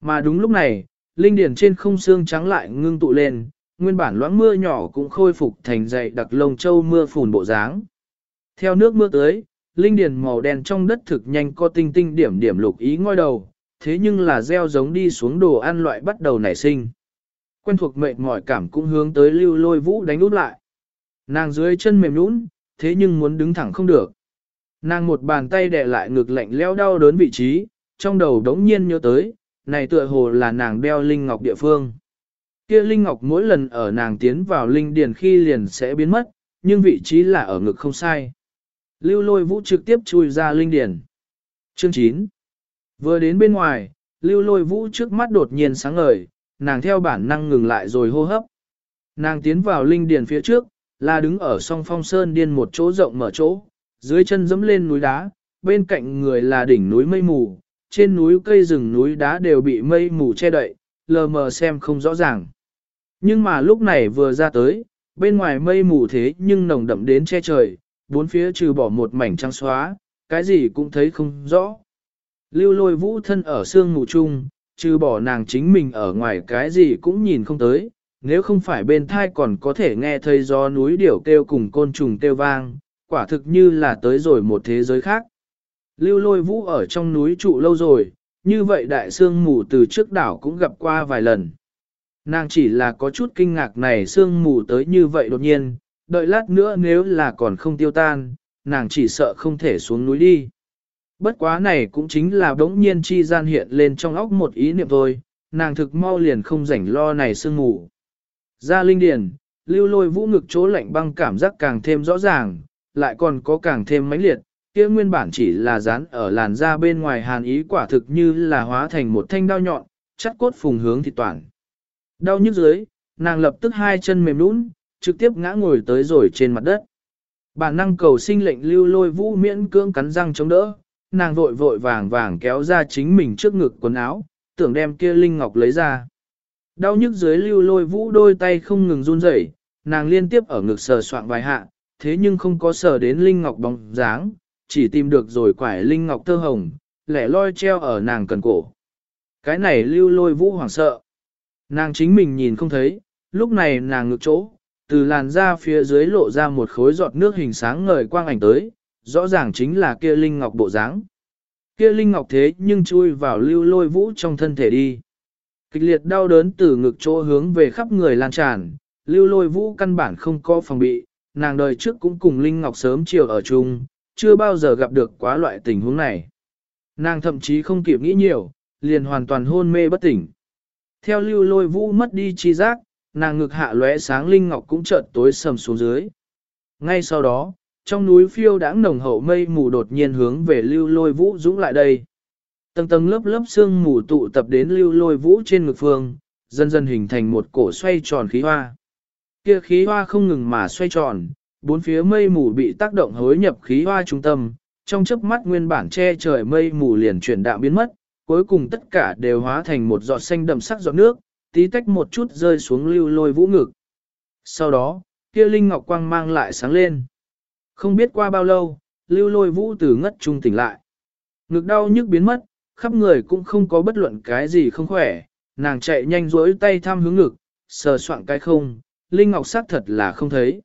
Mà đúng lúc này, linh điển trên không xương trắng lại ngưng tụ lên, nguyên bản loãng mưa nhỏ cũng khôi phục thành dày đặc lông châu mưa phùn bộ dáng. Theo nước mưa tới, linh điển màu đen trong đất thực nhanh có tinh tinh điểm điểm lục ý ngoi đầu, thế nhưng là gieo giống đi xuống đồ ăn loại bắt đầu nảy sinh. Quen thuộc mệt mỏi cảm cũng hướng tới lưu lôi vũ đánh út lại. Nàng dưới chân mềm nũng, thế nhưng muốn đứng thẳng không được. Nàng một bàn tay đè lại ngực lạnh leo đau đớn vị trí, trong đầu đống nhiên nhớ tới, này tựa hồ là nàng đeo linh ngọc địa phương. Kia linh ngọc mỗi lần ở nàng tiến vào linh điền khi liền sẽ biến mất, nhưng vị trí là ở ngực không sai. Lưu lôi vũ trực tiếp chui ra linh điền. Chương 9 Vừa đến bên ngoài, lưu lôi vũ trước mắt đột nhiên sáng ngời, nàng theo bản năng ngừng lại rồi hô hấp. Nàng tiến vào linh điền phía trước, là đứng ở song phong sơn điên một chỗ rộng mở chỗ, dưới chân dẫm lên núi đá, bên cạnh người là đỉnh núi mây mù, trên núi cây rừng núi đá đều bị mây mù che đậy, lờ mờ xem không rõ ràng. Nhưng mà lúc này vừa ra tới, bên ngoài mây mù thế nhưng nồng đậm đến che trời, bốn phía trừ bỏ một mảnh trăng xóa, cái gì cũng thấy không rõ. Lưu lôi vũ thân ở sương mù chung, trừ bỏ nàng chính mình ở ngoài cái gì cũng nhìn không tới, nếu không phải bên thai còn có thể nghe thấy gió núi điểu kêu cùng côn trùng kêu vang, quả thực như là tới rồi một thế giới khác. Lưu lôi vũ ở trong núi trụ lâu rồi, như vậy đại sương mù từ trước đảo cũng gặp qua vài lần. Nàng chỉ là có chút kinh ngạc này sương mù tới như vậy đột nhiên, đợi lát nữa nếu là còn không tiêu tan, nàng chỉ sợ không thể xuống núi đi. Bất quá này cũng chính là đống nhiên chi gian hiện lên trong óc một ý niệm thôi, nàng thực mau liền không rảnh lo này sương ngủ. Ra linh điền, lưu lôi vũ ngực chỗ lạnh băng cảm giác càng thêm rõ ràng, lại còn có càng thêm mãnh liệt, kia nguyên bản chỉ là dán ở làn da bên ngoài hàn ý quả thực như là hóa thành một thanh đao nhọn, chắt cốt phùng hướng thịt toàn. Đau nhức dưới, nàng lập tức hai chân mềm nũng, trực tiếp ngã ngồi tới rồi trên mặt đất. Bản năng cầu sinh lệnh lưu lôi vũ miễn cưỡng cắn răng chống đỡ, nàng vội vội vàng vàng kéo ra chính mình trước ngực quần áo, tưởng đem kia linh ngọc lấy ra. Đau nhức dưới lưu lôi vũ đôi tay không ngừng run rẩy, nàng liên tiếp ở ngực sờ soạn vài hạ, thế nhưng không có sờ đến linh ngọc bóng dáng, chỉ tìm được rồi quải linh ngọc thơ hồng, lẻ loi treo ở nàng cần cổ. Cái này lưu lôi vũ hoảng sợ. Nàng chính mình nhìn không thấy, lúc này nàng ngực chỗ, từ làn da phía dưới lộ ra một khối giọt nước hình sáng ngời quang ảnh tới, rõ ràng chính là kia linh ngọc bộ dáng. Kia linh ngọc thế nhưng chui vào lưu lôi vũ trong thân thể đi. Kịch liệt đau đớn từ ngực chỗ hướng về khắp người lan tràn, lưu lôi vũ căn bản không có phòng bị, nàng đời trước cũng cùng linh ngọc sớm chiều ở chung, chưa bao giờ gặp được quá loại tình huống này. Nàng thậm chí không kịp nghĩ nhiều, liền hoàn toàn hôn mê bất tỉnh. Theo lưu lôi vũ mất đi chi giác, nàng ngực hạ lóe sáng linh ngọc cũng chợt tối sầm xuống dưới. Ngay sau đó, trong núi phiêu đãng nồng hậu mây mù đột nhiên hướng về lưu lôi vũ dũng lại đây. Tầng tầng lớp lớp sương mù tụ tập đến lưu lôi vũ trên ngực phương, dần dần hình thành một cổ xoay tròn khí hoa. Kia khí hoa không ngừng mà xoay tròn, bốn phía mây mù bị tác động hối nhập khí hoa trung tâm, trong chớp mắt nguyên bản che trời mây mù liền chuyển đạo biến mất, cuối cùng tất cả đều hóa thành một giọt xanh đậm sắc giọt nước, tí tách một chút rơi xuống lưu lôi vũ ngực. Sau đó, kia linh ngọc quang mang lại sáng lên. Không biết qua bao lâu, lưu lôi vũ từ ngất trung tỉnh lại. Ngực đau nhức biến mất, khắp người cũng không có bất luận cái gì không khỏe, nàng chạy nhanh rỗi tay thăm hướng ngực, sờ soạn cái không, linh ngọc sắc thật là không thấy.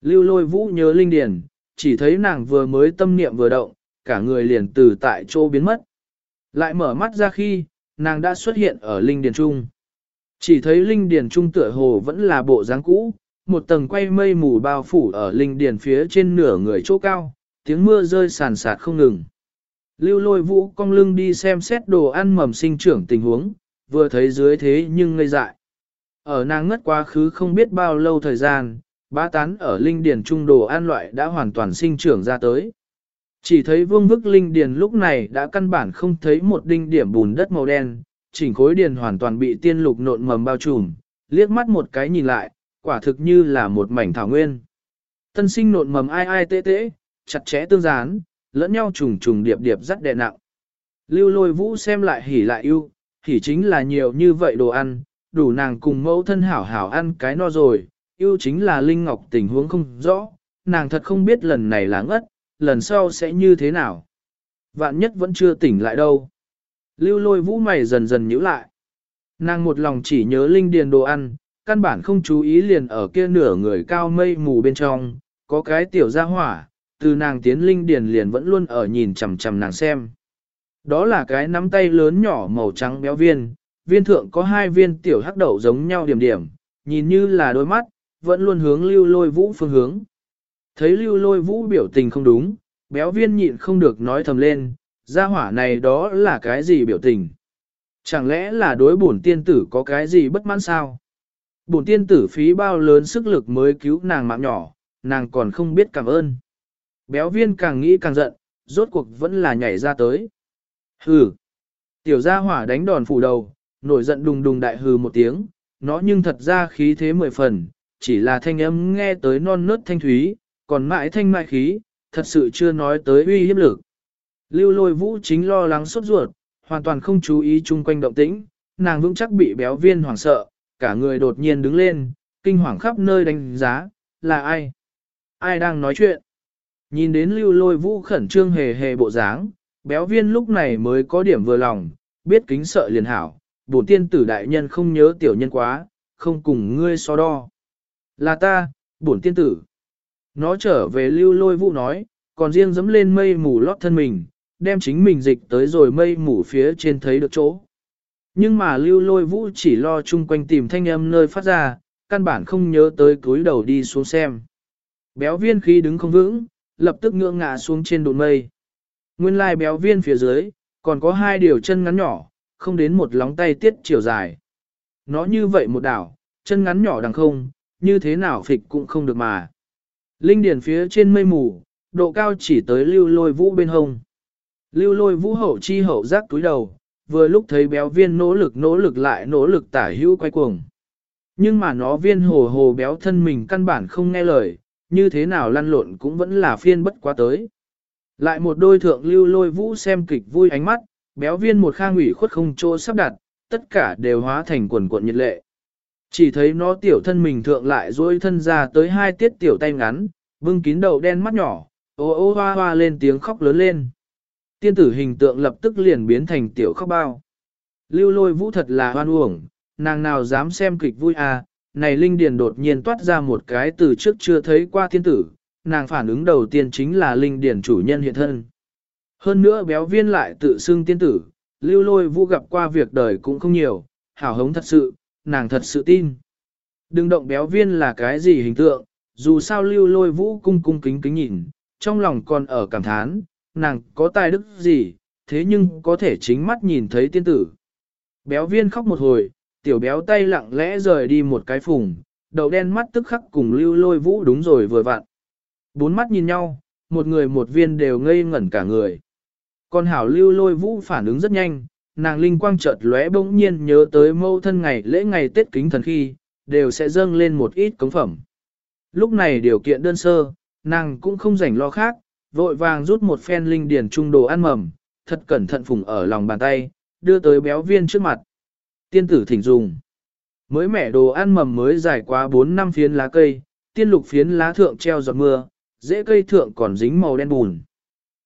Lưu lôi vũ nhớ linh điền, chỉ thấy nàng vừa mới tâm niệm vừa động, cả người liền từ tại chỗ biến mất. Lại mở mắt ra khi, nàng đã xuất hiện ở linh điền trung. Chỉ thấy linh điền trung tựa hồ vẫn là bộ dáng cũ, một tầng quay mây mù bao phủ ở linh điền phía trên nửa người chỗ cao, tiếng mưa rơi sàn sạt không ngừng. Lưu lôi vũ cong lưng đi xem xét đồ ăn mầm sinh trưởng tình huống, vừa thấy dưới thế nhưng ngây dại. Ở nàng ngất quá khứ không biết bao lâu thời gian, bá tán ở linh điền trung đồ ăn loại đã hoàn toàn sinh trưởng ra tới. Chỉ thấy vương vức linh điền lúc này đã căn bản không thấy một đinh điểm bùn đất màu đen, chỉnh khối điền hoàn toàn bị tiên lục nộn mầm bao trùm, liếc mắt một cái nhìn lại, quả thực như là một mảnh thảo nguyên. Tân sinh nộn mầm ai ai tê tê, chặt chẽ tương gián, lẫn nhau trùng trùng điệp điệp rất đè nặng. Lưu lôi vũ xem lại hỉ lại yêu, hỉ chính là nhiều như vậy đồ ăn, đủ nàng cùng mẫu thân hảo hảo ăn cái no rồi, yêu chính là Linh Ngọc tình huống không rõ, nàng thật không biết lần này là ngất, lần sau sẽ như thế nào. Vạn nhất vẫn chưa tỉnh lại đâu. Lưu lôi vũ mày dần dần nhíu lại. Nàng một lòng chỉ nhớ Linh Điền đồ ăn, căn bản không chú ý liền ở kia nửa người cao mây mù bên trong, có cái tiểu gia hỏa, từ nàng tiến Linh Điền liền vẫn luôn ở nhìn chằm chằm nàng xem. Đó là cái nắm tay lớn nhỏ màu trắng béo viên, viên thượng có hai viên tiểu hắc đậu giống nhau điểm điểm, nhìn như là đôi mắt, vẫn luôn hướng lưu lôi vũ phương hướng. Thấy lưu lôi vũ biểu tình không đúng, béo viên nhịn không được nói thầm lên, gia hỏa này đó là cái gì biểu tình? Chẳng lẽ là đối bổn tiên tử có cái gì bất mãn sao? Bổn tiên tử phí bao lớn sức lực mới cứu nàng mạng nhỏ, nàng còn không biết cảm ơn. Béo viên càng nghĩ càng giận, rốt cuộc vẫn là nhảy ra tới. Hừ! Tiểu gia hỏa đánh đòn phủ đầu, nổi giận đùng đùng đại hừ một tiếng, nó nhưng thật ra khí thế mười phần, chỉ là thanh âm nghe tới non nớt thanh thúy, còn mãi thanh mại khí, thật sự chưa nói tới uy hiếp lực. Lưu lôi vũ chính lo lắng sốt ruột, hoàn toàn không chú ý chung quanh động tĩnh, nàng vững chắc bị béo viên hoảng sợ, cả người đột nhiên đứng lên, kinh hoàng khắp nơi đánh giá, là ai? Ai đang nói chuyện? Nhìn đến lưu lôi vũ khẩn trương hề hề bộ dáng, béo viên lúc này mới có điểm vừa lòng, biết kính sợ liền hảo, bổn tiên tử đại nhân không nhớ tiểu nhân quá, không cùng ngươi so đo. Là ta, bổn tiên tử. Nó trở về lưu lôi vũ nói, còn riêng dẫm lên mây mù lót thân mình, đem chính mình dịch tới rồi mây mù phía trên thấy được chỗ. Nhưng mà lưu lôi vũ chỉ lo chung quanh tìm thanh âm nơi phát ra, căn bản không nhớ tới cúi đầu đi xuống xem. Béo viên khi đứng không vững, lập tức ngưỡng ngã xuống trên đồn mây. Nguyên lai béo viên phía dưới, còn có hai điều chân ngắn nhỏ, không đến một lóng tay tiết chiều dài. Nó như vậy một đảo, chân ngắn nhỏ đằng không, như thế nào phịch cũng không được mà. Linh điển phía trên mây mù, độ cao chỉ tới lưu lôi vũ bên hông. Lưu lôi vũ hậu chi hậu giác túi đầu, vừa lúc thấy béo viên nỗ lực nỗ lực lại nỗ lực tả hữu quay cuồng. Nhưng mà nó viên hồ hồ béo thân mình căn bản không nghe lời, như thế nào lăn lộn cũng vẫn là phiên bất quá tới. Lại một đôi thượng lưu lôi vũ xem kịch vui ánh mắt, béo viên một khang ủy khuất không chỗ sắp đặt, tất cả đều hóa thành quần cuộn nhiệt lệ. Chỉ thấy nó tiểu thân mình thượng lại dối thân ra tới hai tiết tiểu tay ngắn, bưng kín đầu đen mắt nhỏ, ô ô hoa hoa lên tiếng khóc lớn lên. Tiên tử hình tượng lập tức liền biến thành tiểu khóc bao. Lưu lôi vũ thật là hoan uổng, nàng nào dám xem kịch vui à, này linh điền đột nhiên toát ra một cái từ trước chưa thấy qua tiên tử, nàng phản ứng đầu tiên chính là linh điền chủ nhân hiện thân. Hơn nữa béo viên lại tự xưng tiên tử, lưu lôi vũ gặp qua việc đời cũng không nhiều, hảo hống thật sự, nàng thật sự tin. Đừng động béo viên là cái gì hình tượng, dù sao lưu lôi vũ cung cung kính kính nhìn, trong lòng còn ở cảm thán, nàng có tài đức gì, thế nhưng có thể chính mắt nhìn thấy tiên tử. Béo viên khóc một hồi, tiểu béo tay lặng lẽ rời đi một cái phùng, đầu đen mắt tức khắc cùng lưu lôi vũ đúng rồi vừa vặn. Bốn mắt nhìn nhau, một người một viên đều ngây ngẩn cả người. Còn hảo lưu lôi vũ phản ứng rất nhanh, nàng linh quang chợt lóe bỗng nhiên nhớ tới mâu thân ngày lễ ngày Tết kính thần khi, đều sẽ dâng lên một ít cống phẩm. Lúc này điều kiện đơn sơ, nàng cũng không rảnh lo khác, vội vàng rút một phen linh điển trung đồ ăn mầm, thật cẩn thận phùng ở lòng bàn tay, đưa tới béo viên trước mặt. Tiên tử thỉnh dùng. Mới mẻ đồ ăn mầm mới dài quá 4 năm phiến lá cây, tiên lục phiến lá thượng treo giọt mưa, dễ cây thượng còn dính màu đen bùn.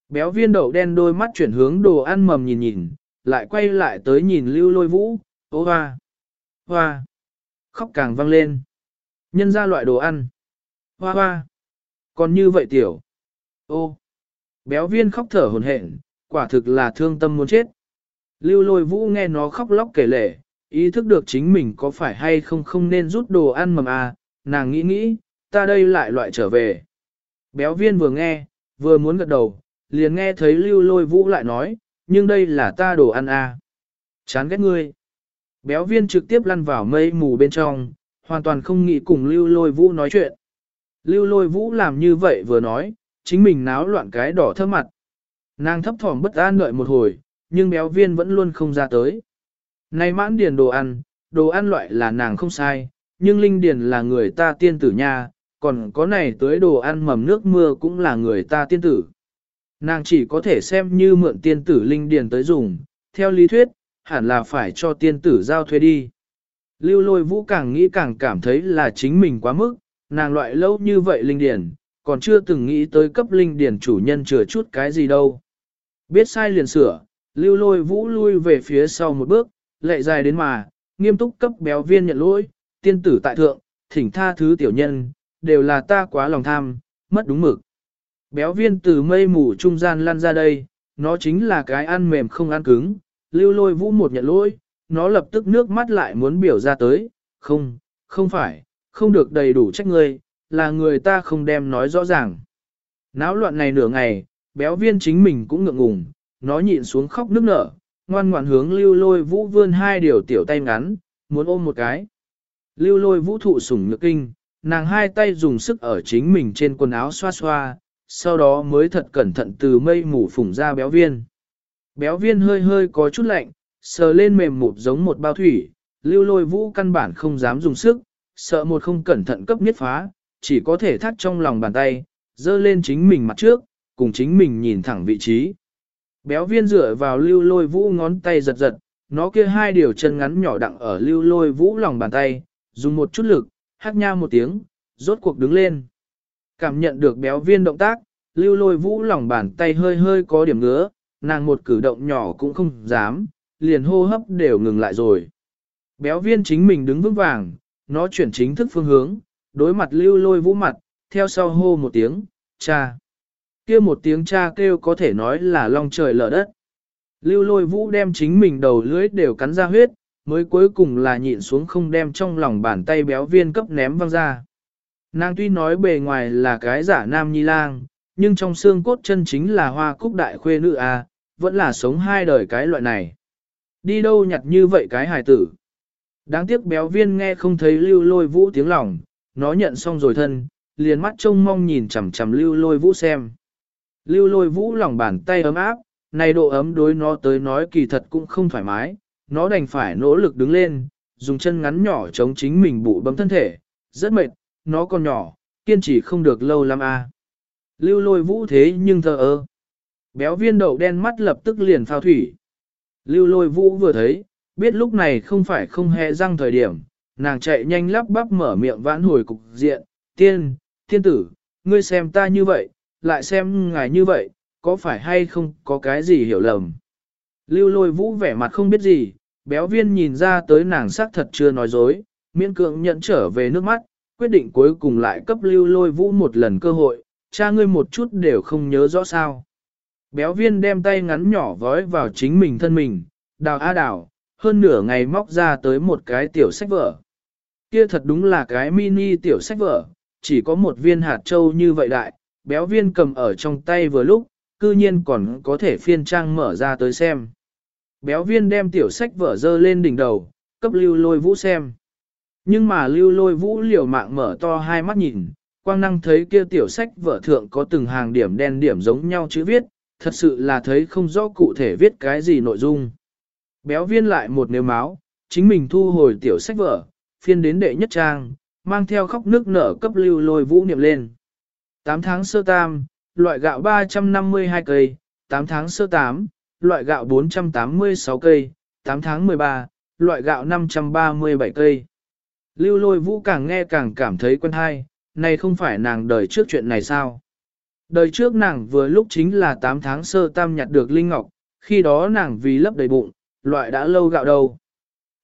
Béo viên đậu đen đôi mắt chuyển hướng đồ ăn mầm nhìn nhìn, lại quay lại tới nhìn lưu lôi vũ, ô hoa, hoa, khóc càng vang lên. Nhân ra loại đồ ăn, hoa hoa, còn như vậy tiểu, ô, béo viên khóc thở hồn hển, quả thực là thương tâm muốn chết. Lưu lôi vũ nghe nó khóc lóc kể lể, ý thức được chính mình có phải hay không không nên rút đồ ăn mầm à, nàng nghĩ nghĩ, ta đây lại loại trở về. Béo viên vừa nghe, vừa muốn gật đầu, liền nghe thấy lưu lôi vũ lại nói, nhưng đây là ta đồ ăn à. Chán ghét ngươi. Béo viên trực tiếp lăn vào mây mù bên trong, hoàn toàn không nghĩ cùng lưu lôi vũ nói chuyện. Lưu lôi vũ làm như vậy vừa nói, chính mình náo loạn cái đỏ thơm mặt. Nàng thấp thỏm bất an đợi một hồi, nhưng béo viên vẫn luôn không ra tới. Này mãn điền đồ ăn, đồ ăn loại là nàng không sai, nhưng linh điền là người ta tiên tử nha, còn có này tới đồ ăn mầm nước mưa cũng là người ta tiên tử. Nàng chỉ có thể xem như mượn tiên tử linh điền tới dùng, theo lý thuyết, hẳn là phải cho tiên tử giao thuê đi. Lưu lôi vũ càng nghĩ càng cảm thấy là chính mình quá mức, nàng loại lâu như vậy linh điền, còn chưa từng nghĩ tới cấp linh điển chủ nhân chừa chút cái gì đâu. Biết sai liền sửa, lưu lôi vũ lui về phía sau một bước, lệ dài đến mà, nghiêm túc cấp béo viên nhận lỗi, tiên tử tại thượng, thỉnh tha thứ tiểu nhân, đều là ta quá lòng tham, mất đúng mực. Béo viên từ mây mù trung gian lăn ra đây, nó chính là cái ăn mềm không ăn cứng, lưu lôi vũ một nhận lỗi, nó lập tức nước mắt lại muốn biểu ra tới, không, không phải, không được đầy đủ trách ngươi, là người ta không đem nói rõ ràng. Náo loạn này nửa ngày, béo viên chính mình cũng ngượng ngùng, nó nhịn xuống khóc nức nở, ngoan ngoãn hướng lưu lôi vũ vươn hai điều tiểu tay ngắn, muốn ôm một cái. Lưu lôi vũ thụ sủng nhược kinh, nàng hai tay dùng sức ở chính mình trên quần áo xoa xoa, sau đó mới thật cẩn thận từ mây mù phủng ra béo viên. Béo viên hơi hơi có chút lạnh, sờ lên mềm mụt giống một bao thủy, lưu lôi vũ căn bản không dám dùng sức, sợ một không cẩn thận cấp miết phá, chỉ có thể thắt trong lòng bàn tay, dơ lên chính mình mặt trước, cùng chính mình nhìn thẳng vị trí. Béo viên dựa vào lưu lôi vũ ngón tay giật giật, nó kia hai điều chân ngắn nhỏ đặng ở lưu lôi vũ lòng bàn tay, dùng một chút lực, hát nha một tiếng, rốt cuộc đứng lên. Cảm nhận được béo viên động tác, lưu lôi vũ lòng bàn tay hơi hơi có điểm ngứa, nàng một cử động nhỏ cũng không dám, liền hô hấp đều ngừng lại rồi. Béo viên chính mình đứng vững vàng, nó chuyển chính thức phương hướng, đối mặt lưu lôi vũ mặt, theo sau hô một tiếng, cha. kia một tiếng cha kêu có thể nói là long trời lở đất. Lưu lôi vũ đem chính mình đầu lưới đều cắn ra huyết, mới cuối cùng là nhịn xuống không đem trong lòng bàn tay béo viên cấp ném văng ra. Nàng tuy nói bề ngoài là cái giả nam nhi lang, nhưng trong xương cốt chân chính là hoa cúc đại khuê nữ a, à, vẫn là sống hai đời cái loại này. Đi đâu nhặt như vậy cái hài tử. Đáng tiếc béo viên nghe không thấy lưu lôi vũ tiếng lòng, nó nhận xong rồi thân, liền mắt trông mong nhìn chằm chằm lưu lôi vũ xem. Lưu lôi vũ lòng bàn tay ấm áp, này độ ấm đối nó tới nói kỳ thật cũng không thoải mái, nó đành phải nỗ lực đứng lên, dùng chân ngắn nhỏ chống chính mình bụ bấm thân thể, rất mệt, nó còn nhỏ, kiên trì không được lâu lắm a. À. Lưu lôi vũ thế nhưng thờ ơ. Béo viên đậu đen mắt lập tức liền phao thủy. Lưu lôi vũ vừa thấy, biết lúc này không phải không hề răng thời điểm, nàng chạy nhanh lắp bắp mở miệng vãn hồi cục diện, tiên, tiên tử, ngươi xem ta như vậy, lại xem ngài như vậy, có phải hay không có cái gì hiểu lầm. Lưu lôi vũ vẻ mặt không biết gì, béo viên nhìn ra tới nàng xác thật chưa nói dối, miễn cưỡng nhận trở về nước mắt, quyết định cuối cùng lại cấp lưu lôi vũ một lần cơ hội, cha ngươi một chút đều không nhớ rõ sao. Béo viên đem tay ngắn nhỏ vói vào chính mình thân mình, đào a đào, hơn nửa ngày móc ra tới một cái tiểu sách vở. Kia thật đúng là cái mini tiểu sách vở, chỉ có một viên hạt trâu như vậy đại, béo viên cầm ở trong tay vừa lúc, cư nhiên còn có thể phiên trang mở ra tới xem. Béo viên đem tiểu sách vở dơ lên đỉnh đầu, cấp lưu lôi vũ xem. Nhưng mà lưu lôi vũ liều mạng mở to hai mắt nhìn, quang năng thấy kia tiểu sách vở thượng có từng hàng điểm đen điểm giống nhau chữ viết, thật sự là thấy không rõ cụ thể viết cái gì nội dung. Béo viên lại một nếu máu, chính mình thu hồi tiểu sách vở, phiên đến đệ nhất trang, mang theo khóc nước nở cấp lưu lôi vũ niệm lên. 8 tháng sơ tam, loại gạo 352 cây, 8 tháng sơ tám, loại gạo 486 cây, 8 tháng 13, loại gạo 537 cây. Lưu lôi vũ càng nghe càng cảm thấy quen hay, này không phải nàng đời trước chuyện này sao? Đời trước nàng vừa lúc chính là 8 tháng sơ tam nhặt được linh ngọc, khi đó nàng vì lấp đầy bụng, loại đã lâu gạo đâu.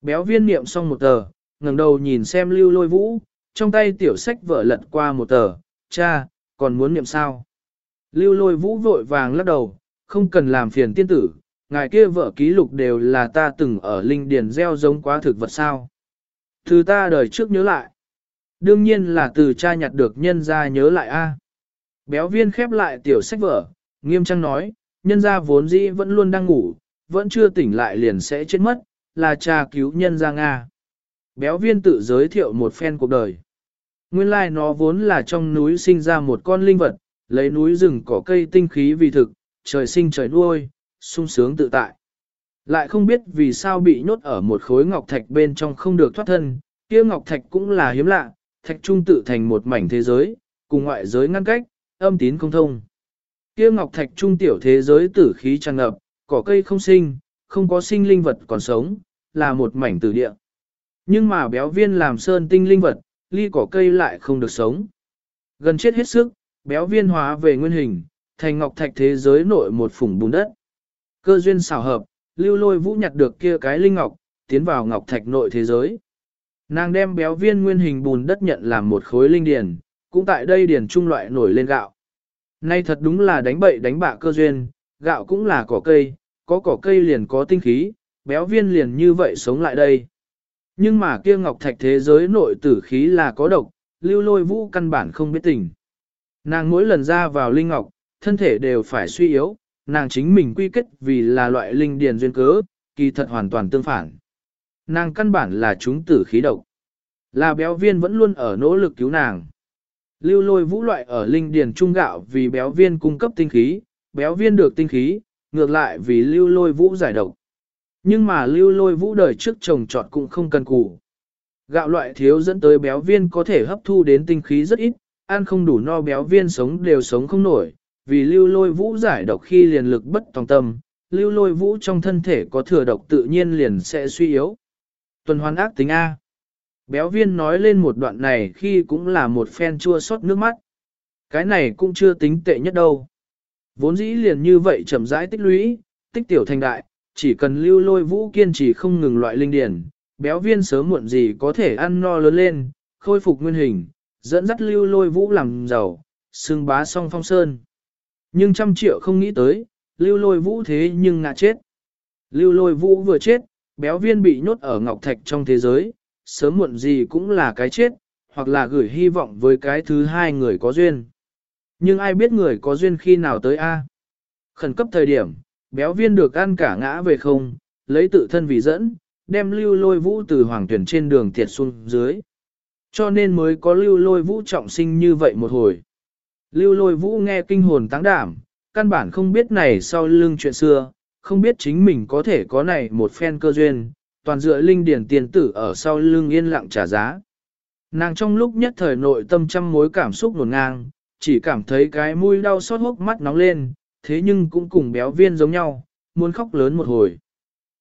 Béo viên niệm xong một tờ, ngẩng đầu nhìn xem lưu lôi vũ, trong tay tiểu sách vợ lật qua một tờ, cha, còn muốn niệm sao? Lưu lôi vũ vội vàng lắc đầu, không cần làm phiền tiên tử, ngài kia vợ ký lục đều là ta từng ở linh điền gieo giống quá thực vật sao. Từ ta đời trước nhớ lại. Đương nhiên là từ cha nhặt được nhân ra nhớ lại a. Béo viên khép lại tiểu sách vở, nghiêm trang nói, nhân ra vốn dĩ vẫn luôn đang ngủ, vẫn chưa tỉnh lại liền sẽ chết mất, là cha cứu nhân ra Nga. Béo viên tự giới thiệu một phen cuộc đời. Nguyên lai like nó vốn là trong núi sinh ra một con linh vật, lấy núi rừng cỏ cây tinh khí vì thực, trời sinh trời nuôi, sung sướng tự tại. Lại không biết vì sao bị nhốt ở một khối ngọc thạch bên trong không được thoát thân, kia ngọc thạch cũng là hiếm lạ, thạch trung tự thành một mảnh thế giới, cùng ngoại giới ngăn cách, âm tín không thông. Kia ngọc thạch trung tiểu thế giới tử khí tràn ngập, cỏ cây không sinh, không có sinh linh vật còn sống, là một mảnh tử địa. Nhưng mà béo viên làm sơn tinh linh vật, ly cỏ cây lại không được sống. Gần chết hết sức, béo viên hóa về nguyên hình, thành ngọc thạch thế giới nội một phủng bùn đất. Cơ duyên xảo hợp, lưu lôi vũ nhặt được kia cái linh ngọc, tiến vào ngọc thạch nội thế giới. Nàng đem béo viên nguyên hình bùn đất nhận làm một khối linh điền, cũng tại đây điền trung loại nổi lên gạo. Nay thật đúng là đánh bậy đánh bạ cơ duyên, gạo cũng là cỏ cây, có cỏ cây liền có tinh khí, béo viên liền như vậy sống lại đây. Nhưng mà kia ngọc thạch thế giới nội tử khí là có độc, lưu lôi vũ căn bản không biết tình. Nàng mỗi lần ra vào linh ngọc, thân thể đều phải suy yếu, nàng chính mình quy kết vì là loại linh điền duyên cớ, kỳ thật hoàn toàn tương phản. Nàng căn bản là chúng tử khí độc. Là béo viên vẫn luôn ở nỗ lực cứu nàng. Lưu lôi vũ loại ở linh điền trung gạo vì béo viên cung cấp tinh khí, béo viên được tinh khí, ngược lại vì lưu lôi vũ giải độc. Nhưng mà lưu lôi vũ đời trước trồng trọt cũng không cần cù. Gạo loại thiếu dẫn tới béo viên có thể hấp thu đến tinh khí rất ít, ăn không đủ no béo viên sống đều sống không nổi, vì lưu lôi vũ giải độc khi liền lực bất tòng tâm, lưu lôi vũ trong thân thể có thừa độc tự nhiên liền sẽ suy yếu. Tuần hoàn ác tính A. Béo viên nói lên một đoạn này khi cũng là một phen chua xót nước mắt. Cái này cũng chưa tính tệ nhất đâu. Vốn dĩ liền như vậy chậm rãi tích lũy, tích tiểu thành đại, chỉ cần lưu lôi vũ kiên trì không ngừng loại linh điển, béo viên sớm muộn gì có thể ăn no lớn lên, khôi phục nguyên hình, dẫn dắt lưu lôi vũ làm giàu, xương bá song phong sơn. Nhưng trăm triệu không nghĩ tới, lưu lôi vũ thế nhưng ngã chết. Lưu lôi vũ vừa chết, béo viên bị nhốt ở ngọc thạch trong thế giới, sớm muộn gì cũng là cái chết, hoặc là gửi hy vọng với cái thứ hai người có duyên. Nhưng ai biết người có duyên khi nào tới A. Khẩn cấp thời điểm, béo viên được ăn cả ngã về không, lấy tự thân vì dẫn, đem lưu lôi vũ từ hoàng tuyển trên đường thiệt xuống dưới. Cho nên mới có lưu lôi vũ trọng sinh như vậy một hồi. Lưu lôi vũ nghe kinh hồn táng đảm, căn bản không biết này sau lưng chuyện xưa, không biết chính mình có thể có này một phen cơ duyên, toàn dựa linh điển tiền tử ở sau lưng yên lặng trả giá. Nàng trong lúc nhất thời nội tâm trăm mối cảm xúc nổn ngang, chỉ cảm thấy cái mũi đau xót hốc mắt nóng lên, thế nhưng cũng cùng béo viên giống nhau, muốn khóc lớn một hồi.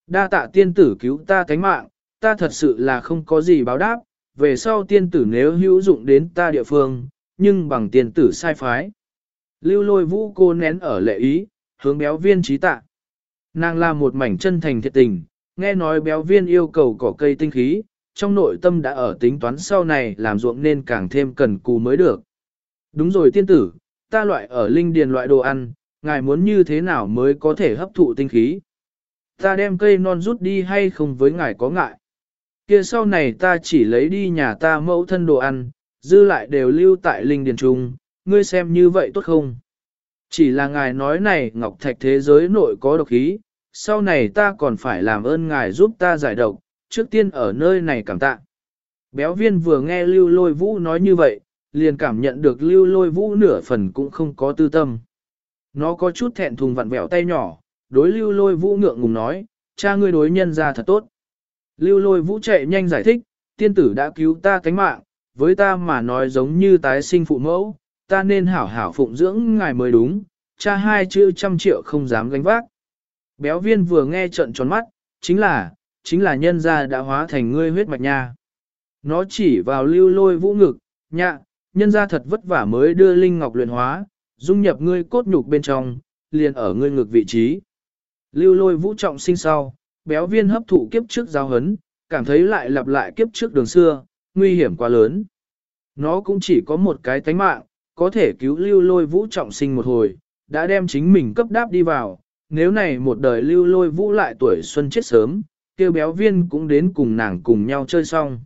Đa tạ tiên tử cứu ta thánh mạng, ta thật sự là không có gì báo đáp, về sau tiên tử nếu hữu dụng đến ta địa phương, nhưng bằng tiên tử sai phái. Lưu lôi vũ cô nén ở lệ ý, hướng béo viên trí tạ. Nàng là một mảnh chân thành thiệt tình, nghe nói béo viên yêu cầu cỏ cây tinh khí, trong nội tâm đã ở tính toán sau này làm ruộng nên càng thêm cần cù mới được. Đúng rồi tiên tử, ta loại ở linh điền loại đồ ăn, ngài muốn như thế nào mới có thể hấp thụ tinh khí. Ta đem cây non rút đi hay không với ngài có ngại. Kia sau này ta chỉ lấy đi nhà ta mẫu thân đồ ăn, dư lại đều lưu tại linh điền trung, ngươi xem như vậy tốt không? Chỉ là ngài nói này ngọc thạch thế giới nội có độc khí, sau này ta còn phải làm ơn ngài giúp ta giải độc, trước tiên ở nơi này cảm tạ. Béo viên vừa nghe lưu lôi vũ nói như vậy, liền cảm nhận được lưu lôi vũ nửa phần cũng không có tư tâm. Nó có chút thẹn thùng vặn vẹo tay nhỏ, đối lưu lôi vũ ngượng ngùng nói, cha ngươi đối nhân ra thật tốt. Lưu lôi vũ chạy nhanh giải thích, tiên tử đã cứu ta cánh mạng, với ta mà nói giống như tái sinh phụ mẫu, ta nên hảo hảo phụng dưỡng ngài mới đúng, cha hai chữ trăm triệu không dám gánh vác. Béo viên vừa nghe trận tròn mắt, chính là, chính là nhân gia đã hóa thành ngươi huyết mạch nha. Nó chỉ vào lưu lôi vũ ngực, nhạ, nhân gia thật vất vả mới đưa linh ngọc luyện hóa, dung nhập ngươi cốt nhục bên trong, liền ở ngươi ngược vị trí. Lưu lôi vũ trọng sinh sau, béo viên hấp thụ kiếp trước giao hấn, cảm thấy lại lặp lại kiếp trước đường xưa, nguy hiểm quá lớn. Nó cũng chỉ có một cái tánh mạng, có thể cứu lưu lôi vũ trọng sinh một hồi, đã đem chính mình cấp đáp đi vào, nếu này một đời lưu lôi vũ lại tuổi xuân chết sớm, kêu béo viên cũng đến cùng nàng cùng nhau chơi xong.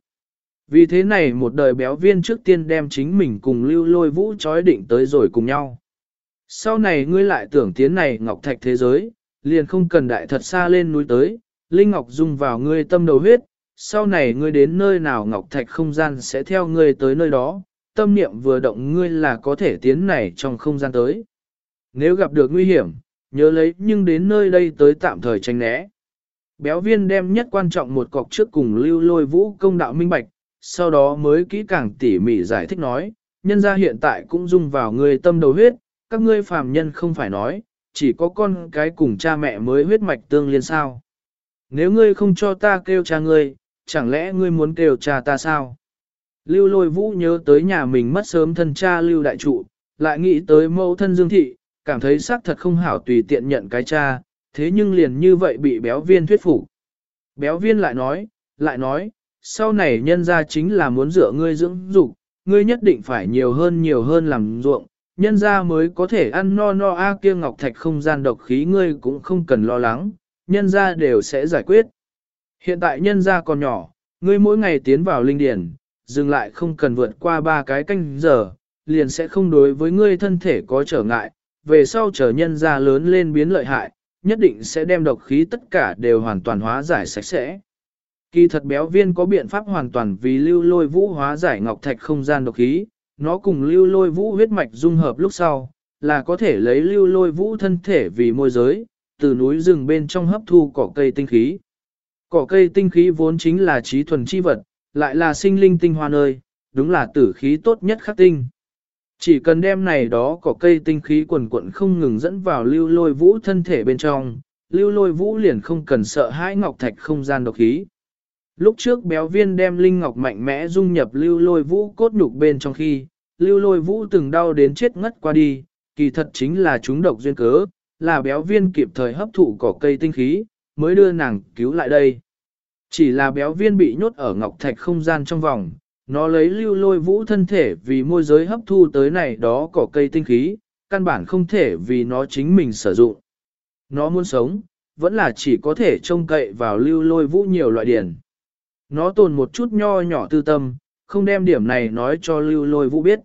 Vì thế này một đời béo viên trước tiên đem chính mình cùng lưu lôi vũ trói định tới rồi cùng nhau. Sau này ngươi lại tưởng tiến này ngọc thạch thế giới, liền không cần đại thật xa lên núi tới, Linh Ngọc dung vào ngươi tâm đầu huyết, sau này ngươi đến nơi nào ngọc thạch không gian sẽ theo ngươi tới nơi đó, tâm niệm vừa động ngươi là có thể tiến này trong không gian tới. Nếu gặp được nguy hiểm, nhớ lấy nhưng đến nơi đây tới tạm thời tránh né. Béo viên đem nhất quan trọng một cọc trước cùng lưu lôi vũ công đạo minh bạch, sau đó mới kỹ càng tỉ mỉ giải thích nói, nhân gia hiện tại cũng dung vào người tâm đầu huyết, các ngươi phàm nhân không phải nói, chỉ có con cái cùng cha mẹ mới huyết mạch tương liên sao. Nếu ngươi không cho ta kêu cha ngươi, chẳng lẽ ngươi muốn kêu cha ta sao? Lưu lôi vũ nhớ tới nhà mình mất sớm thân cha lưu đại trụ, lại nghĩ tới mẫu thân dương thị, cảm thấy xác thật không hảo tùy tiện nhận cái cha, thế nhưng liền như vậy bị béo viên thuyết phục. Béo viên lại nói, lại nói, sau này nhân ra chính là muốn dựa ngươi dưỡng dục, ngươi nhất định phải nhiều hơn nhiều hơn làm ruộng, nhân ra mới có thể ăn no no a kia ngọc thạch không gian độc khí ngươi cũng không cần lo lắng, nhân ra đều sẽ giải quyết. Hiện tại nhân ra còn nhỏ, ngươi mỗi ngày tiến vào linh điển, dừng lại không cần vượt qua ba cái canh giờ, liền sẽ không đối với ngươi thân thể có trở ngại, về sau trở nhân ra lớn lên biến lợi hại, nhất định sẽ đem độc khí tất cả đều hoàn toàn hóa giải sạch sẽ. Kỳ thật béo viên có biện pháp hoàn toàn vì lưu lôi vũ hóa giải ngọc thạch không gian độc khí, nó cùng lưu lôi vũ huyết mạch dung hợp lúc sau, là có thể lấy lưu lôi vũ thân thể vì môi giới, từ núi rừng bên trong hấp thu cỏ cây tinh khí. Cỏ cây tinh khí vốn chính là trí thuần chi vật, lại là sinh linh tinh hoa nơi, đúng là tử khí tốt nhất khắc tinh. Chỉ cần đem này đó cỏ cây tinh khí quần quận không ngừng dẫn vào lưu lôi vũ thân thể bên trong, lưu lôi vũ liền không cần sợ hãi ngọc thạch không gian độc khí. Lúc trước béo viên đem linh ngọc mạnh mẽ dung nhập lưu lôi vũ cốt nhục bên trong khi, lưu lôi vũ từng đau đến chết ngất qua đi, kỳ thật chính là chúng độc duyên cớ, là béo viên kịp thời hấp thụ cỏ cây tinh khí, mới đưa nàng cứu lại đây. Chỉ là béo viên bị nhốt ở ngọc thạch không gian trong vòng, nó lấy lưu lôi vũ thân thể vì môi giới hấp thu tới này đó cỏ cây tinh khí, căn bản không thể vì nó chính mình sử dụng. Nó muốn sống, vẫn là chỉ có thể trông cậy vào lưu lôi vũ nhiều loại điển. Nó tồn một chút nho nhỏ tư tâm, không đem điểm này nói cho lưu lôi vũ biết.